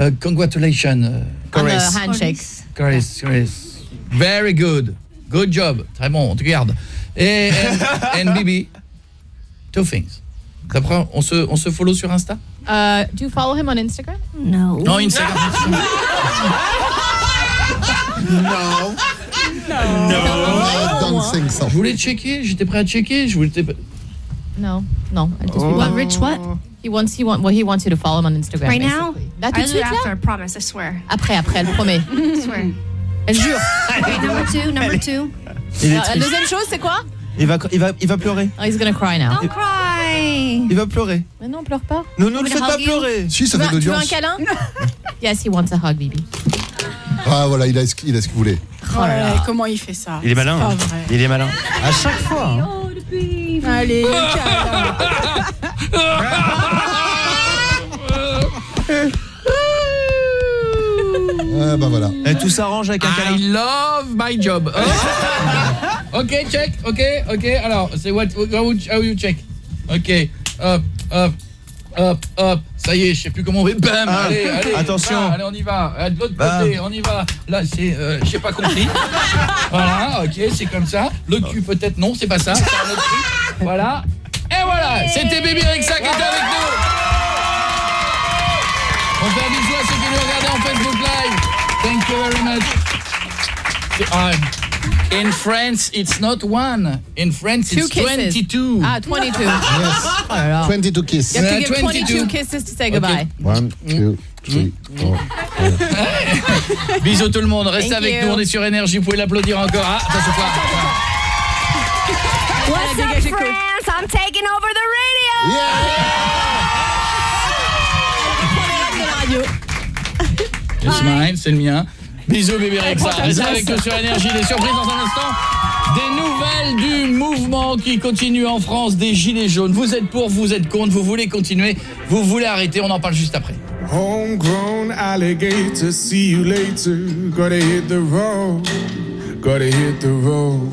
Uh, congratulations. uh, On the Chorus. handshakes. Chorus, chorus. Very good. Good job. Très bon, on te garde. Et and, and Bibi, two things. Après, on se, on se follow sur Insta? Uh, do you follow him on Instagram? No. Non, Instagram. Non. No. I don't think so. Je voulais checker, j'étais prêt à checker, je voulais No, no. I just What, Rich, what? He wants, he want, well, he wants you to follow him on Instagram. Right now? basically. Là, tout I'll de do it suite, là? after, I promise, I swear. Après, après, elle promet. I swear. Elle jure. Okay, number two, number two. Il est Alors, La triste. deuxième chose, c'est quoi? Il va, il va, il va pleurer. Oh, he's gonna cry now. Don't cry. Il va pleurer. Mais non, pleure pas. Ne nous le gonna faites pas pleurer. Si, ça Tu fait veux, de tu veux un l'audience. câlin? yes, he wants a hug, Bibi. Ah voilà, il a, ce qu'il- il a ce qu'il voulait. Oh là là. Comment il fait ça? Il est malin. C'est pas hein. vrai. Il est malin. À chaque fois. hein. Allez, câlin. Ah bah voilà. Et tout s'arrange avec un I câlin. love my job. Oh. ok, check. Ok, ok. Alors, c'est what how, would- how you check? Ok. Hop, hop. Hop, hop, ça y est, je sais plus comment on fait. Bam, Ah, allez, allez. attention. va, allez, on y va. Ah, De l'autre côté, on y va. Là, c'est, euh, j'ai pas compris. voilà, ok, c'est comme ça. Le cul peut-être, non, c'est pas ça. C'est un autre truc. Voilà. Et voilà, c'était Baby Rexa qui était avec nous. On fait un bisou à ceux qui nous regardaient en Facebook Live. Thank you very much. Ah, in France, it's not one. In France, Two it's kisses. 22. Ah, 22. Yes. Oh là là. 22 kiss. You have to give 22 22. kisses to say goodbye. One, two, three, four. Bisous tout le monde, restez Thank avec you. nous, on est sur énergie, vous pouvez l'applaudir encore. Ah, ça se. What's up, France? I'm taking over the radio. It's mine, c'est le mien. Bisous bébé Rexa, restez avec nous sur énergie, des surprises dans un instant. Des nouvelles du mouvement qui continue en France, des gilets jaunes. Vous êtes pour, vous êtes contre, vous voulez continuer, vous voulez arrêter, on en parle juste après. Homegrown alligator, see you later. Gotta hit the road, gotta hit the road.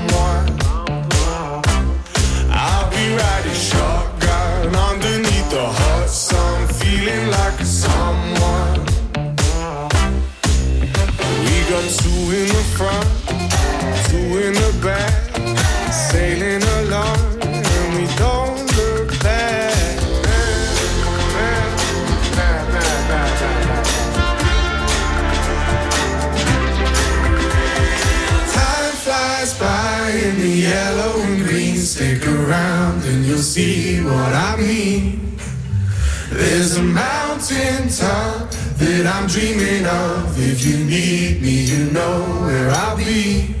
That I'm dreaming of. If you need me, you know where I'll be.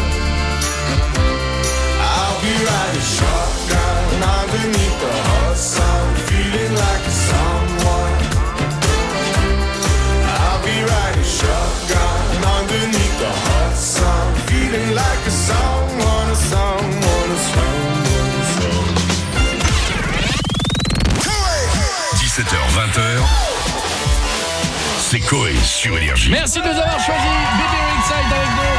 C'est Coé sur Énergie. Merci de nous avoir choisi. Baby Rexa est avec nous.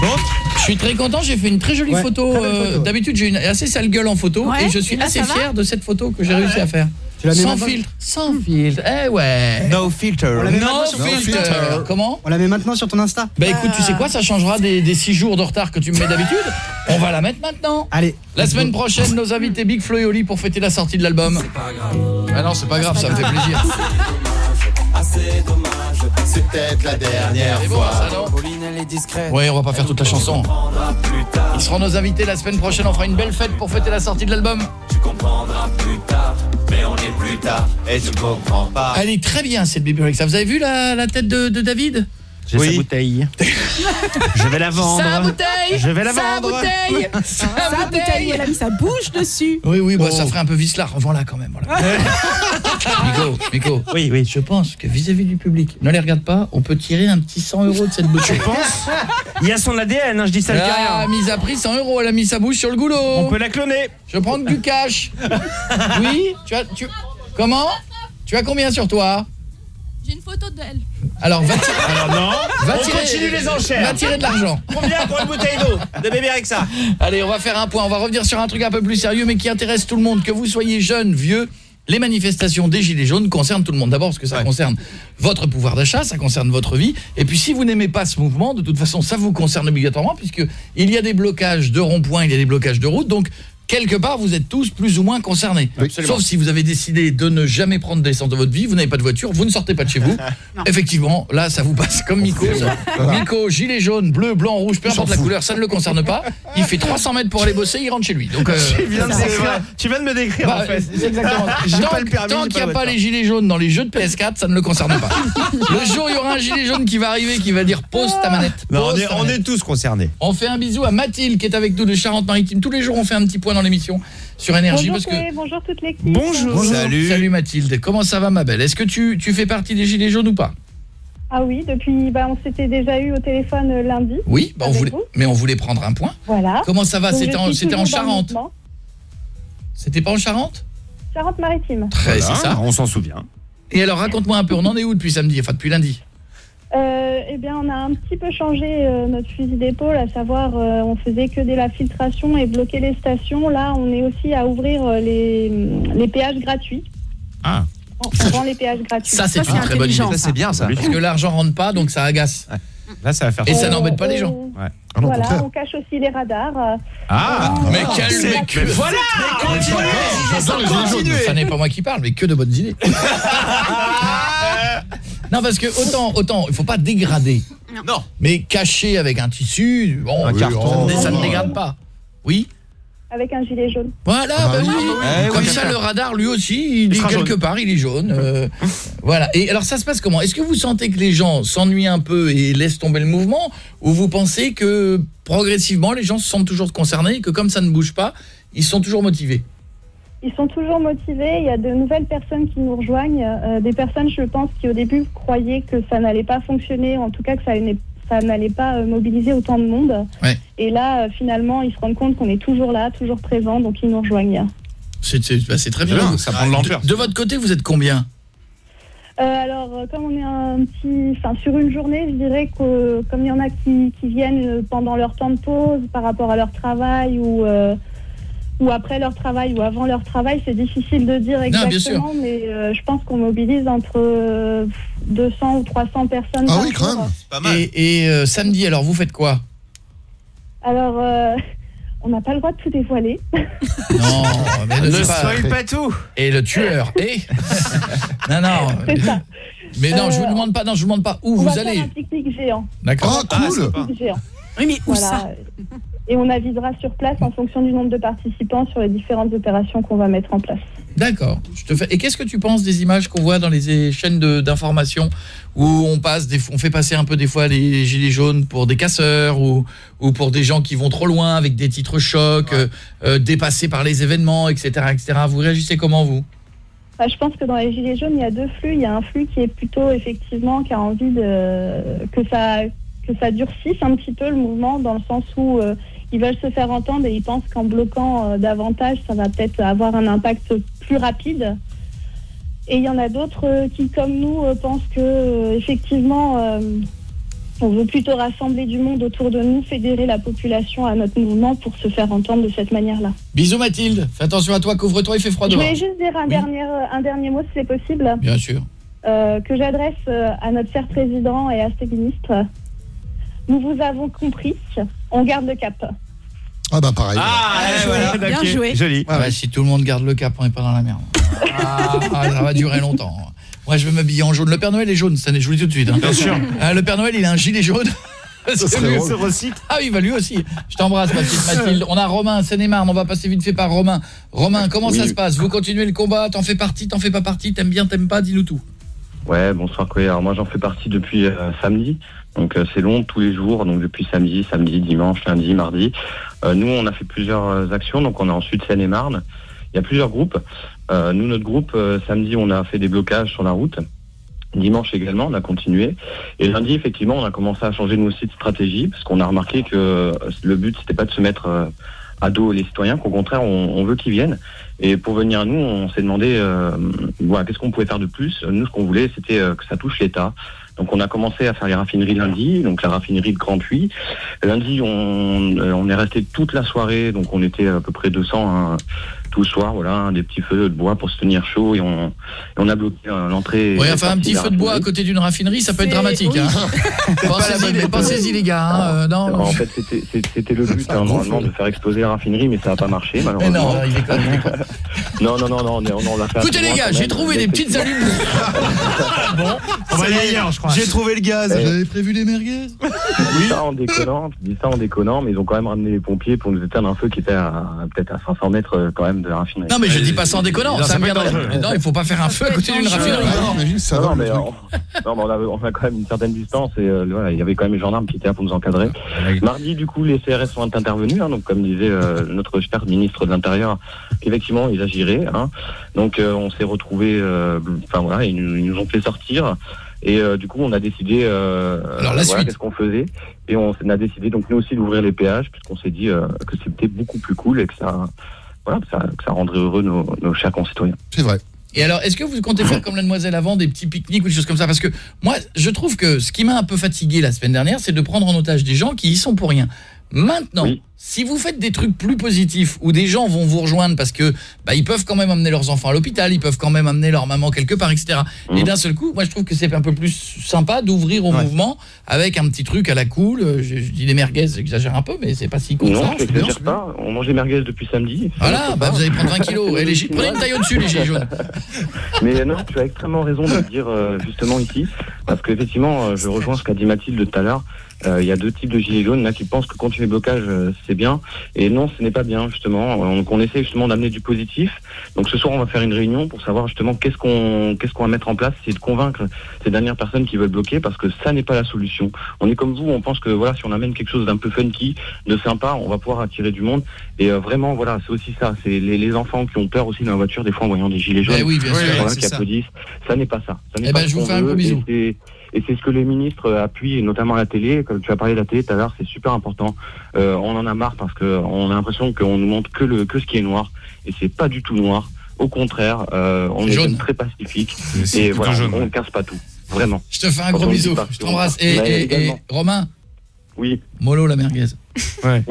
Bon, je suis très content, j'ai fait une très jolie Ouais, photo. euh, photo. D'habitude, j'ai une assez sale gueule en photo Ouais, et je suis et là, assez fier de cette photo que j'ai réussi à faire. Tu Sans maintenant filtre, sans filtre. Eh ouais. No filter. No filter. Comment On la met maintenant sur ton Insta Bah écoute, tu sais quoi, ça changera des, des six jours de retard que tu me mets d'habitude. On va la mettre maintenant. Allez. La semaine prochaine, nos invités Big Flo et Oli pour fêter la sortie de l'album. Ah non, c'est pas grave, ça me fait plaisir. Assez dommage, c'est peut-être la dernière bon, fois. ça, Pauline, elle est discrète. Ouais, on va pas faire toute la chanson. Ils seront nos invités la semaine prochaine, on fera une belle fête pour fêter la sortie de l'album. tu comprendras plus tard. Mais on est plus tard et tu comprends pas. Elle est très bien cette Baby Rexa. Vous avez vu la, la tête de, de David? J'ai sa bouteille. Je vais la vendre. Sa bouteille Je vais la Sa vendre. bouteille Sa Sa bouteille, elle a mis sa bouche dessus. Oui, oui, bah, Oh. ça ferait un peu vicelard. Revends-la quand même. Voilà. Nico, Nico. Oui, oui. Je pense que vis-à-vis du public, ne les regarde pas, on peut tirer un petit 100 euros de cette bouteille. Tu penses Il y a son ADN, hein, je dis ça, je dis Ah, rien. mise à prix 100 euros, elle a mis sa bouche sur le goulot. On peut la clonner. Je prends du cash. Oui, tu as tu Comment? Tu as combien sur toi? J'ai une photo d'elle. Alors va tirer. Alors non, Va on tirer- continue les enchères. Va tirer de l'argent. Combien pour une bouteille d'eau de bébé avec ça? Allez, on va faire un point. On va revenir sur un truc un peu plus sérieux, mais qui intéresse tout le monde. Que vous soyez jeune, vieux, les manifestations des Gilets jaunes concernent tout le monde. D'abord parce que ça concerne votre pouvoir d'achat, ça concerne votre vie. Et puis si vous n'aimez pas ce mouvement, de toute façon, ça vous concerne obligatoirement, puisque il y a des blocages de ronds-points, il y a des blocages de routes. Donc, quelque part, vous êtes tous plus ou moins concernés. Sauf si vous avez décidé de ne jamais prendre d'essence de votre vie, vous n'avez pas de voiture, vous ne sortez pas de chez vous. Effectivement, là, ça vous passe comme Miko. Miko, gilet jaune, bleu, blanc, rouge, peu importe la couleur, ça ne le concerne pas. Il fait 300 mètres pour aller bosser, il rentre chez lui. Donc, euh, tu, viens de tu viens me décrire Bah, en fait. c'est exactement. Tant tant qu'il n'y a pas les gilets jaunes dans les jeux de PS4, ça ne le concerne pas. Le jour où il y aura un gilet jaune qui va arriver, qui va dire pose ta manette. Non, on pose est, ta on est tous concernés. On fait un bisou à Mathilde qui est avec nous de Charente-Maritime. Tous les jours, on fait un petit point dans l'émission sur énergie Bonjour, parce que Chloé, bonjour toute l'équipe. Salut. Salut Mathilde. Comment ça va ma belle? Est-ce que tu, tu fais partie des gilets jaunes ou pas? Ah oui, depuis, bah, on s'était déjà eu au téléphone euh, lundi. Oui, bah, on voulait vous. mais on voulait prendre un point. Voilà. Comment ça va? C'était en Charente. C'était pas en Charente? Charente-Maritime. Très, c'est ça. On s'en souvient. Et alors raconte-moi un peu, on en est où depuis samedi Enfin depuis lundi? Euh, eh bien, on a un petit peu changé euh, notre fusil d'épaule, à savoir, euh, on faisait que de la filtration et bloquer les stations. Là, on est aussi à ouvrir euh, les, les péages gratuits. Ah. On on vend les péages gratuits. Ça c'est une très bonne idée. Parce que l'argent rentre pas donc ça agace. Là ça va faire Et ça n'embête pas les gens. Ouais. Voilà, on cache aussi les radars. euh, Ah, mais on- quel c'est- mais mais voilà, Mais continuez. Ça n'est pas moi qui parle mais que de bonnes idées. non parce que autant autant il faut pas dégrader. Non. Mais cacher avec un tissu, bon, Un oui, carton. ça, ne- ça ne dégrade pas. Oui. avec un gilet jaune. Voilà, Ah bah oui. oui. Eh Comme oui, ça, le radar, lui aussi, il, est quelque jaune. part, il est jaune. euh, voilà. Et alors, ça se passe comment? Est-ce que vous sentez que les gens s'ennuient un peu et laissent tomber le mouvement? Ou vous pensez que, progressivement, les gens se sentent toujours concernés et que comme ça ne bouge pas, ils sont toujours motivés? Ils sont toujours motivés. Il y a de nouvelles personnes qui nous rejoignent. euh, des personnes, je pense, qui au début croyaient que ça n'allait pas fonctionner, en tout cas que ça n'est- ça n'allait pas euh, mobiliser autant de monde. Ouais. Et là, euh, finalement, ils se rendent compte qu'on est toujours là, toujours présent, donc ils nous rejoignent. C'est bah, très bien. Bien, ça prend de l'ampleur. De, de votre côté, vous êtes combien? Euh, alors, comme on est un petit, enfin sur une journée, je dirais que comme il y en a qui, qui viennent pendant leur temps de pause, par rapport à leur travail ou euh, ou après leur travail ou avant leur travail, c'est difficile de dire exactement, mais euh, je pense qu'on mobilise entre euh, 200 ou 300 personnes. Ah par jour. Et, et, euh, samedi, alors, vous faites quoi? Alors, euh, on n'a pas le droit de tout dévoiler. Non, mais Ne c'est pas- pas tout. Et le tueur, et? Non, non. C'est ça. Mais non, je vous Euh, demande pas, non, je vous demande pas où on vous va allez. faire un pique-nique géant. D'accord. Un pique-nique géant. Oui, mais où Voilà. ça? Et on avisera sur place en fonction du nombre de participants sur les différentes opérations qu'on va mettre en place. D'accord. Fais. Et qu'est-ce que tu penses des images qu'on voit dans les chaînes de- d'information où on passe des on fait passer un peu des fois les gilets jaunes pour des casseurs ou ou pour des gens qui vont trop loin avec des titres chocs, euh, euh, dépassés par les événements, etc., etc. Vous réagissez comment vous? Bah, je pense que dans les Gilets jaunes, il y a deux flux. Il y a un flux qui est plutôt effectivement qui a envie de que ça que ça durcisse un petit peu le mouvement dans le sens où euh, ils veulent se faire entendre et ils pensent qu'en bloquant euh, davantage, ça va peut-être avoir un impact plus rapide. Et il y en a d'autres euh, qui, comme nous, euh, pensent que effectivement, on veut plutôt rassembler du monde autour de nous, fédérer la population à notre mouvement pour se faire entendre de cette manière-là. Bisous Mathilde. Fais attention à toi, couvre-toi, il fait froid Je voulais juste dire un, dernier, un dernier mot, si c'est possible. Bien sûr. que j'adresse à notre cher président et à ses ministres. Nous vous avons compris, on garde le cap. Ah bah pareil. Ah, eh, voilà. Bien Ok. joué. Joli. Ouais, si tout le monde garde le cap, on n'est pas dans la merde. Ah, ah, ça va durer longtemps. Moi, je vais m'habiller en jaune. Le Père Noël est jaune année, je vous le dis tout de suite. hein. Bien sûr. Ah, le Père Noël, il a un gilet jaune. Ça lui-. Se recycle. Ah oui, bah lui aussi. Je t'embrasse, ma petite Mathilde. On a Romain, Seine-et-Marne. On va passer vite fait par Romain. Romain, comment ça se passe? Vous continuez le combat? T'en fais partie T'en fais pas partie? T'aimes bien T'aimes pas? Dis-nous tout. Ouais, bonsoir Chloé. Alors moi j'en fais partie depuis euh, samedi. Donc euh, c'est long tous les jours, donc depuis samedi, samedi, dimanche, lundi, mardi. Euh, nous on a fait plusieurs euh, actions, donc on est en Sud Seine-et-Marne. Il y a plusieurs groupes. Nous notre groupe, samedi on a fait des blocages sur la route. Dimanche également, on a continué. Et lundi, effectivement, on a commencé à changer nous aussi de stratégie parce qu'on a remarqué que le but, c'était pas de se mettre à dos les citoyens, qu'au contraire, on, on veut qu'ils viennent. Et pour venir à nous, on s'est demandé euh, voilà, qu'est-ce qu'on pouvait faire de plus? Nous, ce qu'on voulait, c'était que ça touche l'État. Donc on a commencé à faire les raffineries lundi, donc la raffinerie de Grand Puy. Lundi, on, euh, on est resté toute la soirée, donc on était à peu près 200 hein, tout le soir, voilà, des petits feux de bois pour se tenir chaud et on, et on a bloqué euh, l'entrée. Ouais, la enfin un petit feu de bois à côté d'une raffinerie, ça peut être dramatique. oui. Hein. Pensez-y, les, les gars. hein, euh, non, En fait, c'était- le but, hein, normalement, de faire exploser la raffinerie, mais ça n'a pas marché, malheureusement. non, non, non, non, non, on, est- on l'a fait. Écoutez les gars, j'ai trouvé des petites allumes. On va aller ailleurs, je crois. J'ai trouvé le gaz. J'avais prévu des merguez. Dis ça en déconnant, dis ça en déconnant, mais ils ont quand même ramené les pompiers pour nous éteindre un feu qui était à peut-être à 500 mètres euh, quand même de raffinerie. Non mais je dis pas ça en déconnant, Non, ça peut viendrait. Non, il faut pas faire un feu à côté d'une raffinerie. non, mais, on, a quand même une certaine distance et euh, voilà, il y avait quand même les gendarmes qui étaient là pour nous encadrer. Mardi, du coup, les CRS sont intervenus, hein, donc comme disait euh, notre cher ministre de l'Intérieur, qu'effectivement ils agiraient. Hein, donc euh, on s'est retrouvés, euh, enfin voilà, ils nous, ils nous ont fait sortir. Et euh, du coup, on a décidé, euh, Alors, la voilà, suite. qu'est-ce qu'on faisait, et on, a décidé donc nous aussi d'ouvrir les péages, puisqu'on s'est dit euh, que c'était beaucoup plus cool et que ça, voilà, que ça, que ça rendrait heureux nos, nos chers concitoyens. C'est vrai. Et alors, est-ce que vous comptez faire comme la demoiselle avant, des petits pique-niques ou des choses comme ça? Parce que moi, je trouve que ce qui m'a un peu fatigué la semaine dernière, c'est de prendre en otage des gens qui y sont pour rien. Maintenant, si vous faites des trucs plus positifs où des gens vont vous rejoindre parce que bah, ils peuvent quand même amener leurs enfants à l'hôpital, ils peuvent quand même amener leur maman quelque part, etc. Et d'un seul coup, moi je trouve que c'est un peu plus sympa d'ouvrir au mouvement avec un petit truc à la cool. Euh, Je, je dis des merguez, j'exagère un peu, mais c'est pas si cool Non, ça. n'exagère pas. On mange des merguez depuis samedi. Voilà, bah, vous allez prendre 20 kilos. Et les gilets- prenez une taille au-dessus, les gilets jaunes. Mais non, tu as extrêmement raison de le dire euh, justement ici, parce qu'effectivement, euh, je rejoins ce qu'a dit Mathilde tout à l'heure. Euh, Il y a deux types de gilets jaunes là qui pensent que continuer le blocage euh, c'est bien, et non, ce n'est pas bien justement. Euh, Donc on essaie justement d'amener du positif. Donc ce soir, on va faire une réunion pour savoir justement qu'est-ce qu'on qu'est-ce qu'on va mettre en place, c'est de convaincre ces dernières personnes qui veulent bloquer, parce que ça n'est pas la solution. On est comme vous, on pense que voilà, si on amène quelque chose d'un peu funky, de sympa, on va pouvoir attirer du monde. Et euh, vraiment, voilà, c'est aussi ça. C'est les, les enfants qui ont peur aussi dans la voiture des fois en voyant des gilets jaunes. Eh oui, bien sûr. Voilà, qui ça. applaudissent. Ça n'est pas ça. Eh pas ben, je vous fais un gros bisou. Et c'est ce que les ministres appuient, notamment à la télé. Comme tu as parlé de la télé tout à l'heure, c'est super important. Euh, on en a marre parce que on a l'impression qu'on nous montre que le que ce qui est noir, et c'est pas du tout noir. Au contraire, euh, on est très pacifique. Et voilà, jaune, on ne casse pas tout. Vraiment. Je te fais un Quand gros bisou. Je t'embrasse. Et, et-. Romain Oui. Mollo la merguez. Ouais.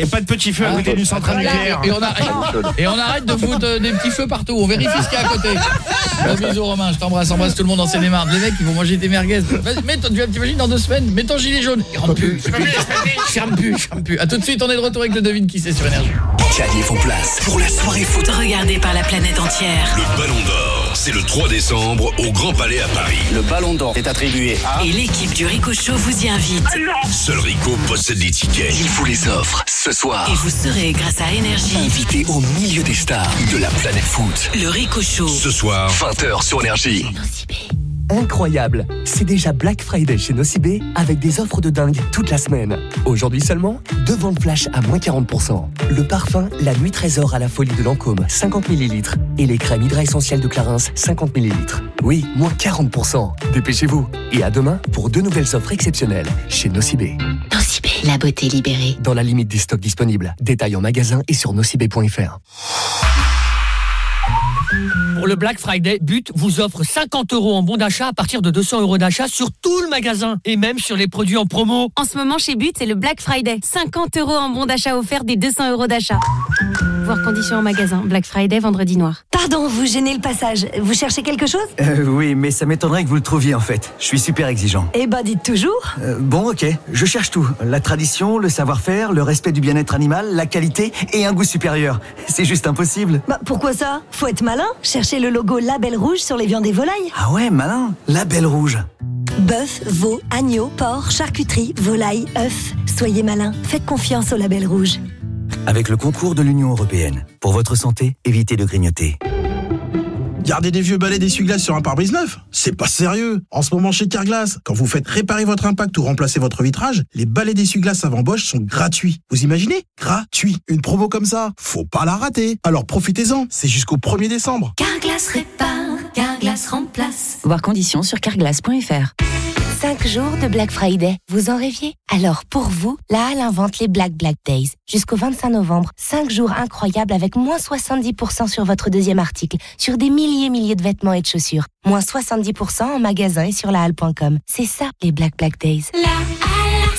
et pas de petit feu à Ah, côté d'une centrale voilà. nucléaire. Et on, arrête, et on arrête de foutre euh, des petits feux partout. On vérifie ce qu'il y a à côté. Gros bisous Romain, je t'embrasse, embrasse tout le monde en Seine-et-Marne. Les mecs, ils vont manger des merguez. Mets ton- tu t'imagines dans deux semaines, mets ton gilet jaune. Il rentre plus. Ferme plus, ferme plus. A tout de suite, on est de retour avec le devine qui c'est sur énergie. Gagnez vos places pour la soirée foot. Regardé par la planète entière. Le Ballon d'Or, c'est le 3 décembre au Grand Palais à Paris. Le Ballon d'Or est attribué à... Et l'équipe du Ricochet vous y invite. Seul Rico possède les tickets. Il vous les offre ce soir. Et vous serez, grâce à Énergie, Invité au milieu des stars de la planète foot. le Ricochet. Ce soir, 20h sur Énergie. Incroyable C'est déjà Black Friday chez Nocibé avec des offres de dingue toute la semaine. Aujourd'hui seulement, deux ventes flash à moins 40%. Le parfum La Nuit Trésor à la folie de Lancôme, 50 ml. Et les crèmes Hydra Essentiel de Clarins, 50 ml. Oui, moins 40%. Dépêchez-vous. Et à demain pour deux nouvelles offres exceptionnelles chez Nocibé. Nocibé, la beauté libérée. Dans la limite des stocks disponibles. Détails en magasin et sur nocibé.fr. Pour le Black Friday, But vous offre 50 euros en bon d'achat à partir de 200 euros d'achat sur tout le magasin et même sur les produits en promo. En ce moment, chez But, c'est le Black Friday. 50 euros en bon d'achat offert des 200 euros d'achat. Voir conditions en magasin. Black Friday, vendredi noir. Pardon, vous gênez le passage. Vous cherchez quelque chose? Euh, oui, mais ça m'étonnerait que vous le trouviez en fait. Je suis super exigeant. Eh ben, dites toujours. Euh, bon, ok, je cherche tout. La tradition, le savoir-faire, le respect du bien-être animal, la qualité et un goût supérieur. C'est juste impossible. Bah, pourquoi ça? Faut être malin. Cherchez le logo Label Rouge sur les viandes et volailles. Ah ouais, malin. La belle rouge. Bœuf, veau, agneau, porc, charcuterie, volaille, œufs. Soyez malin. Faites confiance au Label Rouge. Avec le concours de l'Union Européenne. Pour votre santé, évitez de grignoter. Garder des vieux balais d'essuie-glace sur un pare-brise neuf C'est pas sérieux En ce moment chez Carglass, quand vous faites réparer votre impact ou remplacer votre vitrage, les balais d'essuie-glace avant Bosch sont gratuits. Vous imaginez? Gratuit Une promo comme ça, faut pas la rater Alors profitez-en, c'est jusqu'au 1er décembre Carglass répare, Carglass remplace. Voir conditions sur carglass.fr. 5 jours de Black Friday. Vous en rêviez? Alors pour vous, la Halle invente les Black Black Days. Jusqu'au 25 novembre, 5 jours incroyables avec moins 70% sur votre deuxième article, sur des milliers et milliers de vêtements et de chaussures. Moins 70% en magasin et sur la halle.com. C'est ça les Black Black Days.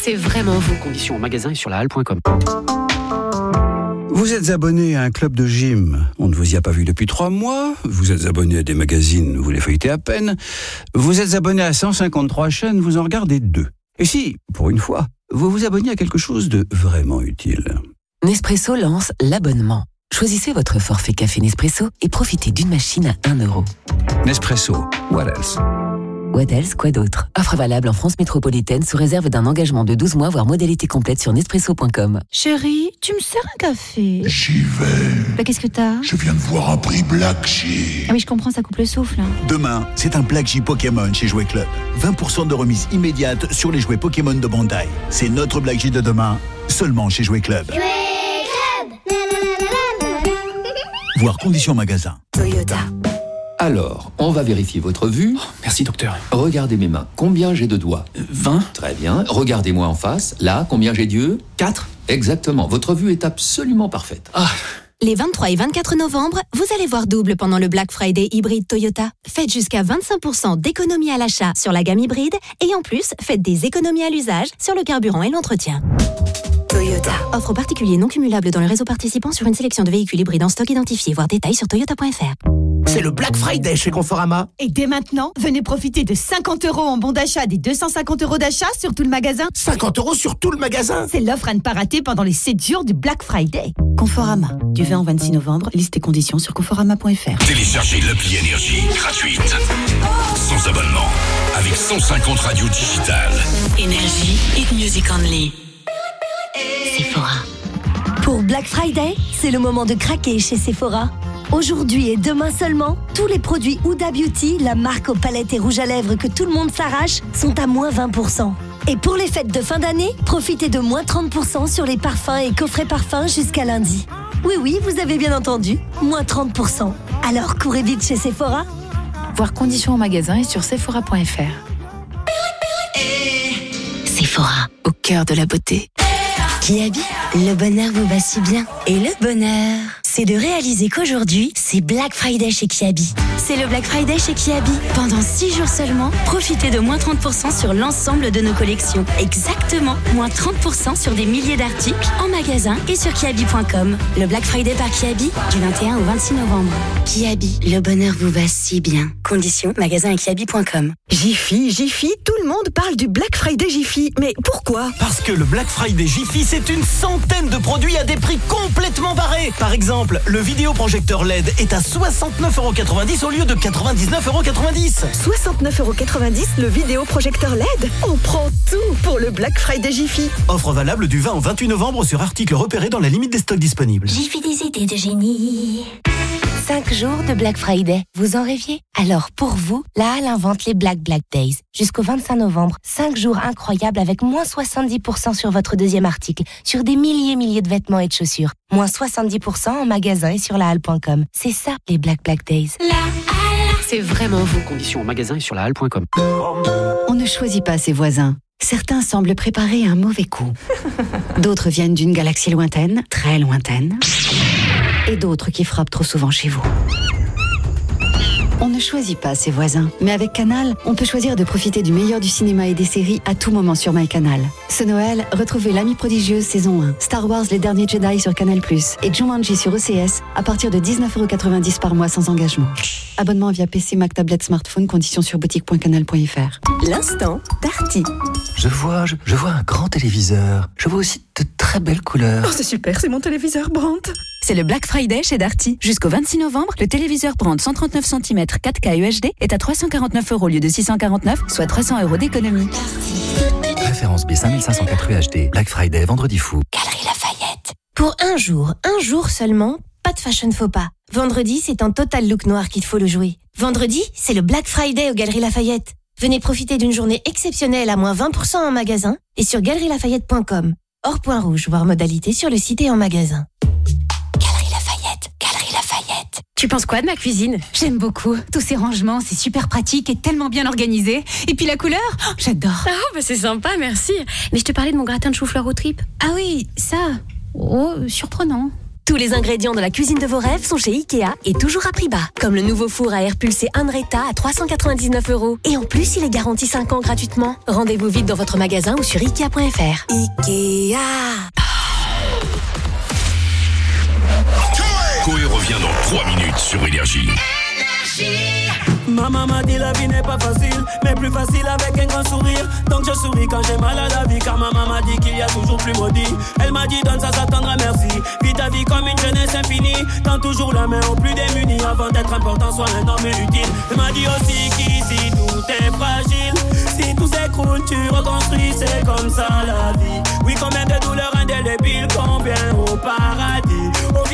C'est vraiment vous. Conditions en magasin et sur la halle.com. Vous êtes abonné à un club de gym, on ne vous y a pas vu depuis trois mois. Vous êtes abonné à des magazines, vous les feuilletez à peine. Vous êtes abonné à 153 chaînes, vous en regardez deux. Et si, pour une fois, vous vous abonnez à quelque chose de vraiment utile? Nespresso lance l'abonnement. Choisissez votre forfait café Nespresso et profitez d'une machine à 1 euro. Nespresso, what else? What else, quoi d'autre? Offre valable en France métropolitaine sous réserve d'un engagement de 12 mois, voire modalité complète sur Nespresso.com. Chérie, tu me sers un café J'y vais. Bah qu'est-ce que t'as? Je viens de voir un prix Black Sheep. Ah oui, je comprends, ça coupe le souffle. hein. Demain, c'est un Black J Pokémon chez Jouet Club. 20% de remise immédiate sur les jouets Pokémon de Bandai. C'est notre Black J de demain, seulement chez Jouet Club. Voir conditions magasin. Toyota. Alors, on va vérifier votre vue. merci, docteur. Regardez mes mains. Combien j'ai de doigts 20. Très bien. Regardez-moi en face. Là, combien j'ai d'yeux? 4. Exactement. Votre vue est absolument parfaite. Ah. Les 23 et 24 novembre, vous allez voir double pendant le Black Friday hybride Toyota. Faites jusqu'à 25% d'économie à l'achat sur la gamme hybride et en plus, faites des économies à l'usage sur le carburant et l'entretien. Toyota. Offre particulier non cumulable dans les réseaux participants sur une sélection de véhicules hybrides en stock identifié, voir détails sur toyota.fr. C'est le Black Friday chez Conforama. Et dès maintenant, venez profiter de 50 euros en bon d'achat des 250 euros d'achat sur tout le magasin. 50 euros sur tout le magasin C'est l'offre à ne pas rater pendant les 7 jours du Black Friday. Conforama. Du 20 au 26 novembre, liste et conditions sur conforama.fr. Téléchargez l'appli Énergie gratuite. Sans abonnement. Avec 150 radios digitales. Énergie, hit music only. Pour Black Friday, c'est le moment de craquer chez Sephora. Aujourd'hui et demain seulement, tous les produits Huda Beauty, la marque aux palettes et rouges à lèvres que tout le monde s'arrache, sont à moins 20%. Et pour les fêtes de fin d'année, profitez de moins 30% sur les parfums et coffrets parfums jusqu'à lundi. Oui, oui, vous avez bien entendu, moins 30%. Alors courez vite chez Sephora. Voir conditions en magasin et sur sephora.fr. Sephora, au cœur de la beauté. Kiabi, le bonheur vous va si bien. Et le bonheur, c'est de réaliser qu'aujourd'hui, c'est Black Friday chez Kiabi. C'est le Black Friday chez Kiabi. Pendant 6 jours seulement, profitez de moins 30% sur l'ensemble de nos collections. Exactement, moins 30% sur des milliers d'articles en magasin et sur kiabi.com. Le Black Friday par Kiabi, du 21 au 26 novembre. Kiabi, le bonheur vous va si bien. Conditions, magasin et kiabi.com. Jiffy, Jiffy, tout le monde parle du Black Friday Jiffy. Mais pourquoi? Parce que le Black Friday Jiffy, c'est une centaine de produits à des prix complètement barrés. Par exemple, le vidéoprojecteur LED est à 69,90€ au lieu de 99,90€. 69,90€ le vidéoprojecteur LED On prend tout pour le Black Friday Jiffy. Offre valable du 20 au 28 novembre sur articles repérés dans la limite des stocks disponibles. Jiffy des idées de génie. 5 jours de Black Friday. Vous en rêviez? Alors pour vous, la Halle invente les Black Black Days. Jusqu'au 25 novembre, 5 jours incroyables avec moins 70% sur votre deuxième article, sur des milliers et milliers de vêtements et de chaussures. Moins 70% en magasin et sur la halle.com. C'est ça les Black Black Days. C'est vraiment vous. Conditions en magasin et sur la halle.com. On ne choisit pas ses voisins. Certains semblent préparer un mauvais coup. D'autres viennent d'une galaxie lointaine, très lointaine. Et d'autres qui frappent trop souvent chez vous. Ne choisit pas ses voisins, mais avec Canal, on peut choisir de profiter du meilleur du cinéma et des séries à tout moment sur MyCanal. Ce Noël, retrouvez L'Ami prodigieuse saison 1, Star Wars Les Derniers Jedi sur Canal+, et Jumanji sur ECS à partir de 19,90€ par mois sans engagement. Abonnement via PC, Mac, tablette, smartphone, conditions sur boutique.canal.fr. L'instant Darty. Je vois, je, je vois un grand téléviseur. Je vois aussi de très belles couleurs. Oh, c'est super, c'est mon téléviseur Brandt. C'est le Black Friday chez Darty. Jusqu'au 26 novembre, le téléviseur Brandt 139 cm 4K UHD est à 349 euros au lieu de 649, soit 300 euros d'économie. Référence B5504 UHD. Black Friday, vendredi fou. Galerie Lafayette. Pour un jour, un jour seulement, pas de fashion faux pas. Vendredi, c'est en total look noir qu'il faut le jouer. Vendredi, c'est le Black Friday aux Galeries Lafayette. Venez profiter d'une journée exceptionnelle à moins 20% en magasin et sur galerielafayette.com. Hors point rouge, voire modalité sur le site et en magasin. Tu penses quoi de ma cuisine? J'aime beaucoup. Tous ces rangements, c'est super pratique et tellement bien organisé. Et puis la couleur, oh, j'adore. Ah, bah c'est sympa, merci. Mais je te parlais de mon gratin de chou-fleur aux tripes. Ah oui, ça. Oh, surprenant. Tous les ingrédients de la cuisine de vos rêves sont chez Ikea et toujours à prix bas. Comme le nouveau four à air pulsé Anreta à 399 euros. Et en plus, il est garanti 5 ans gratuitement. Rendez-vous vite dans votre magasin ou sur Ikea.fr. Ikea. Coé revient dans 3 minutes sur Énergie. Ma maman dit la vie n'est pas facile, mais plus facile avec un grand sourire. Donc je souris quand j'ai mal à la vie, car ma maman dit qu'il y a toujours plus maudit. Elle m'a dit donne ça, ça t'endra merci. Vis ta vie comme une jeunesse infinie. Tends toujours la main aux plus démunis avant d'être important, sois un homme utile. Elle m'a dit aussi qu'ici tout est fragile. Si tout s'écroule, tu reconstruis, c'est comme ça la vie. Oui, combien de douleurs indélébiles, combien au paradis.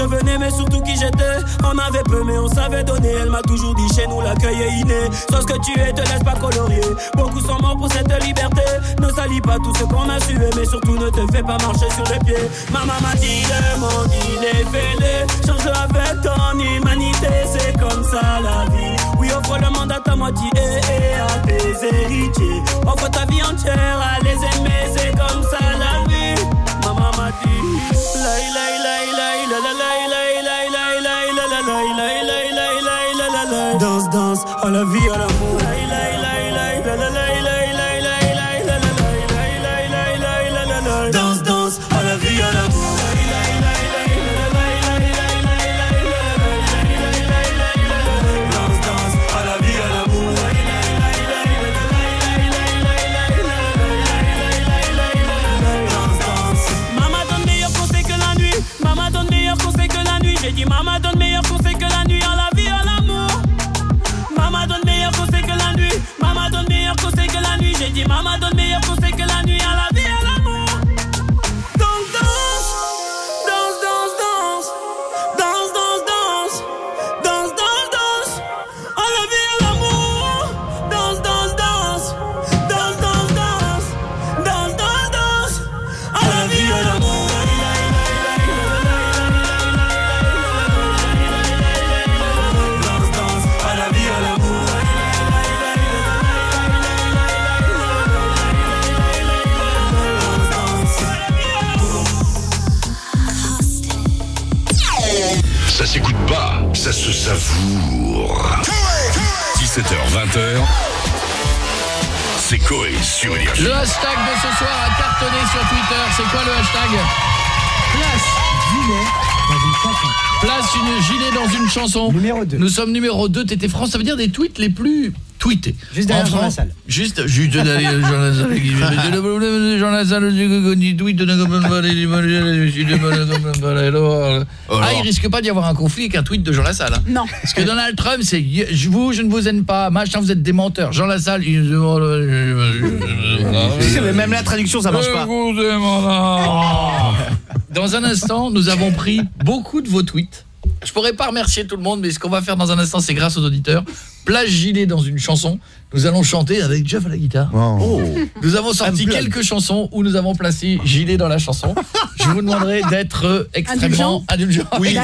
je venais mais surtout qui j'étais. On avait peu mais on savait donner. Elle m'a toujours dit chez nous l'accueil est inné. Sois ce que tu es te laisse pas colorier Beaucoup sont morts pour cette liberté. Ne salis pas tout ce qu'on a sué Mais surtout ne te fais pas marcher sur les pieds. Ma maman m'a dit le monde il est fêlé. Change avec ton humanité C'est comme ça la vie. Oui offre le monde à ta moitié et à tes héritiers. Offre ta vie entière à les aimer C'est comme ça la vie. Maman m'a dit Lai lai lai lai la la lai la Kimaji mama savoure. 17h, 20h. C'est Coé sur Énergie. Le hashtag de ce soir a cartonné sur Twitter. C'est quoi le hashtag Place une gilet dans une chanson. Numéro 2. Nous sommes numéro 2 TT France, ça veut dire des tweets les plus tweetés. Juste derrière En Jean France. Lassalle. Juste juste derrière Jean Lassalle. Le problème de Jean Lassalle du tweet de Ah, il risque pas d'y avoir un conflit avec un tweet de Jean Lassalle. hein. Non. Parce que Donald Trump, c'est vous, je ne vous aime pas, machin, vous êtes des menteurs. Jean Lassalle, il même la traduction, ça marche pas. Dans un instant, nous avons pris beaucoup de vos tweets. Je pourrais pas remercier tout le monde, mais ce qu'on va faire dans un instant, c'est grâce aux auditeurs. Place gilet dans une chanson. Nous allons chanter avec Jeff à la guitare. Oh. Nous avons sorti quelques chansons où nous avons placé gilet dans la chanson. Je vous demanderai d'être extrêmement indulgent. Oui,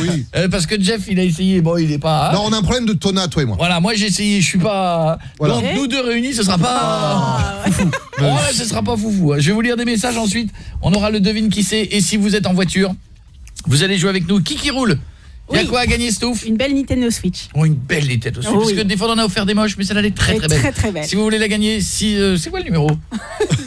oui. Euh, parce que Jeff, il a essayé, bon, il est pas... Non, on a un problème de tona, toi et moi. Voilà, moi j'ai essayé, je suis pas... Voilà. Donc nous deux réunis, ce sera pas... foufou. Ouais, ce sera pas foufou. Je vais vous lire des messages ensuite. On aura le devine qui c'est. Et si vous êtes en voiture, vous allez jouer avec nous. Qui qui roule? Il y a quoi à gagner, Stouff Une belle Nintendo Switch. Oh, une belle aussi. Oh, parce oui. que des fois, on en a offert des moches, mais celle-là, elle est très Elle très est belle. très, très belle. Si vous voulez la gagner, si, euh, c'est quoi le numéro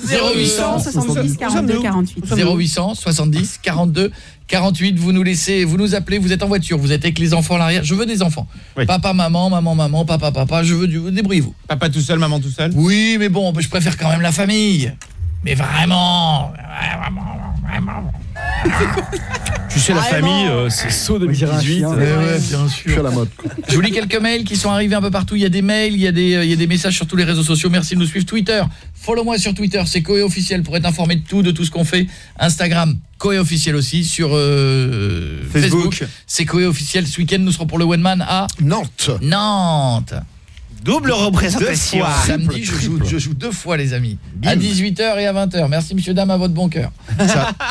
0800 70 42 48. 0800 70 42 48 vous nous laissez vous nous appelez vous êtes en voiture vous êtes avec les enfants à l'arrière je veux des enfants papa maman maman maman papa papa je veux du débrouillez-vous Papa tout seul, maman tout seul oui mais bon je préfère quand même la famille Mais vraiment, vraiment, vraiment. Tu sais, la famille, euh, c'est saut 2018. Ouais, ouais, bien sûr. à la mode. Je vous lis quelques mails qui sont arrivés un peu partout. Il y a des mails, il y a des, euh, il y a des messages sur tous les réseaux sociaux. Merci de nous suivre. Twitter, follow-moi sur Twitter, c'est Coé officiel pour être informé de tout, de tout ce qu'on fait. Instagram, Coé officiel aussi sur euh, Facebook. Facebook. C'est Coé officiel. Ce week-end, nous serons pour le One Man à Nantes. Nantes. Double représentation. Deux fois. Samedi, je joue, je joue deux fois, les amis. À 18h et à 20h. Merci, monsieur, dame, à votre bon cœur.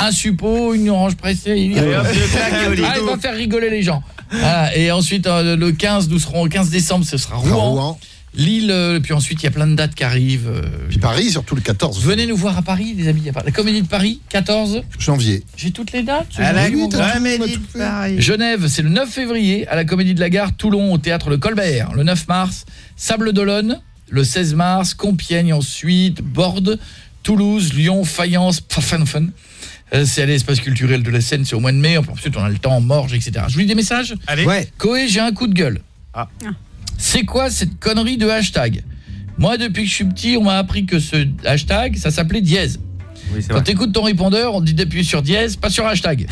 Un suppôt, une orange pressée. Claque, Oli. Ah, il va faire rigoler les gens. Voilà. Et ensuite, euh, le 15, nous serons au 15 décembre, ce sera Rouen. Rouen. Lille, euh, puis ensuite, il y a plein de dates qui arrient. euh, Puis Paris, surtout le 14 Venez nous voir à Paris, les amis. La Comédie de Paris, 14. janvier. J'ai toutes les dates. À la Oui, comédie de Paris. Genève, c'est le 9 février à la Comédie de la Gare, Toulon au théâtre Le Colbert, le 9 mars, Sable d'Olonne le 16 mars, Compiègne ensuite, Bordes, Toulouse, Lyon, Fayence, Pfaffenfen. Euh, c'est à l'espace culturel de la Seine, c'est au mois de mai, ensuite on a le temps, Morges, etc. Je vous lis des messages Allez. Ouais. Coé, j'ai un coup de gueule. Ah. C'est quoi cette connerie de hashtag? Moi, depuis que je suis petit, on m'a appris que ce hashtag, ça s'appelait dièse. Oui, Quand vrai. t'écoutes ton répondeur, on te dit d'appuyer sur dièse, pas sur hashtag.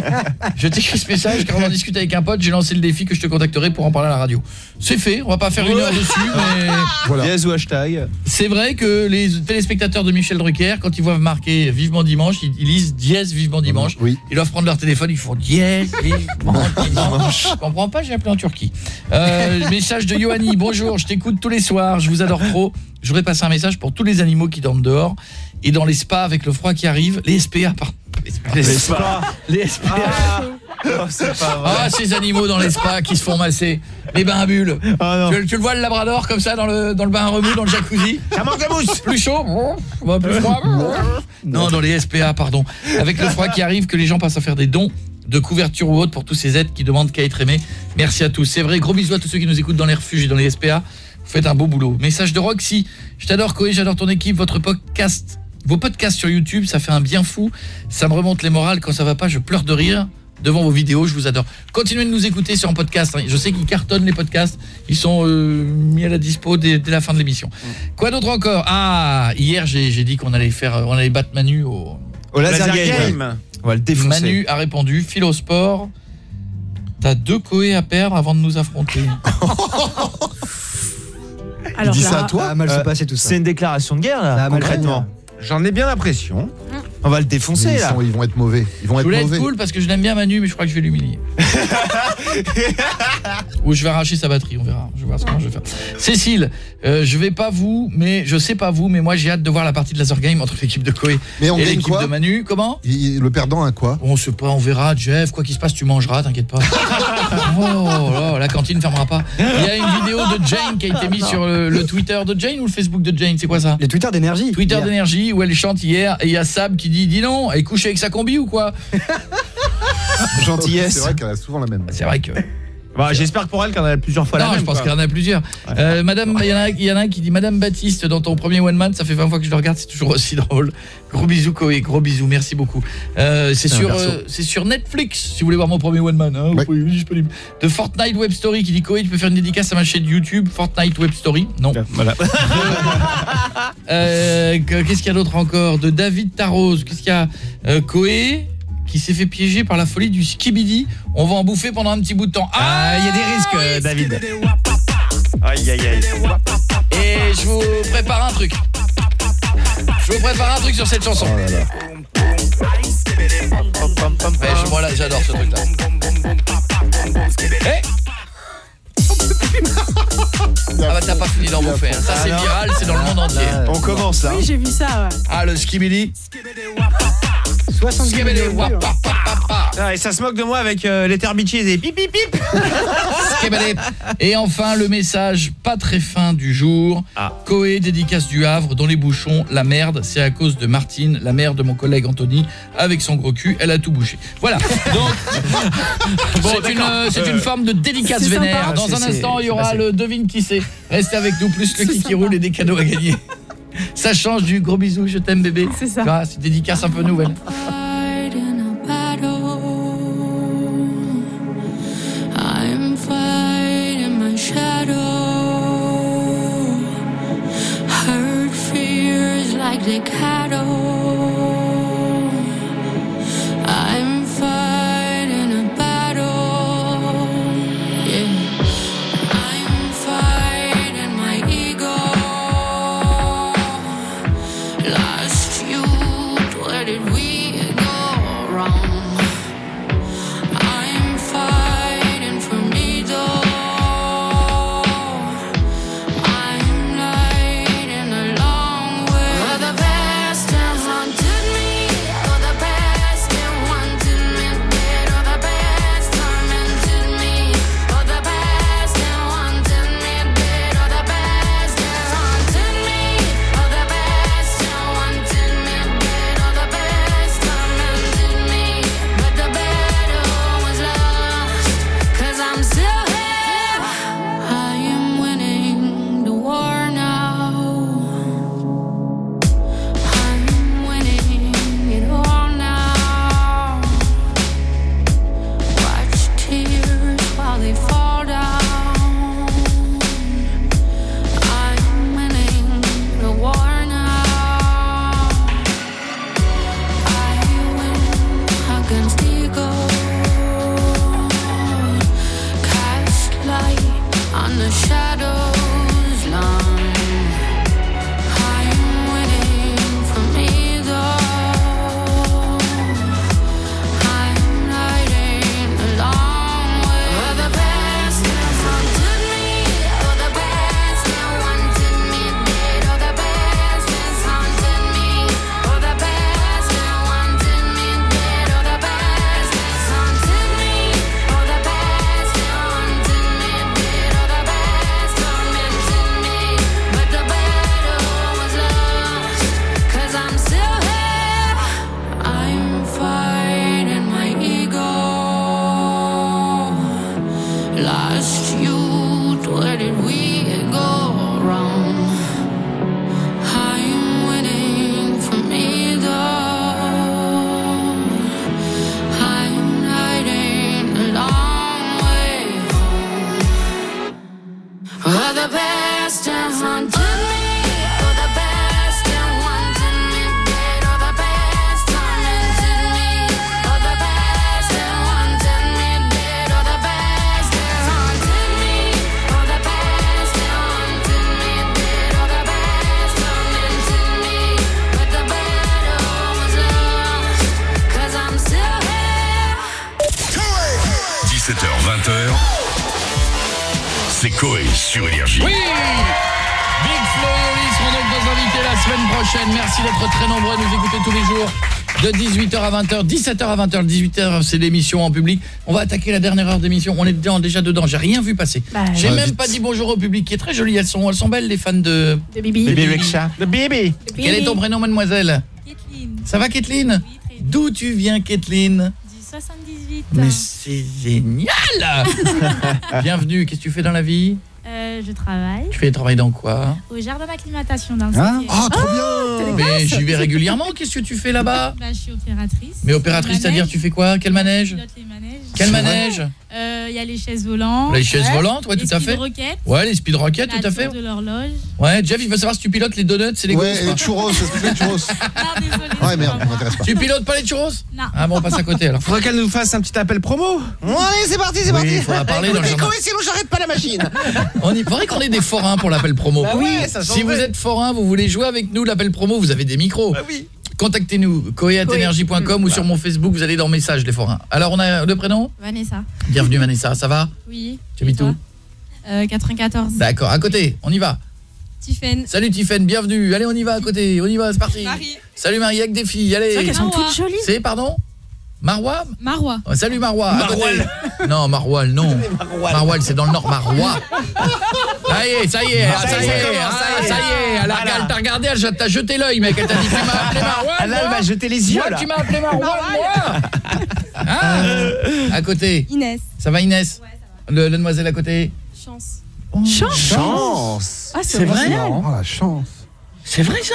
je t'écris ce message car on en discute avec un pote, j'ai lancé le défi que je te contacterai pour en parler à la radio. C'est fait, on va pas faire une heure dessus, mais Voilà. Dièse ou hashtag. c'est vrai que les téléspectateurs de Michel Drucker, quand ils voient marquer Vivement Dimanche, ils, ils lisent dièse Vivement Dimanche. Oui. Ils doivent prendre leur téléphone, ils font dièse Vivement Dimanche. Je comprends pas, j'ai appelé en Turquie. Euh, message de Yoanni, bonjour, je t'écoute tous les soirs, je vous adore trop. Je voudrais passer un message pour tous les animaux qui dorment dehors et dans les spas avec le froid qui arrive, les SPA pardon. Les SPA. Les spas. Les SPA. Oh, c'est pas vrai. Ah, ces animaux dans les spas qui se font masser. Les bains à bulles. Ah. Tu, tu le vois le labrador comme ça dans le, dans le bain à remous, dans le jacuzzi? Ça manque de mousse. Plus chaud? Bah, Plus froid? Non, dans les SPA, pardon. Avec le froid qui arrive, que les gens passent à faire des dons de couverture ou autre pour tous ces aides qui demandent qu'à être aimés. Merci à tous. C'est vrai, gros bisous à tous ceux qui nous écoutent dans les refuges et dans les SPA. Faites un beau boulot. Message de Roxy. Je t'adore Koé, j'adore ton équipe, votre podcast. Vos podcasts sur YouTube, ça fait un bien fou. Ça me remonte les morales. Quand ça va pas, je pleure de rire devant vos vidéos, je vous adore. Continuez de nous écouter sur un podcast. hein. Je sais qu'ils cartonnent les podcasts. Ils sont euh, mis à la dispo dès, dès la fin de l'émission. Quoi d'autre encore? Ah, hier j'ai dit qu'on allait faire on allait battre Manu au Au laser, Laser game. game. On va le défoncer. Manu a répondu Philosport. T'as deux coés à perdre avant de nous affronter. Il dit ça à toi Ça a mal se Euh, passer tout ça. C'est une déclaration de guerre, là, concrètement. J'en ai bien l'impression. On va le défoncer, ils, là. sont- ils vont être mauvais. Ils vont Je être voulais être mauvais. cool parce que je l'aime bien Manu mais je crois que je vais l'humilier. Ou je vais arracher sa batterie, on verra. Je vais voir ce que je vais faire. Cécile, euh, je vais pas vous, mais je sais pas vous, mais moi j'ai hâte de voir la partie de laser game entre l'équipe de Koé Mais on et l'équipe de Manu. Comment Il- Le perdant a quoi On sait pas, on verra, Jeff, quoi qu'il se passe, tu mangeras, t'inquiète pas. oh là, la cantine fermera pas. Il y a une vidéo de Jane qui a été mise sur le, le Twitter de Jane ou le Facebook de Jane, c'est quoi ça Les Twitter d'énergie. Twitter d'énergie où elle chante hier et il y a Sab qui dit dis non, elle est couchée avec sa combi ou quoi Gentillesse. C'est vrai qu'elle a souvent la même. C'est vrai que Bah, J'espère pour elle qu'elle en a plusieurs fois la Non, même. je pense qu'il y en a plusieurs. Euh, Madame, il y, en a- il y en a un qui dit Madame Baptiste dans ton premier one man, ça fait 20 fois que je le regarde, c'est toujours aussi drôle. Gros bisous Koé, gros bisous, merci beaucoup. Euh, c'est sur perso. euh, c'est sur Netflix si vous voulez voir mon premier one man hein, Ouais. pouvez- disponible. De Fortnite Web Story qui dit Koé, tu peux faire une dédicace à ma chaîne YouTube Fortnite Web Story. Non. Voilà. Euh, que- qu'est-ce qu'il y a d'autre encore? De David Tarros, qu'est-ce qu'il y a? Euh, Koé qui s'est fait piéger par la folie du skibidi. On va en bouffer pendant un petit bout de temps. Ah, il y a des risques, euh, David. Aïe, aïe, aïe. Et je vous prépare un truc. Je vous prépare un truc sur cette chanson. Oh là là. Ouais, je- moi là, j'adore ce truc là. Ah bah t'as pas fini d'en bouffer. hein. Ça c'est Ah viral, c'est dans le monde entier. On commence là. Oui, j'ai vu ça, ouais. Ah le skibidi. 70 Skibidi, millions de wap, vues, hein. Ah, et ça se moque de moi avec euh, les terbichis et pip pip. Et enfin le message pas très fin du jour. Ah. Coé dédicace du Havre dans les bouchons. La merde, c'est à cause de Martine, la mère de mon collègue Anthony, avec son gros cul, elle a tout bouché. Voilà. Donc c'est une euh, c'est une forme de dédicace vénère. Dans C'est- un instant, il y aura le devine qui c'est. Restez avec nous plus le qui qui roule et des cadeaux à gagner. Ça change du gros bisou, je t'aime bébé. C'est ça. Ah, c'est dédicace un peu nouvelle. 20h, 17h à 20h, 18h c'est l'émission en public. On va attaquer la dernière heure d'émission. On est dedans, déjà dedans, j'ai rien vu passer. Bah, j'ai ouais. même Vite. pas dit bonjour au public qui est très joli. Elles sont, elles sont belles les fans de... De Bibi. Bibi Rexha. De Bibi. Quel est ton prénom mademoiselle Ça va Kathleen D'où tu viens Kathleen Du 78. Mais c'est génial Bienvenue, qu'est-ce que tu fais dans la vie? Euh, je travaille Tu fais travail dans quoi au jardin d'acclimatation d'un Hein septième. Ah, trop bien Mais j'y vais régulièrement, qu'est-ce que tu fais là-bas Bah, je suis opératrice. Mais opératrice, c'est-à-dire tu fais quoi? Quel manège? pilote les manèges. Quel manège? Euh, Il y a les chaises volantes. Les chaises volantes, ouais, les tout à fait. speed-rockets, Ouais, les speed rockets, la tout à fait. tour de l'horloge. Ouais, Jeff, il veut savoir si tu pilotes les donuts, c'est les Ouais, les churros, que tu fais les churros Ouais, merde, ça m'intéresse pas. Tu pilotes pas les churros? Non. Ah bon, on passe à côté alors. Faudrait qu'elle nous fasse un petit appel promo. Allez, c'est parti, c'est Oui, parti. il faudra parler dans le jardin. Sinon j'arrête pas la machine. On y faudrait qu'on ait des forains pour l'appel promo. Bah oui, ça si vous êtes forain, vous voulez jouer avec nous l'appel promo, vous avez des micros. Bah oui. Contactez-nous coé@energie.com ou sur mon Facebook, vous allez dans messages les forains. Alors on a le prénom Vanessa. Bienvenue Vanessa, ça va Oui. Tu habites où Euh, 94. D'accord, à côté, on y va. Tiffen. Salut Tiffen, bienvenue. Allez, on y va à côté, on y va, c'est parti. Marie. Salut Marie avec des filles, allez. C'est vrai qu'elles sont Marwa. toutes jolies. C'est pardon Marwa Marois. Oh, Salut à côté. Marwal. Non, Marwal, non. Marwal, c'est dans le nord, Marwa. Ça y est, ça y est, ah, ça y est, ah, ça y est. Elle a- elle t'a regardé, elle t'a jeté l'œil, mec. Elle t'a dit, tu m'as appelé Marwal. Ah, là, elle moi va jeter les yeux, Moi, là. tu m'as appelé Marwal, moi. Hein À côté. Inès. Ça va Inès Le- La demoiselle à côté Chance. Chance. Chance. Ah, c'est vrai. Oh, la chance. C'est vrai ça?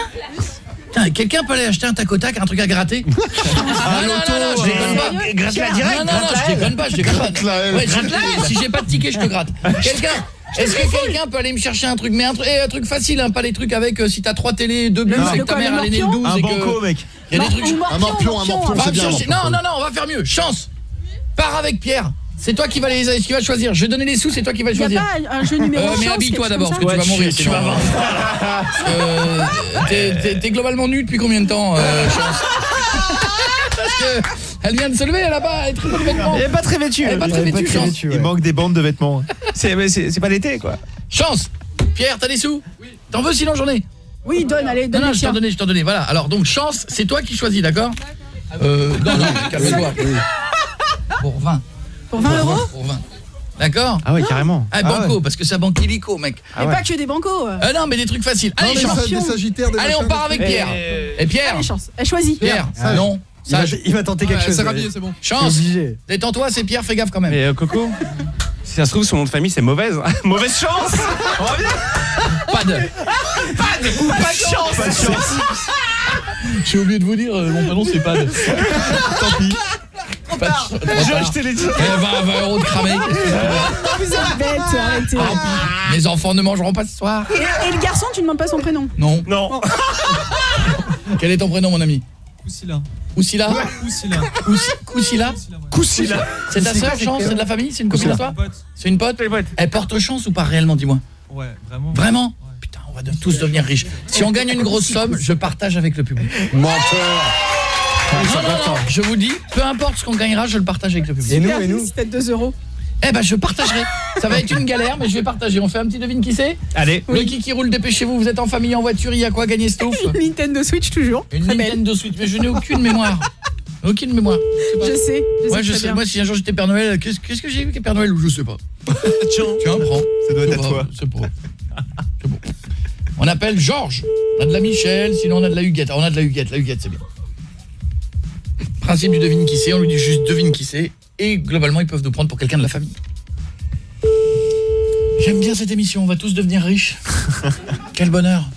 Quelqu'un peut aller acheter un tac au tac, un truc à gratter Non, non, non, non, je déconne pas. euh, gratte-la direct, Non, non, je déconne pas, je déconne pas. Ouais, gratte-la, si j'ai pas de ticket, je te gratte. Quelqu'un est-ce que quelqu'un peut aller me chercher un truc? Mais un, truc- eh, un truc facile hein, pas les trucs avec euh, si t'as trois télés, deux bus Non. et que ta mère le elle est née le morpion 12 Un et banco, que mec. Il y a des trucs Un morpion, un c'est bien. morpion. Non, non, non, on va faire mieux. Chance. Pars avec Pierre. C'est toi qui vas les qui va choisir. Je vais donner les sous, c'est toi qui vas Y a choisir. pas un jeu numéro Euh, mais habille-toi d'abord parce que tu vas mourir tu- vas. Parce que t'es- globalement nu depuis combien de temps euh, Chance Parce que elle vient de se lever là-bas, elle est très peu de vêtements. Elle est pas très vêtue. Elle est pas très vêtue, Chance. Il manque des bandes de vêtements. C'est mais c'est pas l'été quoi. Chance Pierre, t'as des sous Oui. T'en veux sinon j'en ai Oui, donne, allez, Non, donne non, les je t'en donnais, je t'en donnais. Voilà. Alors donc chance, c'est toi qui choisis, d'accord euh, Non, non, calme-toi. Pour 20. Pour 20 euros Pour 20. D'accord Ah ouais, carrément. Ah, banco, parce que c'est banque illico, mec. Et pas que des bancos. euh. Ah non, mais des trucs faciles. Allez, chance. sa- des sagittaires, des Allez, on part avec. Pierre. Et Pierre Allez, chance. Elle choisit. Pierre, Sage. non. Il va, Sage. il va tenter quelque chose. Ça va bien, c'est bon. Chance. Détends-toi, c'est Pierre, fais gaffe quand même. Mais euh, Coco, si ça se trouve son nom de famille c'est mauvaise. Mauvaise chance. On revient. Pas de. Pas de, pas de chance. Pas de chance. J'ai oublié de vous dire, euh, mon prénom c'est Pad. Tant pis. J'ai acheté les tickets. Eh, 20, 20 euros de cramé. Vous êtes bête, arrêtez. Mes enfants ne mangeront pas ce soir. Et, et le garçon, tu ne demandes pas son prénom? Non. Non. Quel est ton prénom, mon ami? Koussila. Oussila Koussila. Ous- Koussila Koussila. C'est ta sœur, Chance c'est de la famille? C'est une copine à toi Pote. C'est une pote Elle porte chance ou pas réellement, dis-moi? Ouais, vraiment. Vraiment? Putain, on va de- tous devenir riches. Si on gagne une grosse somme, je partage avec le public. Menteur. Non, non, non, je vous dis, peu importe ce qu'on gagnera, je le partage avec le public. Si t'as 2 euros. Eh ben je partagerai. Ça va être une galère mais je vais partager. On fait un petit devine qui c'est? Allez. Le qui qui roule, dépêchez-vous, vous êtes en famille en voiture, il y a quoi gagner Stouff? Une Nintendo Switch toujours. Une Très belle. Nintendo Switch, mais je n'ai aucune mémoire. Aucune mémoire. Je sais, je Moi sais je très sais bien. moi si un jour j'étais Père Noël, qu'est-ce qu'est-ce que j'ai vu que Père Noël? Ou je sais pas. Tiens. Tiens, prends. Ça doit être à toi. C'est pas. C'est bon. On appelle Georges. On a de la Michel, sinon on a de la Huguette. Alors, on a de la Huguette, la Huguette c'est bien. Principe du devine qui c'est, on lui dit juste devine qui c'est et globalement ils peuvent nous prendre pour quelqu'un de la famille. J'aime bien cette émission, on va tous devenir riches. Quel bonheur.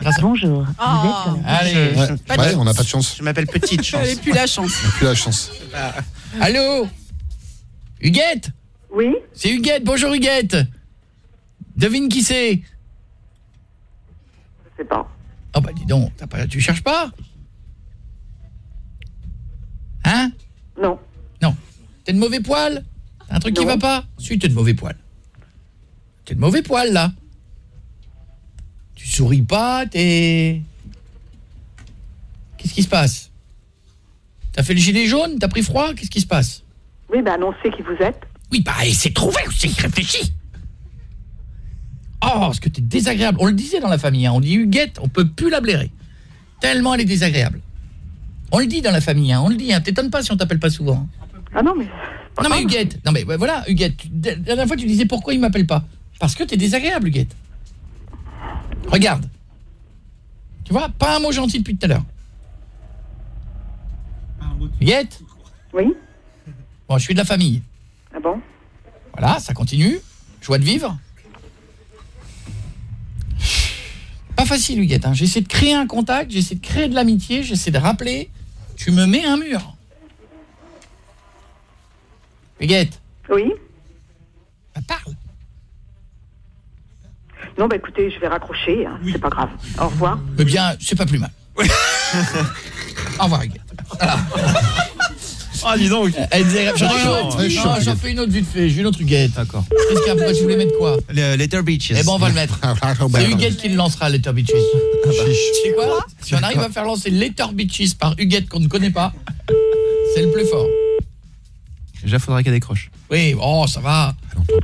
Grâce à Bonjour. Ah. Allez. Ouais, Pas de ouais, chance. on n'a pas de chance. Je m'appelle Petite Chance. J'avais plus la chance. Plus la chance. Allô Huguette Oui C'est Huguette, bonjour Huguette Devine qui c'est Je sais pas. Oh bah dis donc, pas, tu cherches pas Hein? Non. Non. T'es de mauvais poil? T'as un truc qui va pas? Si, t'es de mauvais poil. T'es de mauvais poil, là. Tu souris pas, t'es... Qu'est-ce qui se passe? T'as fait le gilet jaune? T'as pris froid? Qu'est-ce qui se passe? Oui, ben annoncez qui vous êtes. Oui, bah, c'est trouvé aussi, réfléchis Oh, ce que t'es désagréable. On le disait dans la famille, hein. on dit Huguette, on peut plus la blairer. Tellement elle est désagréable. On le dit dans la famille, hein. on le dit. Hein. T'étonnes pas si on t'appelle pas souvent. Ah non, mais... Non mais Huguette, non mais voilà, Huguette, la dernière fois tu disais pourquoi il m'appelle pas Parce que t'es désagréable, Huguette. Regarde. Tu vois, pas un mot gentil depuis tout à l'heure. Huguette Oui Bon, je suis de la famille. Ah bon? Voilà, ça continue. Joie de vivre. Pas facile, Huguette. Hein. J'essaie de créer un contact, j'essaie de créer de l'amitié, j'essaie de rappeler. Tu me mets un mur. Huguette, Oui Bah, parle. Non, bah écoutez, je vais raccrocher, hein. c'est pas grave. Au revoir. Eh bien, c'est pas plus mal. Au revoir, Huguette. Voilà. Ah, dis donc. Elle une Oh, autre. ouais, Non, J'en fais une autre vite fait. J'ai une autre Huguette. D'accord. Qu'est-ce qu'il y a Pourquoi tu voulais mettre quoi Le Letter Beaches. Eh ben, on va le mettre. C'est Huguette qui le lancera, Letter Beaches. Tu sais quoi Si on arrive à faire lancer Letter Beaches par Huguette qu'on ne connaît pas, c'est le plus fort. Déjà, faudra qu'elle décroche. Oui, oh, ça va.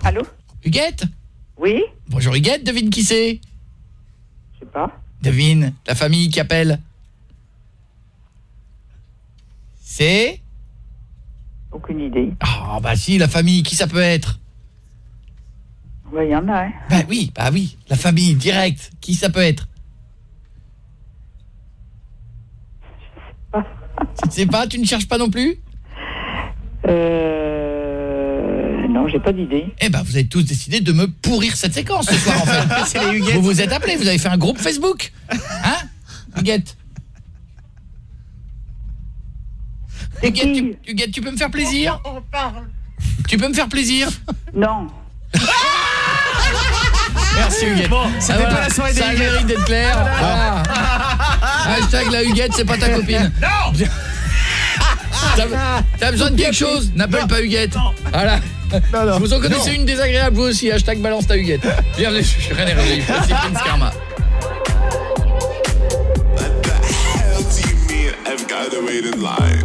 Allô Huguette Oui Bonjour Huguette, devine qui c'est Je sais pas. Devine, la famille qui appelle. C'est Aucune idée. Ah bah si, la famille, qui ça peut être? Ouais, il y en a, hein. Bah oui, bah oui, la famille, direct. Qui ça peut être? Tu ne sais pas, tu ne cherches pas non plus? Euh... Non, j'ai pas d'idée. Eh ben, vous avez tous décidé de me pourrir cette séquence ce soir, en fait. C'est les Huguettes. Vous vous êtes appelés, vous avez fait un groupe Facebook. Hein Huguette? Huguette tu, Huguette, tu peux me faire plaisir On parle. Tu peux me faire plaisir Non. Merci Huguette. Bon, c'était Ah, pas la soirée des Ça mérite d'être clair. Voilà. Hashtag la Huguette, c'est pas ta copine. Non T'as besoin de quelque chose N'appelle pas Huguette. Voilà. Vous en connaissez une désagréable, vous aussi. Hashtag balance ta Huguette. Bienvenue, je suis René Réveil. C'est Prince Karma. hell do you mean I've got to wait in line?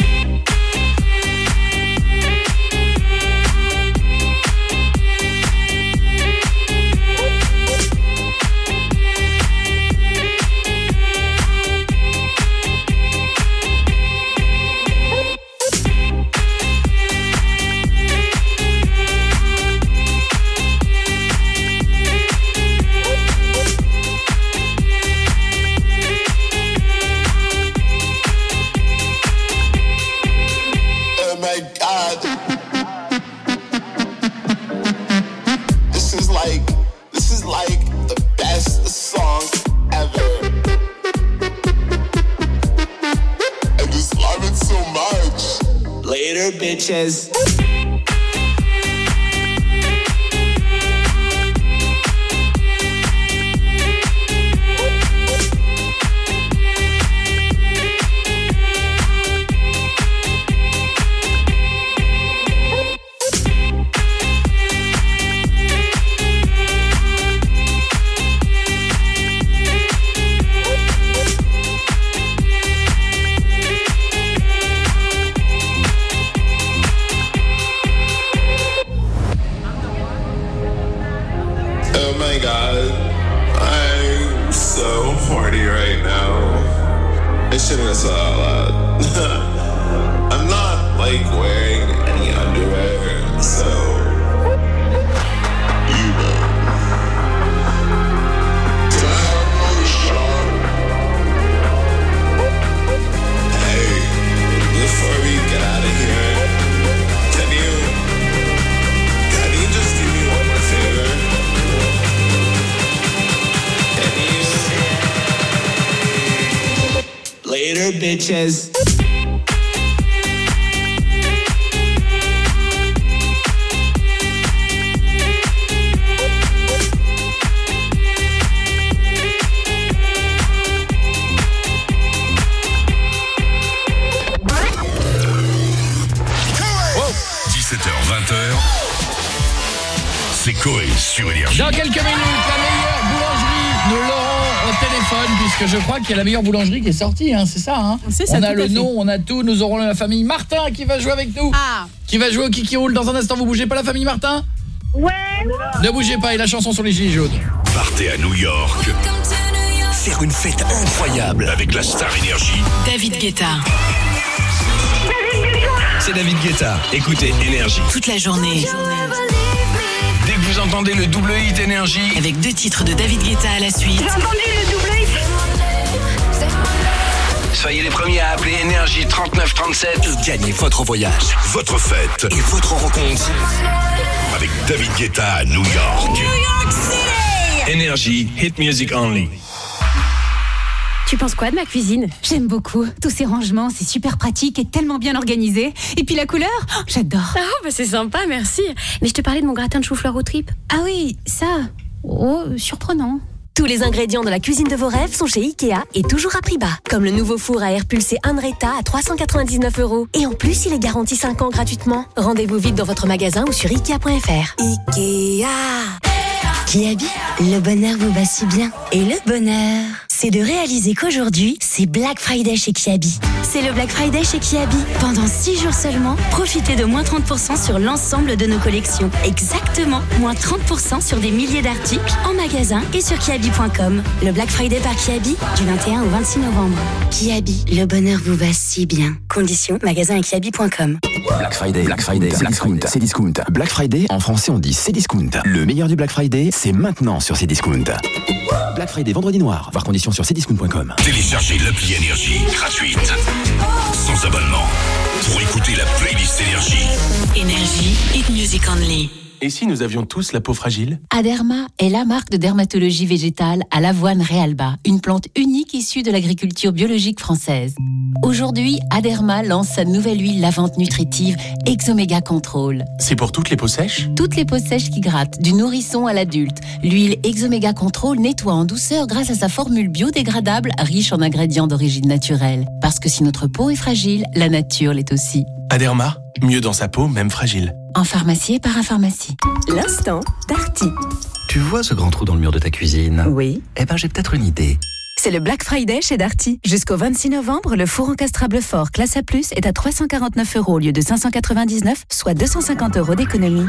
Sanchez. La meilleure boulangerie qui est sortie, hein, c'est ça, hein C'est ça, On a le fait. nom, on a tout, nous aurons la famille Martin qui va jouer avec nous. Ah Qui va jouer au Kiki Roule dans un instant, vous bougez pas la famille Martin Ouais Ne bougez pas, et la chanson sur les gilets jaunes. Partez à New York. Faire une fête incroyable avec la Star Énergie. David Guetta. C'est David Guetta. Écoutez Énergie. Toute la journée. Dès que vous entendez le double hit Énergie. Avec deux titres de David Guetta à la suite. J'ai entendu Soyez les premiers à appeler Énergie 3937 et gagnez votre voyage, votre fête et votre rencontre avec David Guetta à New York. Énergie, hit music only. Tu penses quoi de ma cuisine? J'aime beaucoup. Tous ces rangements, c'est super pratique et tellement bien organisé. Et puis la couleur, oh, j'adore. Ah, bah c'est sympa, merci. Mais je te parlais de mon gratin de chou-fleur aux tripes. Ah oui, ça. Oh, surprenant. Tous les ingrédients de la cuisine de vos rêves sont chez Ikea et toujours à prix bas. Comme le nouveau four à air pulsé Andretta à 399 euros. Et en plus, il est garanti 5 ans gratuitement. Rendez-vous vite dans votre magasin ou sur Ikea.fr. Ikea Kiabi, le bonheur vous va si bien. Et le bonheur, c'est de réaliser qu'aujourd'hui, c'est Black Friday chez Kiabi. C'est le Black Friday chez Kiabi. Pendant 6 jours seulement, profitez de moins 30% sur l'ensemble de nos collections. Exactement, moins 30% sur des milliers d'articles en magasin et sur kiabi.com. Le Black Friday par Kiabi, du 21 au 26 novembre. Kiabi, le bonheur vous va si bien. Conditions, magasin et kiabi.com. Black Friday, Black Friday, c'est discount, c'est discount. Black Friday, en français on dit c'est discount. Le meilleur du Black Friday, c'est maintenant sur Cdiscount. Black Friday, vendredi noir, voir conditions sur cdiscount.com. Téléchargez l'appli Énergie gratuite, sans abonnement, pour écouter la playlist Énergie. Énergie, hit music only. Et si nous avions tous la peau fragile? Aderma est la marque de dermatologie végétale à l'avoine Realba, une plante unique issue de l'agriculture biologique française. Aujourd'hui, Aderma lance sa nouvelle huile lavante nutritive Exomega Control. C'est pour toutes les peaux sèches? Toutes les peaux sèches qui grattent, du nourrisson à l'adulte, l'huile Exomega Control nettoie en douceur grâce à sa formule biodégradable riche en ingrédients d'origine naturelle. Parce que si notre peau est fragile, la nature l'est aussi. Aderma, mieux dans sa peau, même fragile. En pharmacie et parapharmacie. L'instant Darty. Tu vois ce grand trou dans le mur de ta cuisine? Oui. Eh ben j'ai peut-être une idée. C'est le Black Friday chez Darty. Jusqu'au 26 novembre, le four encastrable fort classe A+, est à 349 euros au lieu de 599, soit 250 euros d'économie.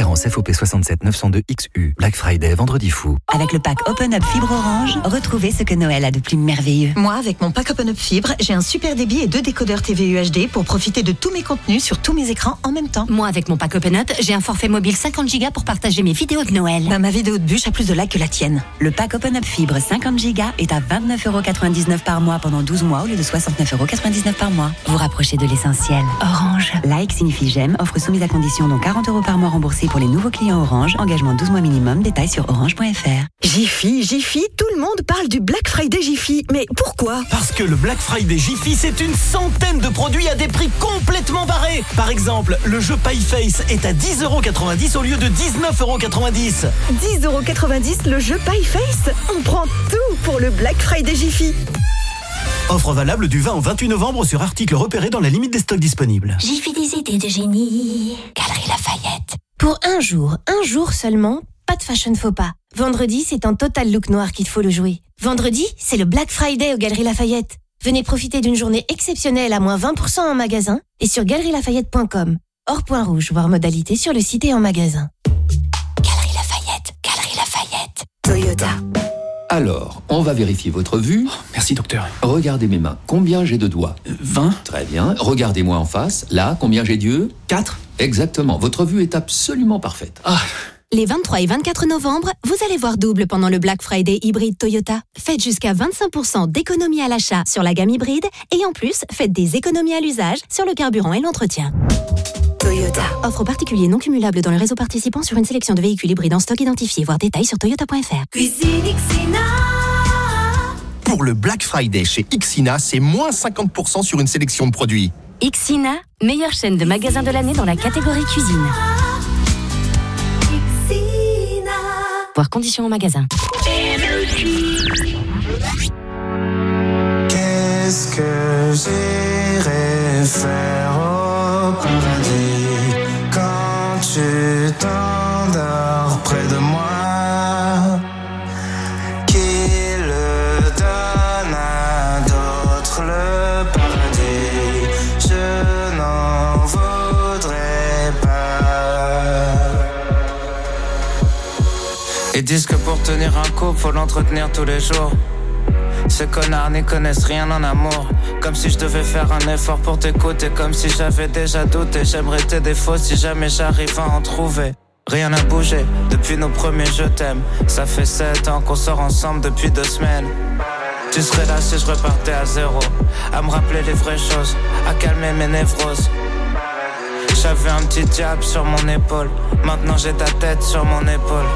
Référence FOP 67 902 XU. Black Friday, vendredi fou. Avec le pack Open Up Fibre Orange, retrouvez ce que Noël a de plus merveilleux. Moi, avec mon pack Open Up Fibre, j'ai un super débit et deux décodeurs TV UHD pour profiter de tous mes contenus sur tous mes écrans en même temps. Moi, avec mon pack Open Up, j'ai un forfait mobile 50 Go pour partager mes vidéos de Noël. Bah, ma vidéo de bûche a plus de likes que la tienne. Le pack Open Up Fibre 50 Go est à 29,99€ par mois pendant 12 mois au lieu de 69,99€ par mois. Vous rapprochez de l'essentiel. Orange. Like signifie j'aime. Offre soumise à condition dont 40 euros par mois remboursés pour les nouveau client Orange, engagement 12 mois minimum, détails sur orange.fr. Jiffy, Jiffy, tout le monde parle du Black Friday Jiffy. Mais pourquoi? Parce que le Black Friday Jiffy, c'est une centaine de produits à des prix complètement barrés. Par exemple, le jeu Pieface est à 10,90€ au lieu de 19,90€. 10,90€ le jeu Pieface? On prend tout pour le Black Friday Jiffy. Offre valable du 20 au 28 novembre sur articles repérés dans la limite des stocks disponibles. Jiffy des idées de génie. Galerie Lafayette. Pour un jour, un jour seulement, pas de fashion faux pas. Vendredi, c'est un total look noir qu'il faut le jouer. Vendredi, c'est le Black Friday aux Galeries Lafayette. Venez profiter d'une journée exceptionnelle à moins 20% en magasin et sur galerielafayette.com. Hors point rouge, voire modalité sur le site et en magasin. Galerie Lafayette, Galerie Lafayette. Toyota. Alors, on va vérifier votre vue. Merci, docteur. Regardez mes mains. Combien j'ai de doigts 20. Très bien. Regardez-moi en face. Là, combien j'ai d'yeux 4. Exactement. Votre vue est absolument parfaite. Ah. Les 23 et 24 novembre, vous allez voir double pendant le Black Friday hybride Toyota. Faites jusqu'à 25% d'économie à l'achat sur la gamme hybride et en plus, faites des économies à l'usage sur le carburant et l'entretien. Toyota. Offre particulier non cumulable dans le réseau participant sur une sélection de véhicules hybrides en stock identifié, voire détails sur toyota.fr. Cuisine Pour le Black Friday chez Ixina, c'est moins 50% sur une sélection de produits. Ixina, meilleure chaîne de magasins de l'année dans la catégorie cuisine. Voir conditions en magasin. Qu'est-ce que j'irai faire? Tu t'endors près de moi? Qui le donne à d'autres le paradis? Je n'en voudrais pas. Ils disent que pour tenir un couple, faut l'entretenir tous les jours. Ces connards n'y connaissent rien en amour. Comme si je devais faire un effort pour t'écouter. Comme si j'avais déjà douté. J'aimerais tes défauts si jamais j'arrive à en trouver. Rien n'a bougé depuis nos premiers je t'aime. Ça fait sept ans qu'on sort ensemble depuis deux semaines. Tu serais là si je repartais à zéro. À me rappeler les vraies choses. À calmer mes névroses. J'avais un petit diable sur mon épaule. Maintenant j'ai ta tête sur mon épaule.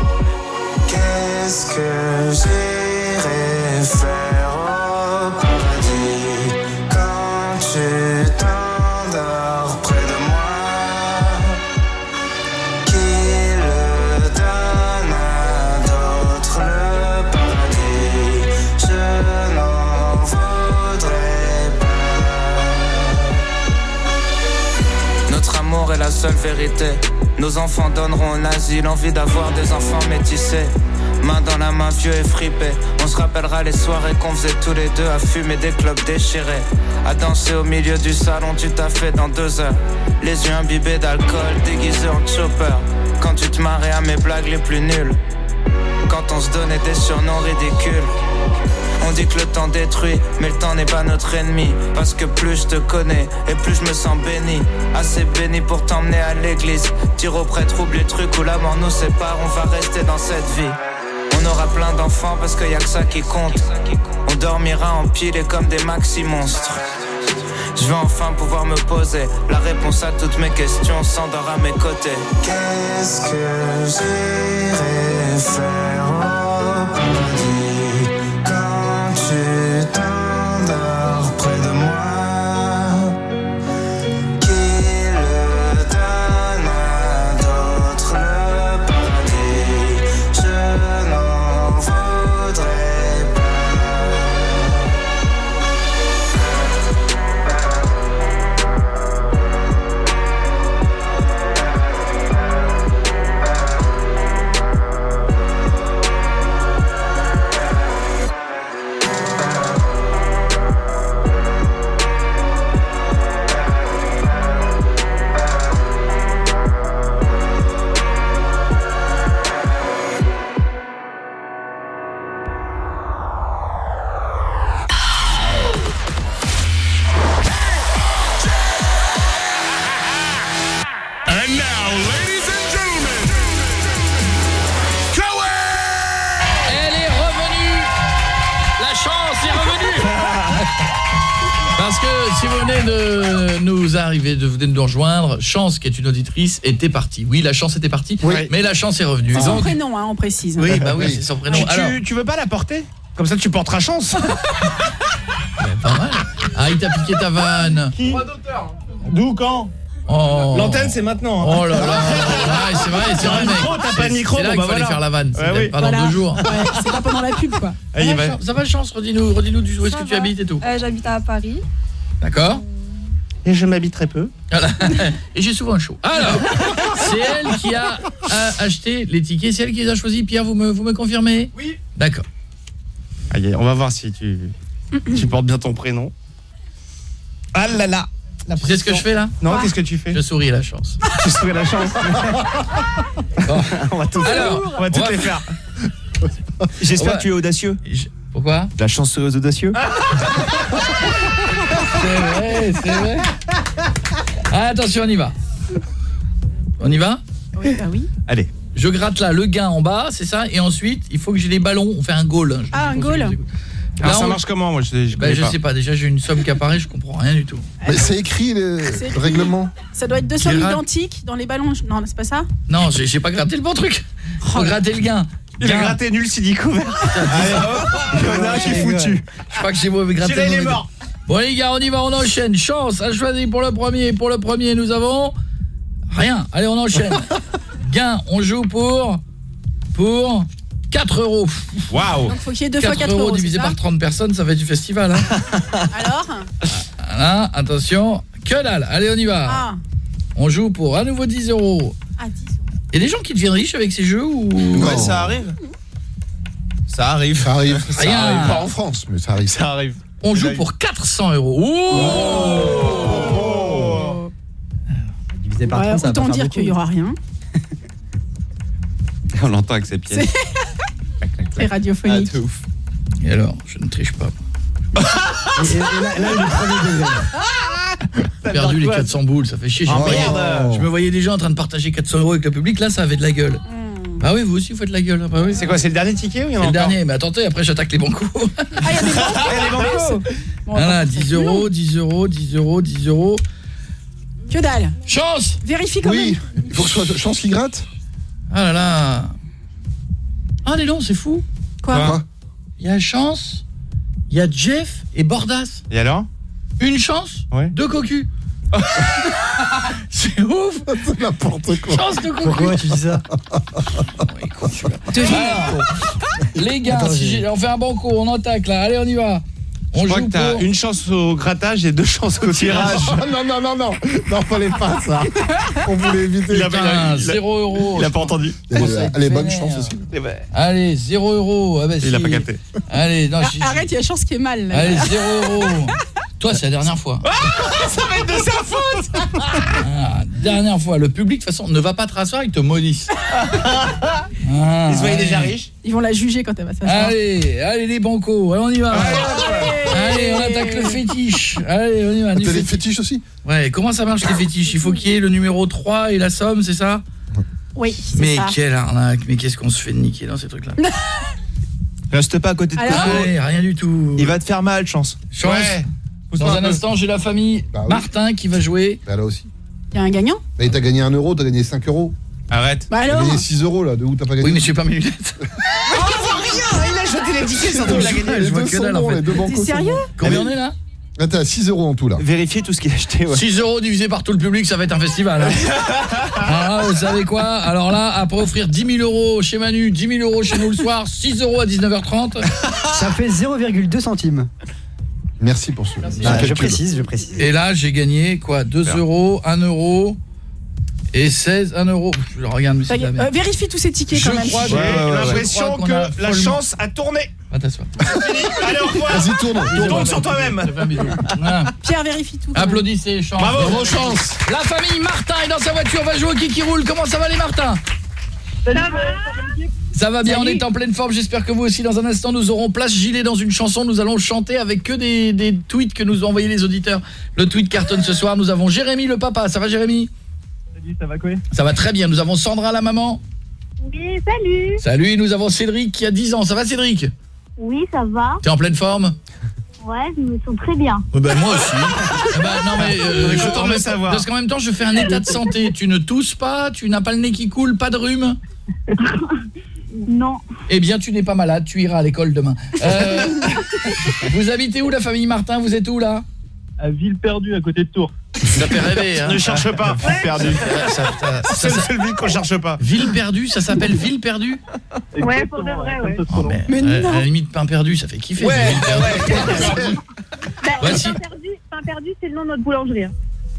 Qu'est-ce que j'irai faire au paradis quand tu t'endors près de moi? Qui le donne à d'autres le paradis? Je n'en voudrais pas. Notre amour est la seule vérité. Nos enfants donneront un asile, envie d'avoir des enfants métissés. Main dans la main, vieux et fripé. On se rappellera les soirées qu'on faisait tous les deux à fumer des clubs déchirés. À danser au milieu du salon, tu t'as fait dans deux heures. Les yeux imbibés d'alcool, déguisés en chopper. Quand tu te marrais à mes blagues les plus nulles. Quand on se donnait des surnoms ridicules. On dit que le temps détruit, mais le temps n'est pas notre ennemi. Parce que plus je te connais, et plus je me sens béni. Assez béni pour t'emmener à l'église. Dire au prêtre, oublie le truc où la mort nous sépare, on va rester dans cette vie. On aura plein d'enfants parce qu'il y a que ça qui compte. On dormira empilés comme des maxi monstres. Je vais enfin pouvoir me poser la réponse à toutes mes questions s'endort à mes côtés. Qu'est-ce que j'irai faire? De nous arriver, de vous venez de nous rejoindre, Chance, qui est une auditrice, était partie. Oui, la chance était partie, mais la chance est revenue. C'est son Donc- prénom, hein, on précise. Oui, bah oui, c'est son prénom. Tu, tu- Alors, tu veux pas la porter? Comme ça, tu porteras chance. ah, il t'a piqué ta vanne. Qui? D'où quand? Oh. L'antenne, c'est maintenant. hein. Oh là là. Ouais, c'est vrai, c'est vrai, t'as pas de C'est- micro, C'est là bon, qu'il bah fallait voilà. faire la vanne. Ouais, oui. pas dans Voilà. deux jours. Ouais, c'est pas pendant la pub, quoi. Ah, il Ça va- va, ça va, Chance Redis-nous redis-nous du- où est-ce que tu habites et tout. Euh, J'habite à Paris. D'accord Et je m'habite très peu. Voilà. Et j'ai souvent chaud. Alors, c'est elle qui a, a acheté les tickets, c'est elle qui les a choisis. Pierre, vous me, vous me confirmez? Oui. D'accord. Aïe, on va voir si tu, tu portes bien ton prénom. Ah là là Tu sais ce que je fais là? Non, qu'est-ce que tu fais? Je souris à la chance. Tu souris à la chance. on va tout Alors, on va toutes les faire. J'espère que tu es audacieux. Pourquoi? La chanceuse audacieux. C'est vrai, c'est vrai. Ah, attention, on y va. On y va Oui, bah oui. Allez. Je gratte là le gain en bas, c'est ça Et ensuite, il faut que j'ai les ballons, on fait un goal. hein. Je- Ah, un goal Alors Là, ça on- marche comment moi je, je, Bah, je sais pas, déjà j'ai une somme qui apparaît, je comprends rien du tout. Mais c'est écrit le écrit. règlement. Ça doit être deux sommes identiques dans les ballons. Non, c'est pas ça Non, j'ai pas gratté le bon truc. Faut gratter le gain. Il a gratté nul s'il dit couvert. Allez hop, il y en a un qui est foutu. Je crois que j'ai mauvais gratté. Celui-là, il le est mort. Bon les gars, on y va, on enchaîne. Chance, a choisi pour le premier. Pour le premier, nous avons rien. Allez, on enchaîne. Gain, on joue pour pour 4 euros. Waouh. Donc faut qu'il y ait deux fois 4 euros euros. divisé par 30 personnes, ça fait du festival. Hein. Alors Voilà, attention. Que dalle. Allez, on y va. Ah, On joue pour à nouveau 10 euros. ah 10 Il y a des gens qui deviennent riches avec ces jeux ou Ouais, ça arrive. Ça arrive. Ça arrive. Ça Rien. arrive. Pas en France, mais ça arrive. Ça arrive. On joue pour 400 euros. Oh Divisé par Ouais, 30, ça Autant dire qu'il y aura rien. On l'entend avec ses pieds. Très radiophonique. Ah, ouf. Et alors, je ne triche pas. Et, et là, là, il est premier degré. J'ai perdu les 400 boules, ça fait chier. Je, Ah, me voyais, merde. je me voyais déjà en train de partager 400 euros avec le public, là ça avait de la gueule. Bah oui, vous aussi vous faites la gueule. Bah oui. C'est quoi, c'est le dernier ticket ou il y en a C'est le dernier, mais attendez, après j'attaque les bancos. Ah, il y a des banques Ah, il y a des bancos. Bon, Voilà, bah, 10 euros, 10 euros, 10 euros, 10 euros. Que dalle Chance Vérifie quand Oui, même. il faut que ce soit chance qui gratte. Ah là là Ah dis donc, c'est fou Quoi Il y a Chance, il y a Jeff et Bordas. Et alors Une chance, Ouais. deux cocus. c'est ouf C'est n'importe quoi. Chance de cocu Pourquoi tu dis ça Alors, les gars, si on fait un banco, on attaque là. Allez, on y va. On Je crois joue que t'as pour une chance au grattage et deux chances au tirage. Non, non, non, non. Non, fallait pas ça. On voulait éviter. Il a pas- Putain, il a- 0 euros. Il a pas entendu. Allez, bonne chance aussi. Allez, 0 euros. Ah bah, Il a si. pas capté. Allez, non, Ah, Arrête, il y a chance qui est mal. là. Allez, 0 euros. Toi, c'est la dernière fois. Ça va être de sa faute Ah, dernière fois. Le public, de toute façon, ne va pas te rasseoir, il te maudissent. Ah, Il se déjà riche. Ils vont la juger quand elle va s'asseoir. Allez, allez les bancos, allez, on y va. Allez, on attaque le fétiche. Allez, on y va. du T'as des fétiche. fétiches aussi Ouais, comment ça marche les fétiches? Il faut qu'il y ait le numéro 3 et la somme, c'est ça? Oui, Mais ça. quelle arnaque, mais qu'est-ce qu'on se fait de niquer dans ces trucs-là? Reste pas à côté de Alors Coco. Rien du tout. Il va te faire mal, chance. Chance. Ouais. Dans un instant, j'ai la famille Bah oui. Martin qui va jouer. Bah là aussi. Il y a un gagnant? Mais t'as gagné 1 euro, t'as gagné 5 euros. Arrête. Bah T'as alors gagné 6 euros là, de où t'as pas gagné Oui, mais j'ai pas mes lunettes. rien Gagné. Je vois que dalle, en fait. T'es sérieux. Combien on est là Là, t'as 6 euros en tout là. Vérifier tout ce qu'il a acheté, ouais. 6 euros divisé par tout le public, ça va être un festival. hein. Là, vous savez quoi Alors là, après offrir 10 000 euros chez Manu, 10 000 euros chez nous le soir, 6 euros à 19h30. Ça fait 0,2 centimes. Merci pour ce. Ah, ce je précise, je précise. Et là, j'ai gagné quoi 2 euros, 1 euro et 16, 1 euro. Je regarde, de la Euh. Vérifie tous ces tickets Je quand même. crois J'ai Ouais, ouais, ouais. l'impression que la chance a tourné. Va t'asseoir. Allez, au revoir. Vas-y, tourne. tourne. Sur toi-même. Voilà. Pierre, vérifie tout. Applaudissez, chance. Bravo. Bravo, chance. La famille Martin est dans sa voiture, va jouer au qui qui roule. Comment ça va les Martins? Ça va bien, on est en pleine forme, j'espère que vous aussi. Dans un instant, nous aurons place gilet dans une chanson. Nous allons chanter avec que des, des tweets que nous ont envoyés les auditeurs. Le tweet cartonne ce soir. Nous avons Jérémy le papa. Ça va Jérémy? Salut, ça va quoi Ça va très bien. Nous avons Sandra la maman. Oui, salut. Salut, nous avons Cédric qui a 10 ans. Ça va Cédric Oui, ça va. T'es en pleine forme Ouais, je me sens très bien. Ouais, bah, moi aussi. Ah bah, non mais euh, je- content en même- savoir. parce qu'en même temps je fais un état de santé. Tu ne tousses pas, tu n'as pas le nez qui coule, pas de rhume. Non. Eh bien, tu n'es pas malade, tu iras à l'école demain. Euh, vous habitez où la famille Martin? Vous êtes où là? À Ville perdue, à côté de Tours. Ça fait rêver. Hein. Ne cherche pas, ville perdue. C'est le ça- seul ville qu'on cherche pas. Ville perdue, ça s'appelle Ville perdue Ouais, pour de vrai, ouais. Oh, mais, Mais euh, non. À la limite, pain perdu, ça fait kiffer. Ouais, Ville perdue. Bah, Voici. Pain perdu, pain perdu, c'est le nom de notre boulangerie. hein.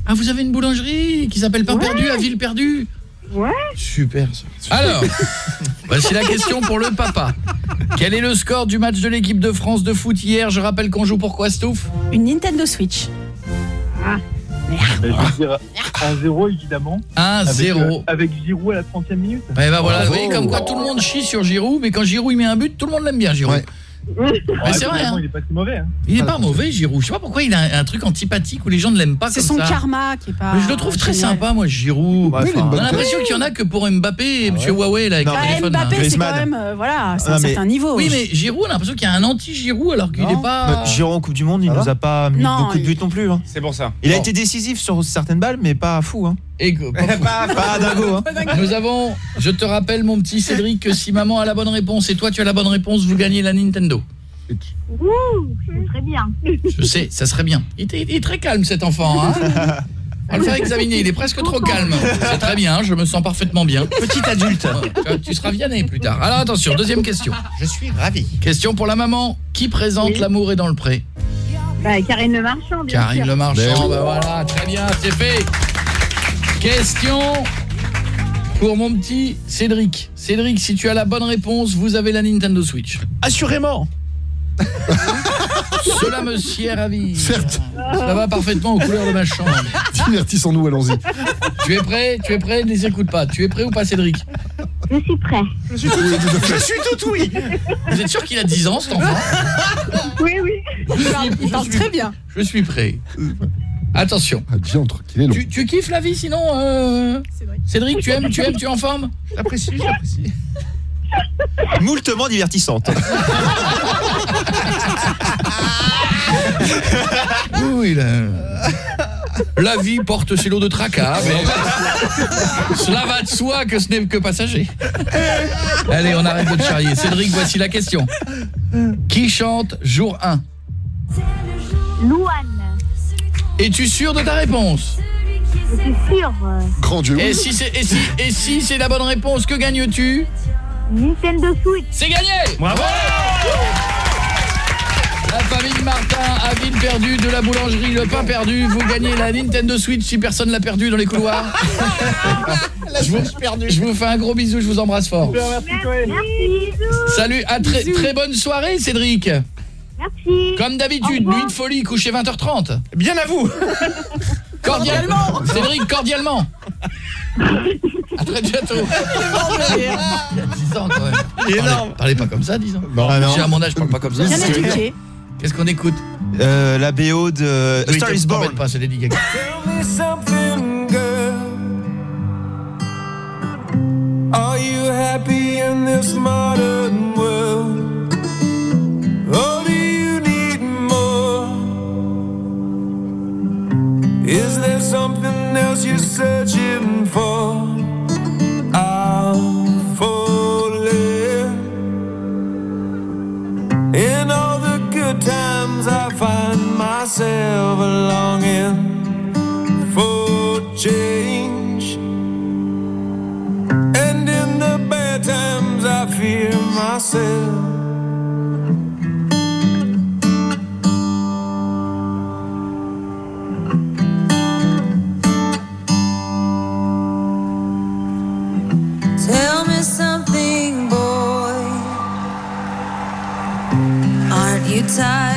Ah, vous avez une boulangerie qui s'appelle Pain Ouais. perdu à Ville perdue Ouais. Super. ça. Alors, voici la question pour le papa. Quel est le score du match de l'équipe de France de foot hier Je rappelle qu'on joue pourquoi, Stouff Une Nintendo Switch. Ah. Je vais dire 1-0 évidemment. 1-0. Avec, euh, avec Giroud à la 30e minute. Ouais, bah voilà, vous voyez comme quoi tout le monde chie sur Giroud, mais quand Giroud il met un but, tout le monde l'aime bien, Giroud. Mais c'est vrai, hein. Il est pas si mauvais. Hein. Il est pas mauvais, Giroud. Je sais pas pourquoi il a un, un truc antipathique où les gens ne l'aiment pas C'est comme son ça. karma qui est pas. Mais je le trouve très génial. sympa, moi, Giroud. Ouais, il a une On a l'impression qu'il y en a que pour Mbappé et Monsieur Huawei là, avec Bah, le téléphone. là. Mbappé, c'est quand même. euh, voilà, c'est un certain niveau. Oui, mais Giroud, on a l'impression qu'il y a un anti-Giroud alors qu'il est pas. Bah, Giroud en Coupe du Monde, il nous a pas mis Non, beaucoup de buts non plus. hein. C'est pour ça. Il a Bon. été décisif sur certaines balles, mais pas fou. Hein. Et que- pas, Pas dingo. Hein. Nous avons, je te rappelle mon petit Cédric, que si maman a la bonne réponse et toi tu as la bonne réponse, vous gagnez la Nintendo. Ouh, c'est très bien. Je sais, ça serait bien. Il est, il est très calme cet enfant. Hein On va le faire examiner, il est presque trop calme. C'est très bien, je me sens parfaitement bien. Petit adulte. Tu seras vianney plus tard. Alors attention, deuxième question. Je suis ravi. Question pour la maman. Qui présente Oui. L'amour est dans le pré Bah, Karine Le Marchand, bien Karine sûr. Le Marchand, Ben bah voilà, très bien, c'est fait. Question pour mon petit Cédric. Cédric, si tu as la bonne réponse, vous avez la Nintendo Switch. Assurément. Cela me sied ravi. Certes. Ça va parfaitement aux couleurs de ma chambre. Divertissons-nous, allons-y. Tu es prêt Tu es prêt Ne les écoute pas. Tu es prêt ou pas, Cédric? Je suis prêt. Je suis tout, je suis tout oui. Vous êtes sûr qu'il a 10 ans, cet enfant? Oui, oui. Je suis- Il parle suis- très bien. Je suis prêt. Attention. Ah, diantre, qu'il est long. Tu, tu kiffes la vie sinon euh, Cédric, tu aimes, tu aimes, tu es en forme? J'apprécie, j'apprécie. Moultement divertissante. Oui, la... la vie porte ses lots de tracas, mais cela va de soi que ce n'est que passager. Allez, on arrête de te charrier. Cédric, voici la question. Qui chante jour 1 Louane. Es-tu sûr de ta réponse? Je suis sûre. euh, Grand Dieu. Et si c'est et si, et si c'est la bonne réponse, que gagnes-tu? Nintendo Switch. C'est gagné Bravo. La famille Martin à ville perdue de la boulangerie Le Pain perdu, vous gagnez la Nintendo Switch si personne l'a perdu dans les couloirs. je, vous, je vous fais un gros bisou, je vous embrasse fort. Merci. Salut, à très, très bonne soirée Cédric. Merci. Comme d'habitude, nuit de folie, couché 20h30. Bien à vous. Cordialement Cédric, cordialement À très bientôt Il y a 10 ans quand même Énorme. Parlez, parlez pas comme ça, 10 ans Ah non. J'ai à mon âge, je parle pas comme ça Bien éduqué. Qu'est-ce qu'on écoute Euh, la BO de A Oui, Star is Born. pas, c'est Lady Gaga. Tell me something, girl. Are you happy in this modern world? Is there something else you're searching for? I'm falling. In all the good times, I find myself longing for change. And in the bad times, I fear myself. time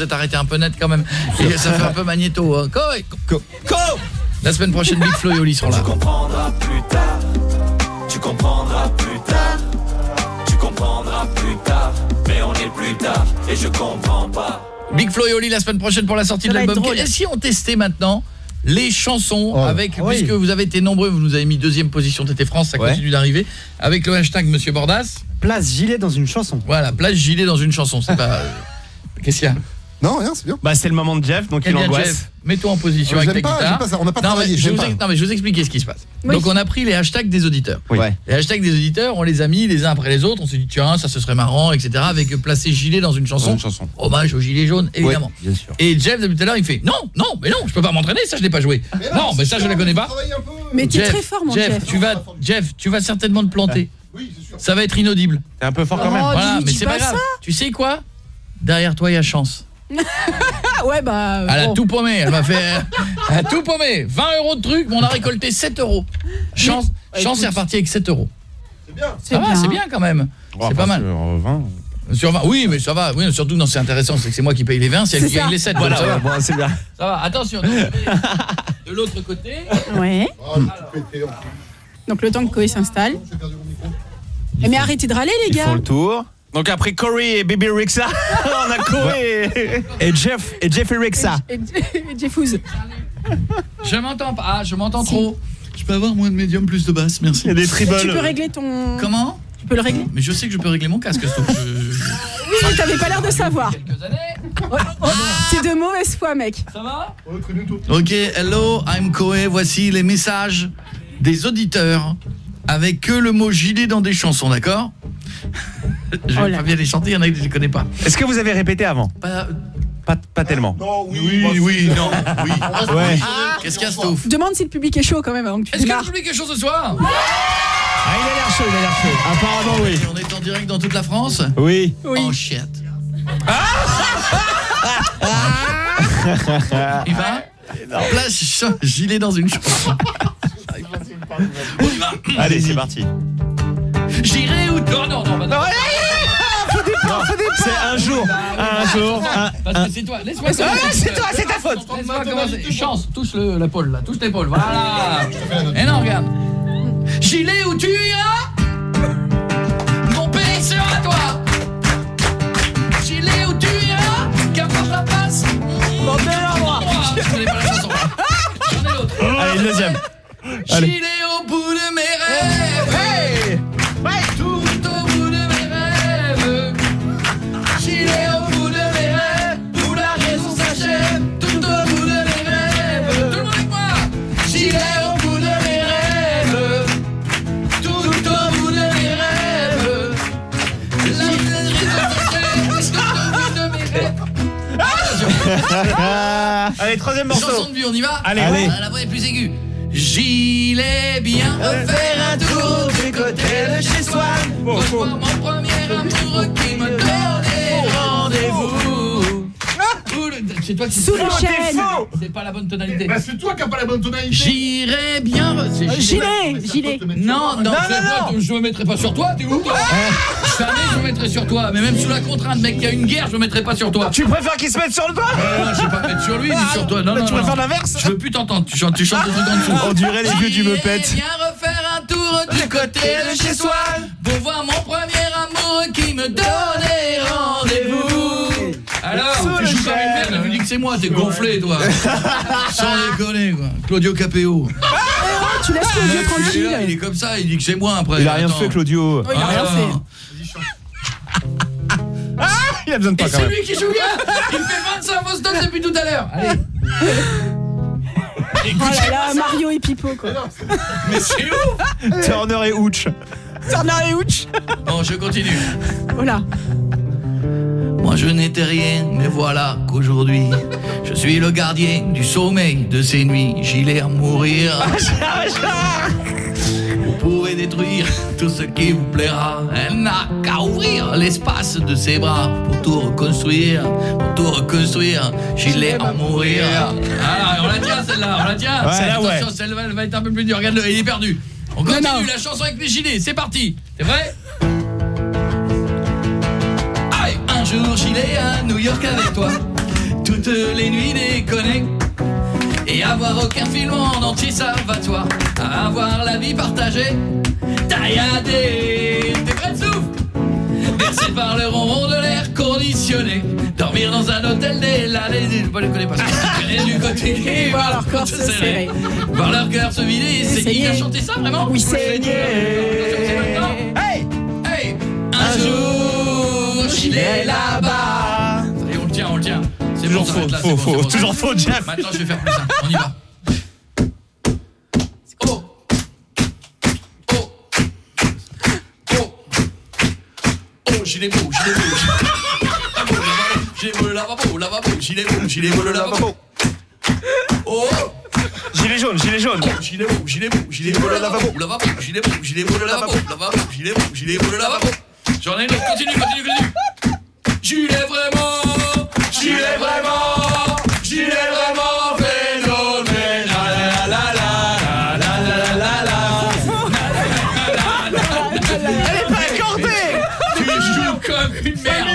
Vous êtes arrêté un peu net quand même. Et ça fait un peu magnéto. Hein. Coé Co Co La semaine prochaine, Big Flo et Oli seront là. Tu comprendras plus tard. Tu comprendras plus tard. Tu comprendras plus tard. Mais on est plus tard et je comprends pas. Big Flo et Oli la semaine prochaine pour la sortie de Ça l'album. si on testait maintenant les chansons Oh, avec oui. puisque vous avez été nombreux, vous nous avez mis deuxième position TT France, ça Ouais. continue d'arriver avec le hashtag Monsieur Bordas. Place gilet dans une chanson. Voilà, place gilet dans une chanson, c'est pas euh, Qu'est-ce qu'il y a? Non, rien, c'est bien. Bah c'est le moment de Jeff, donc Eh il bien, angoisse. Jeff, mets-toi en position Ouais, avec ta pas, guitare. j'aime pas ça, on n'a pas non, travaillé, je vous pas. non, mais je vous expliquer ce qui se passe. Oui. Donc on a pris les hashtags des auditeurs. Ouais. Les hashtags des auditeurs, on les a mis les uns après les autres, on s'est dit tiens, ça ce serait marrant, etc. avec euh, placer gilet dans une chanson. Dans une chanson. Hommage au gilet jaune, évidemment. bien sûr. Et Jeff depuis tout à l'heure, il fait "Non, non, mais non, je peux pas m'entraîner, ça je l'ai pas joué." non, mais ça je la connais pas. Mais t'es Jeff, très fort, mon Jeff, Jeff. tu vas Jeff, tu vas certainement te planter. Ça va être inaudible. T'es un peu fort quand Oh, même. Voilà, mais c'est pas grave. ça. Tu sais quoi? Derrière toi, il y a chance. Ah ouais, bah. Elle a tout paumé, elle m'a fait elle a tout paumé, 20 euros de trucs, mais on a récolté 7 euros. Chance, Mais, chance est reparti avec 7 euros. C'est Ça va, bien. c'est bien quand même. c'est pas mal. Sur euh, 20. Sur 20, oui, mais ça va. Oui, surtout, non, c'est intéressant, c'est que c'est moi qui paye les 20, c'est elle qui gagne les 7. Voilà, ça, va. ouais, bon, c'est bien. ça va, attention. donc, De l'autre côté, Ouais. Donc le temps que Koé s'installe. Eh, mais arrêtez de râler, les Ils gars. font le tour. Donc après Corey et Baby Rixa, on a Corey et, et Jeff et Jeff et Rixa. Et, et Jeffouz. je m'entends pas, ah, je m'entends trop. Je peux avoir moins de médium, plus de basse, merci. Il y a des tribbles. Tu peux régler ton. Comment? Tu peux le régler? Mais je sais que je peux régler mon casque, sauf que je- Oui, mais t'avais pas l'air de savoir. Oh, oh, T'es de mauvaise foi, mec. Ça va? Ok, hello, I'm Koé. Voici les messages des auditeurs avec que le mot gilet dans des chansons, d'accord Je vais Oh là pas bien les chanter, il y en a que je les connais pas. Est-ce que vous avez répété avant Pas- pas, pas tellement. oui, oui, non, oui. Ouais. Qu'est-ce qu'il y a, Stouff Demande si le public est chaud quand même avant que tu Est-ce que le public est chaud ce soir Ah, il a l'air chaud, il a l'air chaud. Apparemment oui. Et On est en direct dans toute la France Oui. Oui. Oh shit. Il va Place gilet dans une On y va Allez, c'est parti. J'irai où Non, non, non, bah non. C'est un jour, un jour, un, Parce que c'est toi, laisse-moi Ah, commencer. c'est toi, c'est ta faute. Laisse-moi commencer. Chance, touche le- l'épaule là, touche l'épaule. Voilà. Et non, regarde. Gilet où tu iras? Mon pays sera toi. Gilet où tu iras? Qu'importe la passe. Mon endroit. Je connais pas la chanson. J'en ai l'autre. Allez, une deuxième. Allez. Gilet au bout de mes rêves. Hey Tout au bout de mes rêves. Gilet au bout de mes rêves. Où la raison s'achève. Tout au bout de mes rêves. Tout le monde avec moi. Gilet au bout de mes rêves. Tout au bout de mes rêves. La raison s'achève. Tout au bout de mes rêves. Allez, troisième morceau. Chanson de vie, on y va Allez. Allez. Ah, La voix est plus aiguë. Gilet bien refaire un tour du côté de chez soi. Revoir mon premier amour qui me C'est toi qui Sous le chêne. C'est pas la bonne tonalité. Bah, c'est toi qui n'as pas la bonne tonalité. J'irai bien. Euh, Gilet, gilet. Non, non, Non, non, toi, je me mettrai pas sur toi, t'es où toi Je suis armé, je me mettrai sur toi. Mais même sous la contrainte, mec, il y a une guerre, je me mettrai pas sur toi. Tu préfères qu'il se mette sur le Euh, non, je vais pas me mettre sur lui ni sur toi. Non, non, tu non, préfères non. l'inverse Je veux plus t'entendre. Tu chantes, tu chantes des trucs en dessous. On dirait les vieux du me pète. bien refaire un tour du côté de chez soi pour voir mon premier amour qui me donnait rendez-vous. Alors, tu joues comme une merde. Dis que c'est moi, t'es gonflé, toi. Sans déconner, quoi. Claudio Capéo. Tu laisses le vieux Il est là, Il tranquille. est comme ça, il dit que c'est moi après. Il a rien Attends. fait, Claudio. il a rien Ah, fait. Il a besoin de Et toi quand c'est lui qui joue bien Il fait 25 fausses notes depuis tout à l'heure Allez Oh là là, Mario et Pipo, quoi. Mais c'est ouf Turner et Hooch. Turner et Hooch. Bon, je continue. Voilà. Moi je n'étais rien, mais voilà qu'aujourd'hui Je suis le gardien du sommeil de ces nuits Gilet à mourir Vous pouvez détruire tout ce qui vous plaira. Elle n'a qu'à ouvrir l'espace de ses bras pour tout reconstruire, pour tout reconstruire. Gilet en mourir. Ah, on la tient celle-là, on la tient. Ouais, celle-là, ouais. Attention, celle-là elle va être un peu plus dure. Regarde-le, il est perdu. On continue la chanson avec les gilets, c'est parti. T'es prêt? Jour gilet à New York avec toi. Toutes les nuits déconner. Et avoir aucun film en entier, ça va toi. Avoir la vie partagée, tailladée. T'es prêt de souffle Bercé par le ronron de l'air conditionné. Dormir dans un hôtel des l'allée. Je ne les connais pas. Traîner du côté. Voir leur corps se serrer. Voir leur cœur se vider. C'est qui a chanté ça vraiment? Oui, c'est gilet là-bas. Et on le tient, on le tient. C'est bon, être là, faux, faux, bon, faux. Toujours faux, Jeff. Maintenant, je vais faire plus simple. On y va. Oh Oh Oh Oh, gilet beau, gilet beau, gilet beau, le lavabo, lavabo, gilet beau, gilet beau, le lavabo. Oh Gilet jaune, gilet jaune. Oh, gilet beau, gilet beau, gilet beau, le lavabo, lavabo, gilet beau, gilet beau, le lavabo, lavabo, gilet beau, gilet beau, le lavabo. J'en ai une autre, continue, continue, continue. Gilet vraiment, gilet vraiment, gilet vraiment phénoménal. La la la la la la la la. Elle est pas accordée Tu joues comme une merde.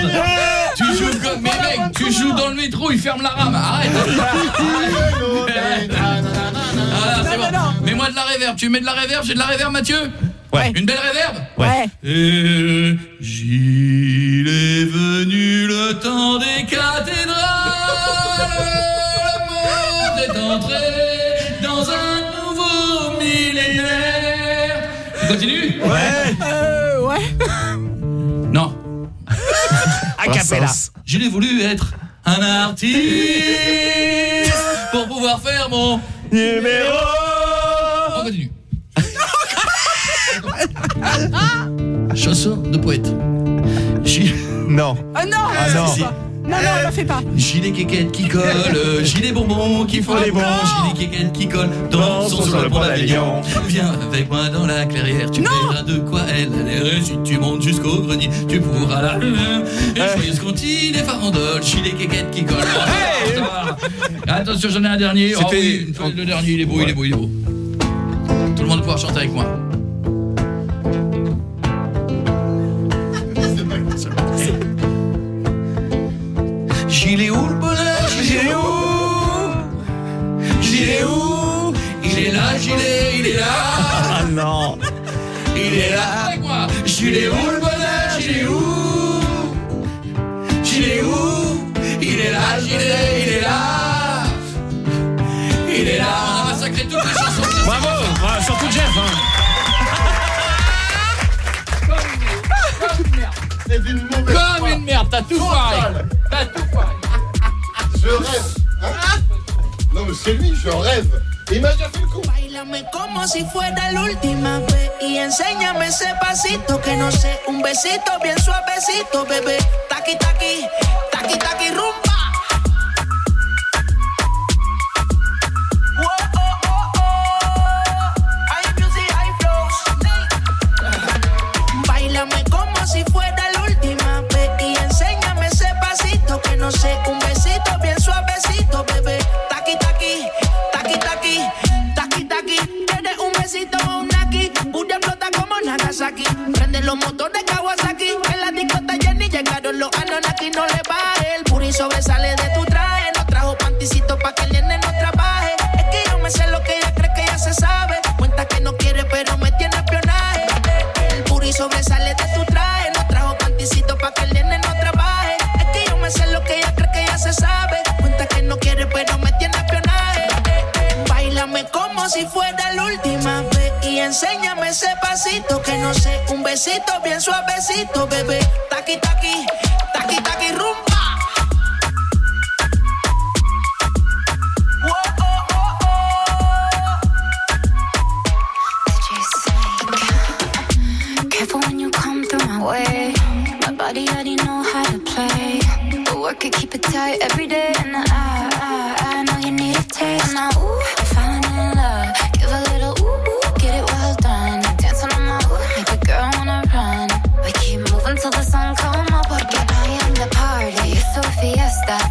Tu joues comme mais mec, tu joues dans le métro, il ferme la rame. Arrête. Là, c'est bon. Mets-moi de la réverb. Tu mets de la réverb J'ai de la réverb, Mathieu Ouais. Une belle réverb Ouais. Et Gilles est venu le temps des cathédrales. Le monde est entré dans un nouveau millénaire. Tu continues Ouais. Euh, ouais. Non. A cappella. Je l'ai voulu être un artiste pour pouvoir faire mon Numéro. Chanson de poète. Gilles, Non. Oh non Ah non. Si, si. Non, non, on le fait pas. gilet kékette qui colle, euh, gilet bonbon qui font les bons, gilet kékette qui colle, dansons sur le pont d'Avignon. Viens avec moi dans la clairière, tu verras de quoi elle a l'air. Si tu montes jusqu'au grenier, tu pourras la Et joyeuse comptine et farandole, gilet kékette qui colle. Attention, j'en ai un dernier. Oh oui, une fois, le dernier, il est beau, il est beau, il est beau. Tout le monde va pouvoir chanter avec moi. Gilet où le bonheur Gilet où Gilet où Il est là, gilet, il est là. Ah non. Il est là. Avec moi. Gilet où le bonheur Gilet où Gilet où Il est là, gilet, il est là. Il est là. On a massacré toutes les chansons Bravo. Surtout Jeff. hein. C'est d'une mauvaise Comme une merde, t'as tout foiré. T'as tout foiré Je rêve. Hein non, mais c'est lui, je rêve. Il m'a déjà fait le coup. Bailame como si fuera la última vez y enséñame ese pasito que no sé, un besito bien suavecito, bebé. Taqui taqui, taqui taqui rumba. Whoa, oh, un besito bien suavecito, bebé. Taqui taqui, taqui taqui, taqui taqui. Tienes un besito o un aquí, Booty explota como Nagasaki. Prende los motores Kawasaki, en la discota Jenny llegaron los Anunnaki, no le baje. El puri sobresale de tu traje, no trajo panticito pa' que el nene no trabaje. Es que yo me sé lo que ella cree que ya se sabe. Cuenta que no quiere, pero me tiene espionaje. El puri sobresale de tu traje, si fuera la última vez y enséñame ese pasito que no sé, un besito bien suavecito, bebé. Taqui taqui, taqui taqui rumba. Whoa, oh, oh. Careful when you come through my way. My body already know how to play. But work it, keep it tight every day. And I, I, I know you need a taste. Now, ooh, I'm falling in love. Give a little ooh,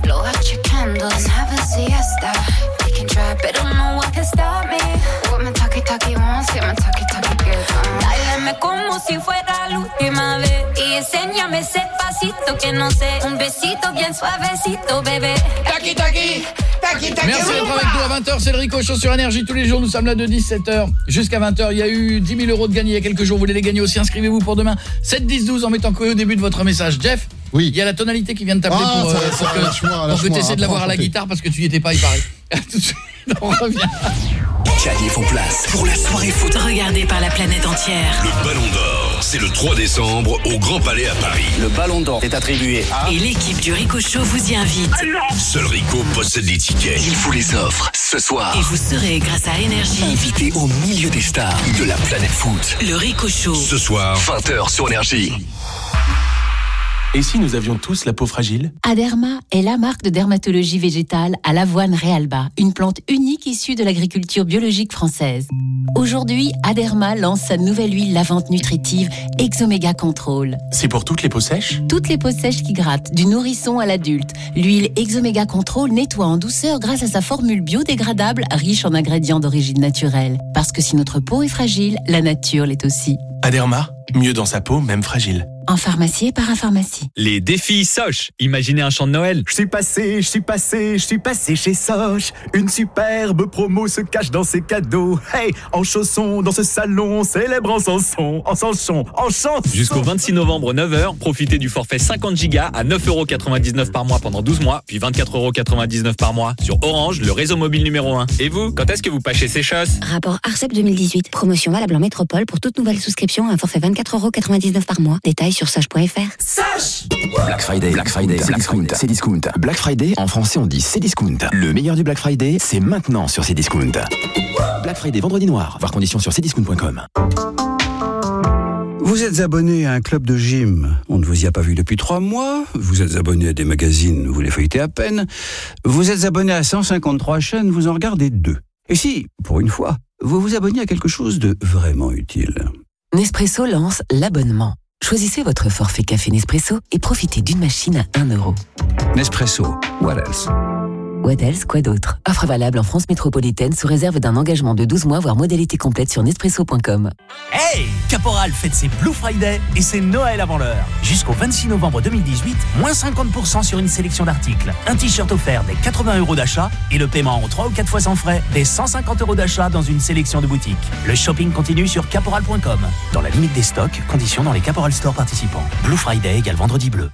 Blow out your candles, have a siesta. They can try, but don't know stop me. What my wants, get my good. Como si fuera la última vez. Y enséñame ese pasito que no sé. Un besito bien suavecito, bebé. Taki taki. Merci d'être avec nous à 20h, c'est le Rico Show sur Énergie tous les jours, nous sommes là de 17h jusqu'à 20h, il y a eu 10 000 euros de gagner il y a quelques jours, vous voulez les gagner aussi, inscrivez-vous pour demain 7-10-12 en mettant quoi au début de votre message Jeff, oui. Il y a la tonalité qui vient de t'appeler Ah, pour, ça euh, va, pour ça va, que, lâche-moi, pour que lâche-moi, tu essaies de l'avoir à la guitare parce que tu y étais pas, il paraît. À tout de suite, on revient. Gagnez vos places pour la soirée foot. Regardé par la planète entière. Le Ballon d'Or, c'est le 3 décembre au Grand Palais à Paris. Le Ballon d'Or est attribué à... Et l'équipe du Rico Show vous y invite. Seul Rico possède les tickets. Il vous les offre ce soir. Et vous serez, grâce à Énergie, Invité au milieu des stars de la planète foot. le Rico Show. Ce soir, 20h sur Énergie. Et si nous avions tous la peau fragile? Aderma est la marque de dermatologie végétale à l'avoine Realba, une plante unique issue de l'agriculture biologique française. Aujourd'hui, Aderma lance sa nouvelle huile lavante nutritive Exomega Control. C'est pour toutes les peaux sèches? Toutes les peaux sèches qui grattent, du nourrisson à l'adulte, l'huile Exomega Control nettoie en douceur grâce à sa formule biodégradable riche en ingrédients d'origine naturelle. Parce que si notre peau est fragile, la nature l'est aussi. Aderma, mieux dans sa peau, même fragile. En pharmacie et parapharmacie. Les défis Soch. Imaginez un chant de Noël. Je suis passé, je suis passé, je suis passé chez Soch. Une superbe promo se cache dans ses cadeaux. Hey, en chaussons dans ce salon, célèbre en chanson, en chanson, en chanson. Jusqu'au 26 novembre 9h, profitez du forfait 50 Go à 9,99€ par mois pendant 12 mois, puis 24,99€ par mois sur Orange, le réseau mobile numéro 1. Et vous, quand est-ce que vous pâchez ces choses? Rapport ARCEP 2018. Promotion valable en métropole pour toute nouvelle souscription à un forfait 24,99€ par mois. Détails sur soch.fr. Soch Black Friday, Black Friday, c'est discount, c'est discount. Black Friday, en français on dit c'est discount. Le meilleur du Black Friday, c'est maintenant sur Cdiscount. Black Friday, vendredi noir, voir conditions sur cdiscount.com. Vous êtes abonné à un club de gym, on ne vous y a pas vu depuis trois mois. Vous êtes abonné à des magazines, vous les feuilletez à peine. Vous êtes abonné à 153 chaînes, vous en regardez deux. Et si, pour une fois, vous vous abonnez à quelque chose de vraiment utile? Nespresso lance l'abonnement. Choisissez votre forfait café Nespresso et profitez d'une machine à 1 euro. Nespresso, what else? What else, quoi d'autre? Offre valable en France métropolitaine sous réserve d'un engagement de 12 mois, voire modalité complète sur Nespresso.com. Hey Caporal fête ses Blue Friday et c'est Noël avant l'heure. Jusqu'au 26 novembre 2018, moins 50% sur une sélection d'articles. Un t-shirt offert des 80 euros d'achat et le paiement en 3 ou 4 fois sans frais des 150 euros d'achat dans une sélection de boutiques. Le shopping continue sur caporal.com. Dans la limite des stocks, conditions dans les Caporal Store participants. Blue Friday égale vendredi bleu.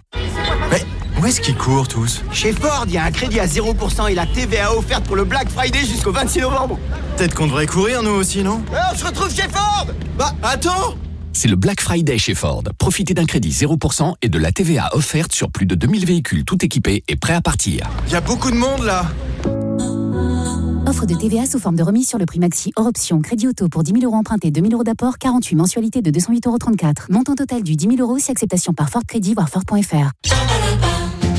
Mais où est-ce qu'ils courent tous Chez Ford, il y a un crédit à 0% et la TVA offerte pour le Black Friday jusqu'au 26 novembre. Peut-être qu'on devrait courir nous aussi, non on se retrouve chez Ford Bah, attends C'est le Black Friday chez Ford. Profitez d'un crédit 0% et de la TVA offerte sur plus de 2000 véhicules tout équipés et prêts à partir. Il y a beaucoup de monde là Offre de TVA sous forme de remise sur le prix maxi hors option. Crédit auto pour 10 000 euros empruntés, 2 000 euros d'apport, 48 mensualités de 208,34 euros. Montant total du 10 000 euros si acceptation par Ford Crédit, voire Ford.fr.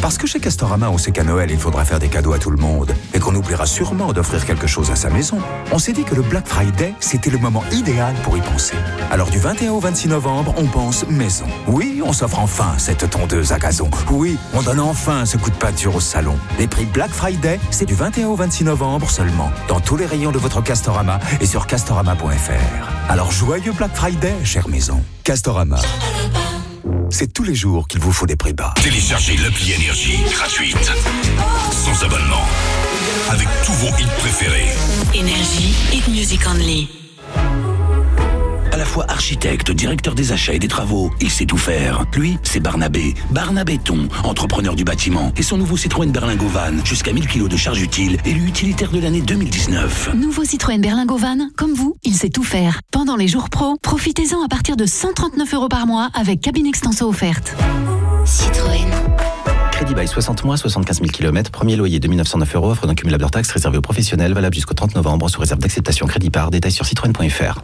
Parce que chez Castorama, on sait qu'à Noël, il faudra faire des cadeaux à tout le monde et qu'on oubliera sûrement d'offrir quelque chose à sa maison. On s'est dit que le Black Friday, c'était le moment idéal pour y penser. Alors du 21 au 26 novembre, on pense maison. Oui, on s'offre enfin cette tondeuse à gazon. Oui, on donne enfin ce coup de peinture au salon. Les prix Black Friday, c'est du 21 au 26 novembre seulement, dans tous les rayons de votre Castorama et sur castorama.fr. Alors joyeux Black Friday, chère maison. Castorama. C'est tous les jours qu'il vous faut des prix bas. Téléchargez l'appli Énergie gratuite, sans abonnement, avec tous vos hits préférés. Énergie, hit music only. À la fois architecte, directeur des achats et des travaux, il sait tout faire. Lui, c'est Barnabé. Barnabéton, entrepreneur du bâtiment. Et son nouveau Citroën Berlingo Van, jusqu'à 1000 kg de charge utile, élu utilitaire de l'année 2019. Nouveau Citroën Berlingo Van, comme vous, il sait tout faire. Pendant les jours pro, profitez-en à partir de 139 euros par mois avec cabine extenso offerte. Citroën. Crédit bail 60 mois, 75 000 km, premier loyer 2909 euros, offre d'un cumulable hors taxe réservé aux professionnels, valable jusqu'au 30 novembre, sous réserve d'acceptation crédit par, détail sur citroën.fr.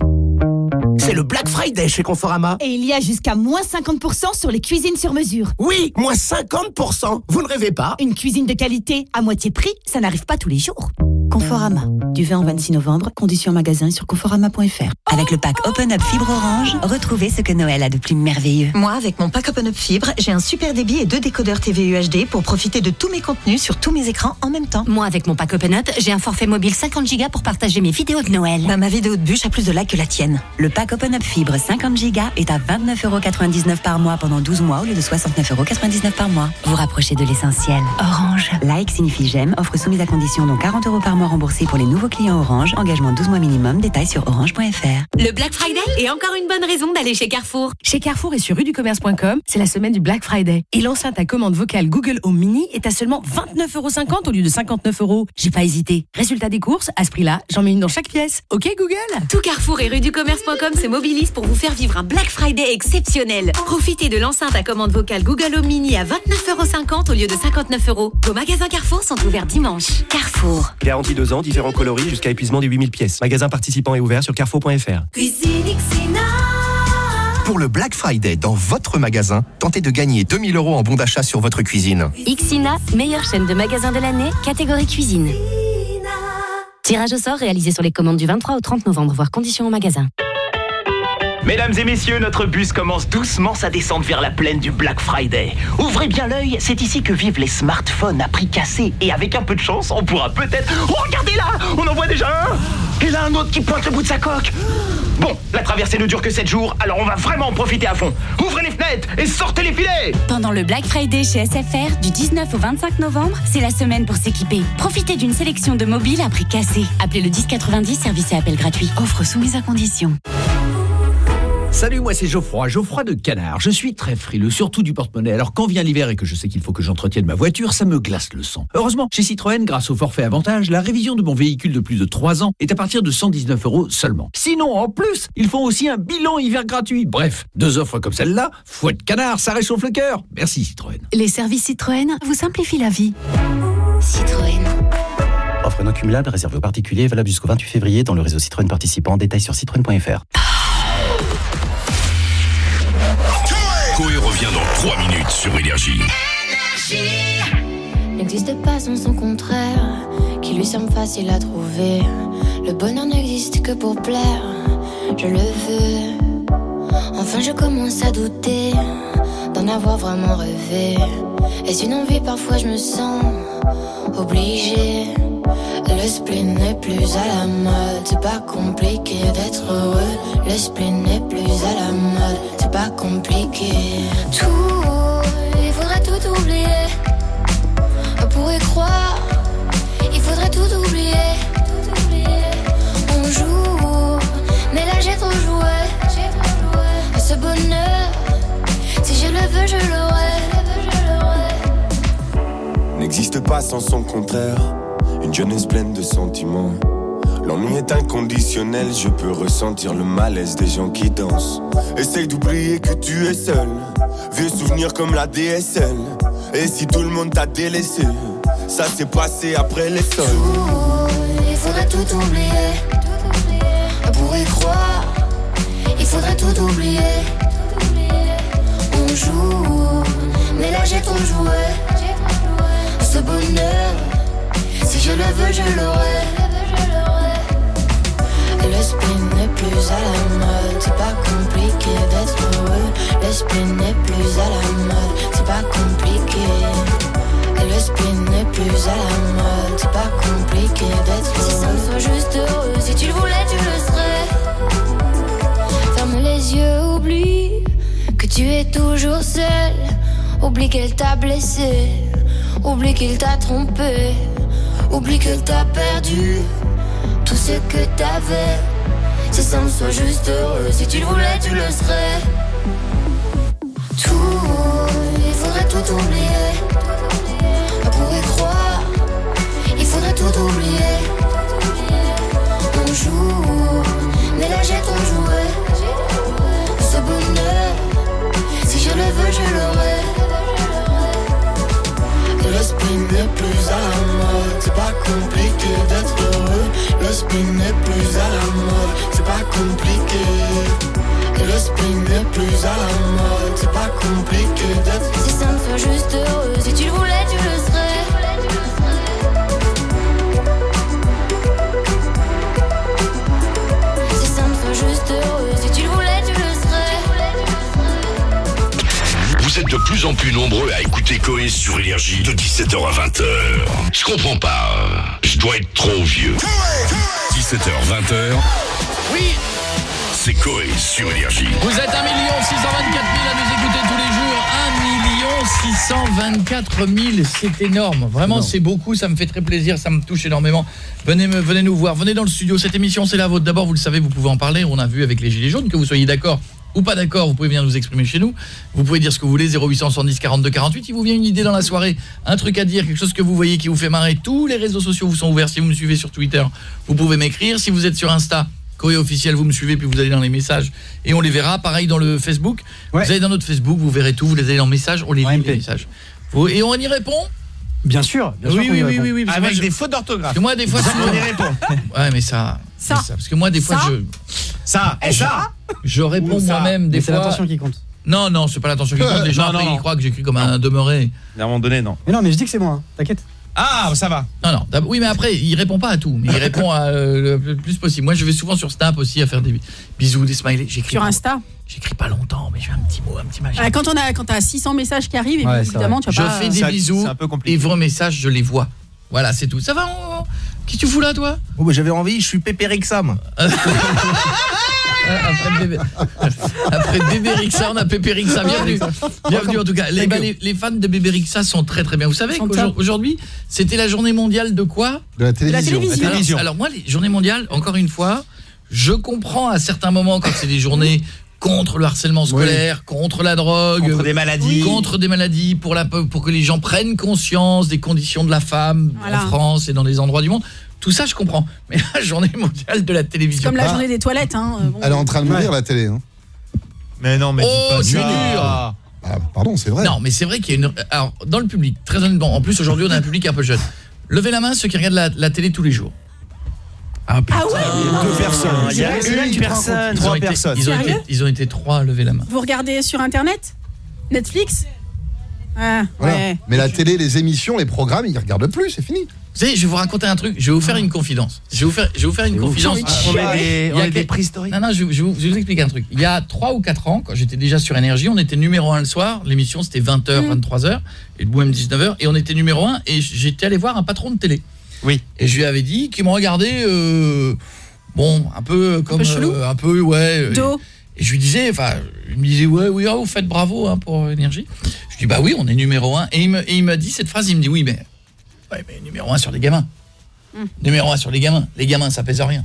C'est le Black Friday chez Conforama. Et il y a jusqu'à moins 50% sur les cuisines sur mesure. Oui, moins 50%. Vous ne rêvez pas Une cuisine de qualité à moitié prix, ça n'arrive pas tous les jours. Conforama. Du 20 au 26 novembre, conditions en magasin sur conforama.fr. Avec le pack Open Up Fibre Orange, retrouvez ce que Noël a de plus merveilleux. Moi, avec mon pack Open Up Fibre, j'ai un super débit et deux décodeurs TV UHD pour profiter de tous mes contenus sur tous mes écrans en même temps. Moi, avec mon pack Open Up, j'ai un forfait mobile 50 Go pour partager mes vidéos de Noël. Bah, ma vidéo de bûche a plus de likes que la tienne. Le pack Open Up Fibre 50 Go est à 29,99€ par mois pendant 12 mois au lieu de 69,99€ par mois. Vous rapprochez de l'essentiel. Orange. Like signifie j'aime, offre soumise à condition dont 40€ par mois remboursé pour les nouveaux clients Orange, engagement 12 mois minimum, détails sur orange.fr. Le Black Friday est encore une bonne raison d'aller chez Carrefour. Chez Carrefour et sur ruducommerce.com, c'est la semaine du Black Friday. Et l'enceinte à commande vocale Google Home Mini est à seulement 29,50€ au lieu de 59 euros. J'ai pas hésité. Résultat des courses, à ce prix-là, j'en mets une dans chaque pièce. Ok Google? Tout Carrefour et ruducommerce.com se mobilisent pour vous faire vivre un Black Friday exceptionnel. Profitez de l'enceinte à commande vocale Google Home Mini à 29,50€ au lieu de 59 euros. Vos magasins Carrefour sont ouverts dimanche. Carrefour. Garantie 2 ans, différents coloris jusqu'à épuisement des 8000 pièces. Magasin participant est ouvert sur carrefour.fr. Cuisine Xina. Pour le Black Friday dans votre magasin, tentez de gagner 2000 euros en bon d'achat sur votre cuisine. Ixina, meilleure chaîne de magasins de l'année, catégorie cuisine. Tirage au sort réalisé sur les commandes du 23 au 30 novembre, voire conditions en magasin. Mesdames et messieurs, notre bus commence doucement sa descente vers la plaine du Black Friday. Ouvrez bien l'œil, c'est ici que vivent les smartphones à prix cassé. Et avec un peu de chance, on pourra peut-être... Oh, regardez là On en voit déjà un Et là, un autre qui pointe le bout de sa coque Bon, la traversée ne dure que 7 jours, alors on va vraiment en profiter à fond. Ouvrez les fenêtres et sortez les filets Pendant le Black Friday chez SFR, du 19 au 25 novembre, c'est la semaine pour s'équiper. Profitez d'une sélection de mobiles à prix cassé. Appelez le 1090, service et appel gratuit. Offre soumise à condition. Salut, moi c'est Geoffroy, Geoffroy de Canard. Je suis très frileux, surtout du porte-monnaie. Alors quand vient l'hiver et que je sais qu'il faut que j'entretienne ma voiture, ça me glace le sang. Heureusement, chez Citroën, grâce au forfait avantage, la révision de mon véhicule de plus de 3 ans est à partir de 119 euros seulement. Sinon, en plus, ils font aussi un bilan hiver gratuit. Bref, deux offres comme celle-là, fouette canard, ça réchauffe le cœur. Merci Citroën. Les services Citroën vous simplifient la vie. Citroën. Offre non cumulable réservée aux particuliers valable jusqu'au 28 février dans le réseau Citroën participant. Détails sur citroën.fr. revient dans 3 minutes sur Énergie. N'existe pas sans son contraire, qui lui semble facile à trouver. Le bonheur n'existe que pour plaire, je le veux. Enfin, je commence à douter d'en avoir vraiment rêvé. Est-ce une envie Parfois, je me sens obligée? Le spleen n'est plus à la mode, c'est pas compliqué d'être heureux. Le spleen n'est plus à la mode, c'est pas compliqué. Tout, il faudrait tout oublier. On pourrait croire, il faudrait tout oublier. On joue, mais là j'ai trop joué. Ce bonheur, je le veux, je l'aurai. N'existe pas sans son contraire. Une jeunesse pleine de sentiments. L'ennui est inconditionnel, je peux ressentir le malaise des gens qui dansent. Essaye d'oublier que tu es seul. Vieux souvenirs comme la DSL. Et si tout le monde t'a délaissé, ça s'est passé après les sols. Il faudrait tout oublier. On pourrait croire, il faudrait tout oublier. Mais là j'ai trop joué. Ce bonheur, si je le veux, je l'aurai. Le spin n'est plus à la mode, c'est pas compliqué d'être heureux. Le spin n'est plus à la mode, c'est pas compliqué. Le spin n'est plus à la mode, c'est pas compliqué d'être heureux. Si ça me soit juste heureux, si tu le voulais, tu le serais. Ferme les yeux, oublie tu es toujours seul. Oublie qu'elle t'a blessé, oublie qu'il t'a trompé, oublie que t'a perdu tout ce que t'avais. Si ça me soit juste heureux, si tu le voulais, tu le serais. Tout, il faudrait tout oublier. On pourrait croire, il faudrait tout oublier. On joue, mais là j'ai trop joué. Ce bonheur, veux, je. Le spin n'est plus à la mode, c'est pas compliqué d'être heureux. Le spin n'est plus à la mode, c'est pas compliqué. Le spin n'est plus à la mode, c'est pas compliqué d'être Si ça me soit juste heureux, si tu le voulais, tu le serais. Plus nombreux à écouter Coé sur Énergie de 17h à 20h. Je comprends pas. Je dois être trop vieux. 17h, 20h. Oui C'est Coé sur Énergie. Vous êtes 1 624 000 à nous écouter tous les jours. 1 624 000, c'est énorme. Vraiment, c'est beaucoup. Ça me fait très plaisir. Ça me touche énormément. Venez, me, venez nous voir. Venez dans le studio. Cette émission, c'est la vôtre. D'abord, vous le savez, vous pouvez en parler. On a vu avec les Gilets jaunes que vous soyez d'accord ou pas d'accord, vous pouvez venir nous exprimer chez nous. Vous pouvez dire ce que vous voulez 0810 42 48. Il vous vient une idée dans la soirée, un truc à dire, quelque chose que vous voyez qui vous fait marrer. Tous les réseaux sociaux vous sont ouverts. Si vous me suivez sur Twitter, vous pouvez m'écrire. Si vous êtes sur Insta, Coé officiel, vous me suivez puis vous allez dans les messages et on les verra. Pareil dans le Facebook. Vous allez dans notre Facebook, vous verrez tout, vous les allez dans le message, on les lit les messages. Et on y répond Bien sûr, bien sûr oui, oui, oui, oui, Avec moi, je- des fautes d'orthographe. Parce que moi des fois on y répond. Ouais, mais ça Ça. mais parce que moi des fois Ça. je Ça, et ça je réponds moi-même des Mais c'est fois l'intention qui compte. Non non, c'est pas l'intention qui compte, les gens Non, non, après, ils non. croient que j'écris comme un demeuré. À un moment donné, non. Mais non, mais je dis que c'est moi, hein. t'inquiète. Ah, ça va. Non non, oui mais après il répond pas à tout, mais il répond à, euh, le plus possible. Moi je vais souvent sur Snap aussi à faire des bisous, des smileys, j'écris Sur pas- Insta J'écris pas longtemps, mais je fais un petit mot, un petit machin. Ah, Quand on a quand t'as 600 messages qui arrivent, Ouais, évidemment, tu je vas pas... fais des bisous et vos messages je les vois. Voilà, c'est tout. Ça va on- Qu'est-ce que tu fous là toi? Oh, bah, j'avais envie, je suis pépérique ça, moi. Après bébé. Après bébé Rixa on a Pépé Rixa. Bienvenue. Bienvenue en tout cas. Les, bah, les, les fans de bébé Rixa sont très très bien. Vous savez qu'aujourd'hui c'était la journée mondiale de quoi? De la télévision. Alors- La télévision. alors, moi les journées mondiales encore une fois je comprends à certains moments quand c'est des journées contre le harcèlement scolaire, contre la drogue, Contre des maladies. contre des maladies pour la pour que les gens prennent conscience des conditions de la femme Voilà. en France et dans des endroits du monde. Tout ça je comprends. Mais la journée mondiale de la télévision Comme la Ah. journée des toilettes. Hein. euh, bon. Elle est en train de mourir la télé. Hein. Mais non, mais Oh, c'est dur. Ah, pardon, c'est vrai. Non, mais c'est vrai qu'il y a une alors dans le public, très honnêtement, en plus aujourd'hui on a un public un peu jeune. Levez la main ceux qui regardent la, la télé tous les jours. Ah putain. Deux personnes. Il y a une personne. Trois été, personnes. ils, ont Sérieux été, ils ont été trois à lever la main. Vous regardez sur Internet Netflix? Ah, Voilà. ouais. Mais la télé, les émissions, les programmes, ils regardent plus, c'est fini. Vous savez, je vais vous raconter un truc, je vais vous faire une confidence. Je vais vous faire, je vais vous faire une confidence. On est des, Il on y a est des préhistoriques. Non, non, je, je vous, je vous explique un truc. Il y a 3 ou 4 ans, quand j'étais déjà sur Énergie, on était numéro 1 le soir. L'émission, c'était 20h, 23h, et le même 19h. Et on était numéro 1, et j'étais allé voir un patron de télé. Oui. Et je lui avais dit qu'il me regardait, euh, bon, un peu comme... peu chelou euh, un peu, ouais. euh, Dos. Et je lui disais, enfin, il me disait, ouais, oui, ah, vous faites bravo hein, pour Énergie. Je lui dis, bah oui, on est numéro 1. Et il me- et il m'a dit cette phrase, il me dit, oui, mais, ouais, mais numéro 1 sur les gamins. Numéro 1 sur les gamins. Les gamins, ça pèse rien.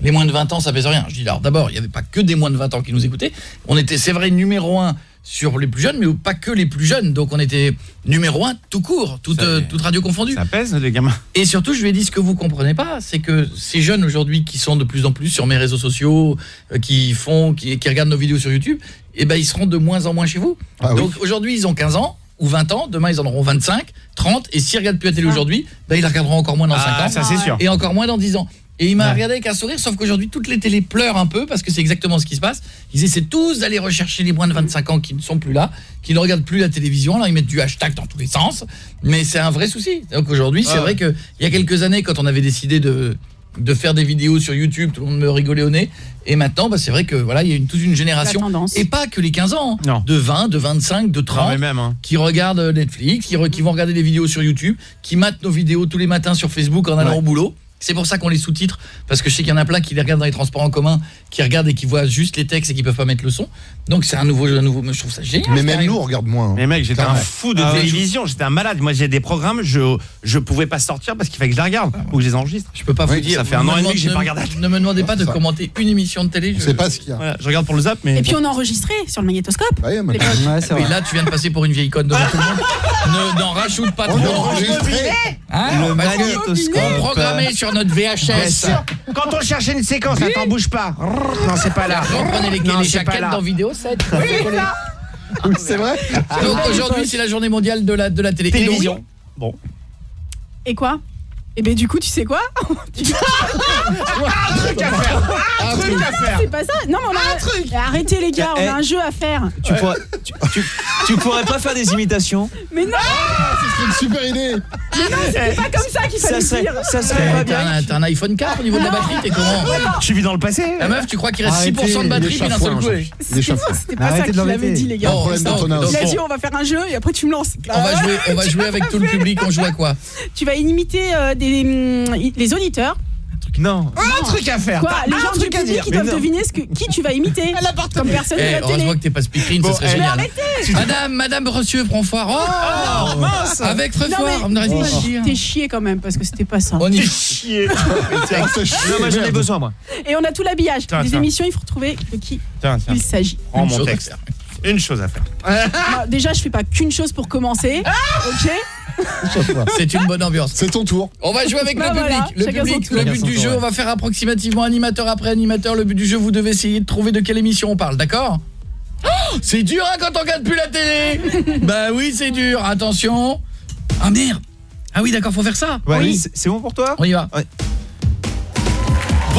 Les moins de 20 ans, ça pèse rien. Je dis, alors d'abord, il n'y avait pas que des moins de 20 ans qui nous écoutaient. On était, c'est vrai, numéro 1 sur les plus jeunes, mais pas que les plus jeunes. Donc on était numéro 1 tout court, toute, euh, toute radio confondue. Ça pèse, les gamins. Et surtout, je lui ai dit ce que vous comprenez pas, c'est que ces jeunes aujourd'hui qui sont de plus en plus sur mes réseaux sociaux, euh, qui font, qui, qui regardent nos vidéos sur YouTube, eh ben ils seront de moins en moins chez vous. Ah oui. Donc aujourd'hui, ils ont 15 ans ou 20 ans, demain ils en auront 25, 30 et s'ils regardent plus la télé aujourd'hui, ben ils la regarderont encore moins dans Ah, 5 ans ça, c'est sûr. et encore moins dans 10 ans. Et il m'a Ouais. regardé avec un sourire, sauf qu'aujourd'hui, toutes les télés pleurent un peu, parce que c'est exactement ce qui se passe. Ils essaient tous d'aller rechercher les moins de 25 ans qui ne sont plus là, qui ne regardent plus la télévision. Alors, ils mettent du hashtag dans tous les sens. Mais c'est un vrai souci. Donc aujourd'hui, c'est Ouais. vrai qu'il y a quelques années, quand on avait décidé de de faire des vidéos sur YouTube, tout le monde me rigolait au nez. Et maintenant, bah, c'est vrai que voilà, il y a une, toute une génération, et pas que les 15 ans, hein, de 20, de 25, de 30, mais même, hein. qui regardent Netflix, qui, re- qui vont regarder des vidéos sur YouTube, qui matent nos vidéos tous les matins sur Facebook en allant Ouais. au boulot. C'est pour ça qu'on les sous-titre, parce que je sais qu'il y en a plein qui les regardent dans les transports en commun, qui regardent et qui voient juste les textes et qui peuvent pas mettre le son. Donc c'est un nouveau, un nouveau, je trouve ça génial. Mais même nous, on regarde moins. hein. Mais mec, j'étais un fou de Ah ouais, télévision, j'étais un malade. Moi, j'ai des programmes, je je pouvais pas sortir parce qu'il fallait que je les regarde ou que je les enregistre. Je peux pas vous Oui, dire. Ça fait un an et demi que j'ai pas regardé. Ne me demandez pas de ça. commenter une émission de télé. On sait pas ce qu'il y a. Voilà, je regarde pour le zap, mais Et puis on a enregistré sur le magnétoscope. Bah, ouais, Oui, vrai. là, tu viens de passer pour une vieille conne devant tout le monde. Ne- N'en rajoute pas On trop. a enregistré. Hein Le Parce que magnétoscope. On programmait sur notre VHS. Quand on cherchait une séquence, attends, bouge pas. Non, c'est pas là. On prenait les, Non, les c'est pas jaquettes là. dans vidéo 7. Oui, c'est vrai. Donc aujourd'hui, c'est la journée mondiale de la, de la télé. Télévision. Bon. Et quoi? Et ben du coup, tu sais quoi Tu- Un truc à faire Un truc à Non, faire C'est pas ça. Non, mais on a un truc. Arrêtez les gars, Eh, on a un jeu à faire. Tu, pourrais, tu, tu- tu pourrais pas faire des imitations Mais non, C'est une super idée. mais non, c'était pas comme ça qu'il Ça fallait serait, dire. ça serait pas T'as bien. un, t'as un iPhone 4 au niveau de la batterie, t'es comment Tu vis dans le passé La meuf, tu crois qu'il reste Arrêtez, 6% de batterie puis d'un seul coup. C'était pas ça qu'il avait dit, les gars. Il a dit, on va faire un jeu et après tu me lances. on va jouer, on va jouer avec tout le public, on joue à quoi Tu vas imiter euh, des, hum, les auditeurs. Non. Un truc à faire Quoi Les un gens truc à public dire. qui Mais doivent non. deviner ce que, qui tu vas imiter. Comme personne Eh, de la télé. heureusement que t'es pas speakerine, Bon, ça serait eh, génial. Madame, Madame Rossieux, Franfoire. Oh, mince Avec Non Trefoire, on mais arrête de t'es- chié quand même parce que c'était pas ça. On c'est chier, Non, moi j'en ai besoin, moi. Et on a tout l'habillage. Les tiens. émissions, il faut retrouver de qui Tiens, tiens. il s'agit. Prends mon texte. Une chose à faire. Bah, déjà, je fais pas qu'une chose pour commencer. Ok C'est une bonne ambiance. C'est ton tour. On va jouer avec Bah le voilà, public. Le chacun son public, tour. le Chacun but son du tour, jeu, ouais. on va faire approximativement animateur après animateur. Le but du jeu, vous devez essayer de trouver de quelle émission on parle, d'accord? Oh, C'est dur hein, quand on regarde plus la télé Bah oui, c'est dur. Attention. Ah merde Ah oui, d'accord, faut faire ça Ouais, Oui. c'est- C'est bon pour toi? On y va. Ouais.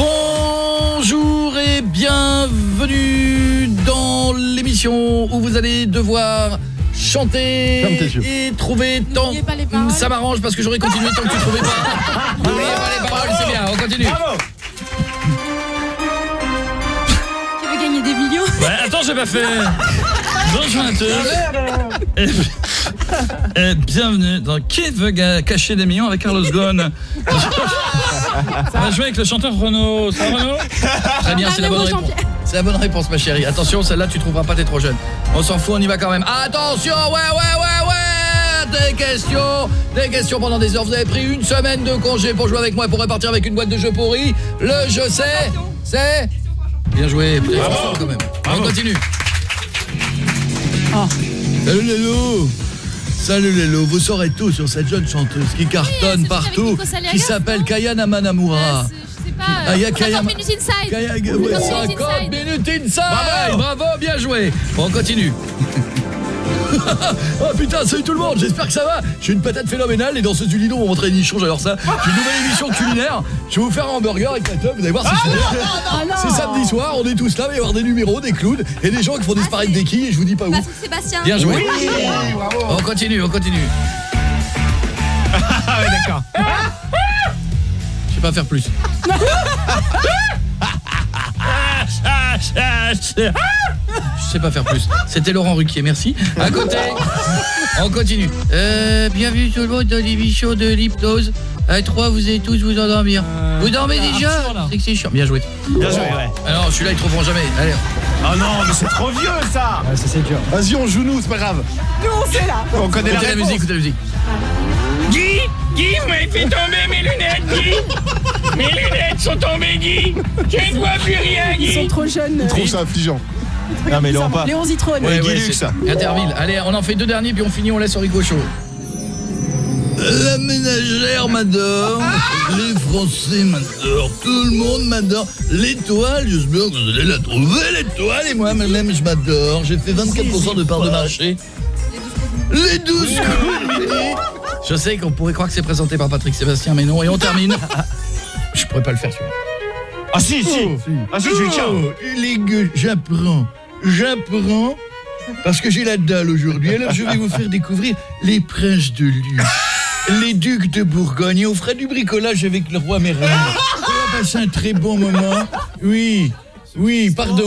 Bonjour et bienvenue dans l'émission où vous allez devoir chanter et trouver tant ça m'arrange parce que j'aurais continué tant que tu trouvais pas. N'oubliez pas les paroles, c'est bien, on continue. Qui veut gagner des millions? Ouais, attends, j'ai pas fait. Bonjour à tous. Et, et bienvenue dans Qui veut cacher des millions avec Carlos Ghosn. On va jouer avec le chanteur Renaud. Ça va Renaud Très bien, c'est la bonne réponse. C'est la bonne réponse ma chérie. Attention, celle-là tu trouveras pas, t'es trop jeune. On s'en fout, on y va quand même. Attention, ouais, ouais, ouais, ouais Des questions, des questions pendant des heures. Vous avez pris une semaine de congé pour jouer avec moi et pour repartir avec une boîte de jeux pourris. Le je sais, c'est... Bien joué, bravo quand même. On continue. Salut Lélo Salut Lélo, vous saurez tout sur cette jeune chanteuse qui cartonne partout, qui s'appelle Kaya Namanamura. Ah, il y a Kaya... 50 minutes inside. Kaya... 50 ouais, minutes 50 inside. minutes inside Bravo, bien joué Bon, on continue. oh putain, salut tout le monde, j'espère que ça va. Je suis une patate phénoménale, les danseuses du Lido vont montrer une nichon, j'adore ça. J'ai une nouvelle émission culinaire, je vais vous faire un hamburger avec la teuf, vous allez voir, c'est génial. C'est samedi soir, on est tous là, il va y avoir des numéros, des clowns et des gens qui font disparaître des quilles et je vous dis pas où. Patrick Sébastien. Bien joué. Oui, bravo. On continue, on continue. Ah ouais, d'accord. Je sais pas faire plus. Je sais pas faire plus. C'était Laurent Ruquier, merci. À côté, on continue. Euh, bienvenue tout le monde dans l'émission de l'hypnose. À trois, vous allez tous vous endormir. vous dormez déjà C'est que c'est chiant. Bien joué. Bien joué, ouais. Alors, celui-là, ils trouveront jamais. Allez. Oh non, mais c'est trop vieux ça Ouais, ça c'est dur. Vas-y, on joue nous, c'est pas grave. Nous, on sait là. On connaît la la musique, écoutez la musique. Guy Guy, vous m'avez fait tomber mes lunettes, Guy Mes lunettes sont tombées, Guy Je ne vois plus rien, Ils sont Guy trop jeunes. Je trouve ça affligeant. Non, mais Léon pas. Léon Zitrone. Ouais, Guy ouais, Interville. Allez, on en fait deux derniers, puis on finit, on laisse au chaud. La ménagère m'adore, les Français m'adorent, tout le monde m'adore. L'étoile, j'espère que vous allez la trouver, l'étoile, et moi-même, je m'adore. J'ai fait 24% de part de marché. Les 12 coups. Je sais qu'on pourrait croire que c'est présenté par Patrick Sébastien, mais non. Et on termine. Je pourrais pas le faire, celui-là. Ah si, si Ah si, je le tiens Oh, les gueules, j'apprends. J'apprends parce que j'ai la dalle aujourd'hui. Alors je vais vous faire découvrir les princes de Lu, les ducs de Bourgogne. Et on fera du bricolage avec le roi Merlin. On va passer un très bon moment. Oui, oui, pardon.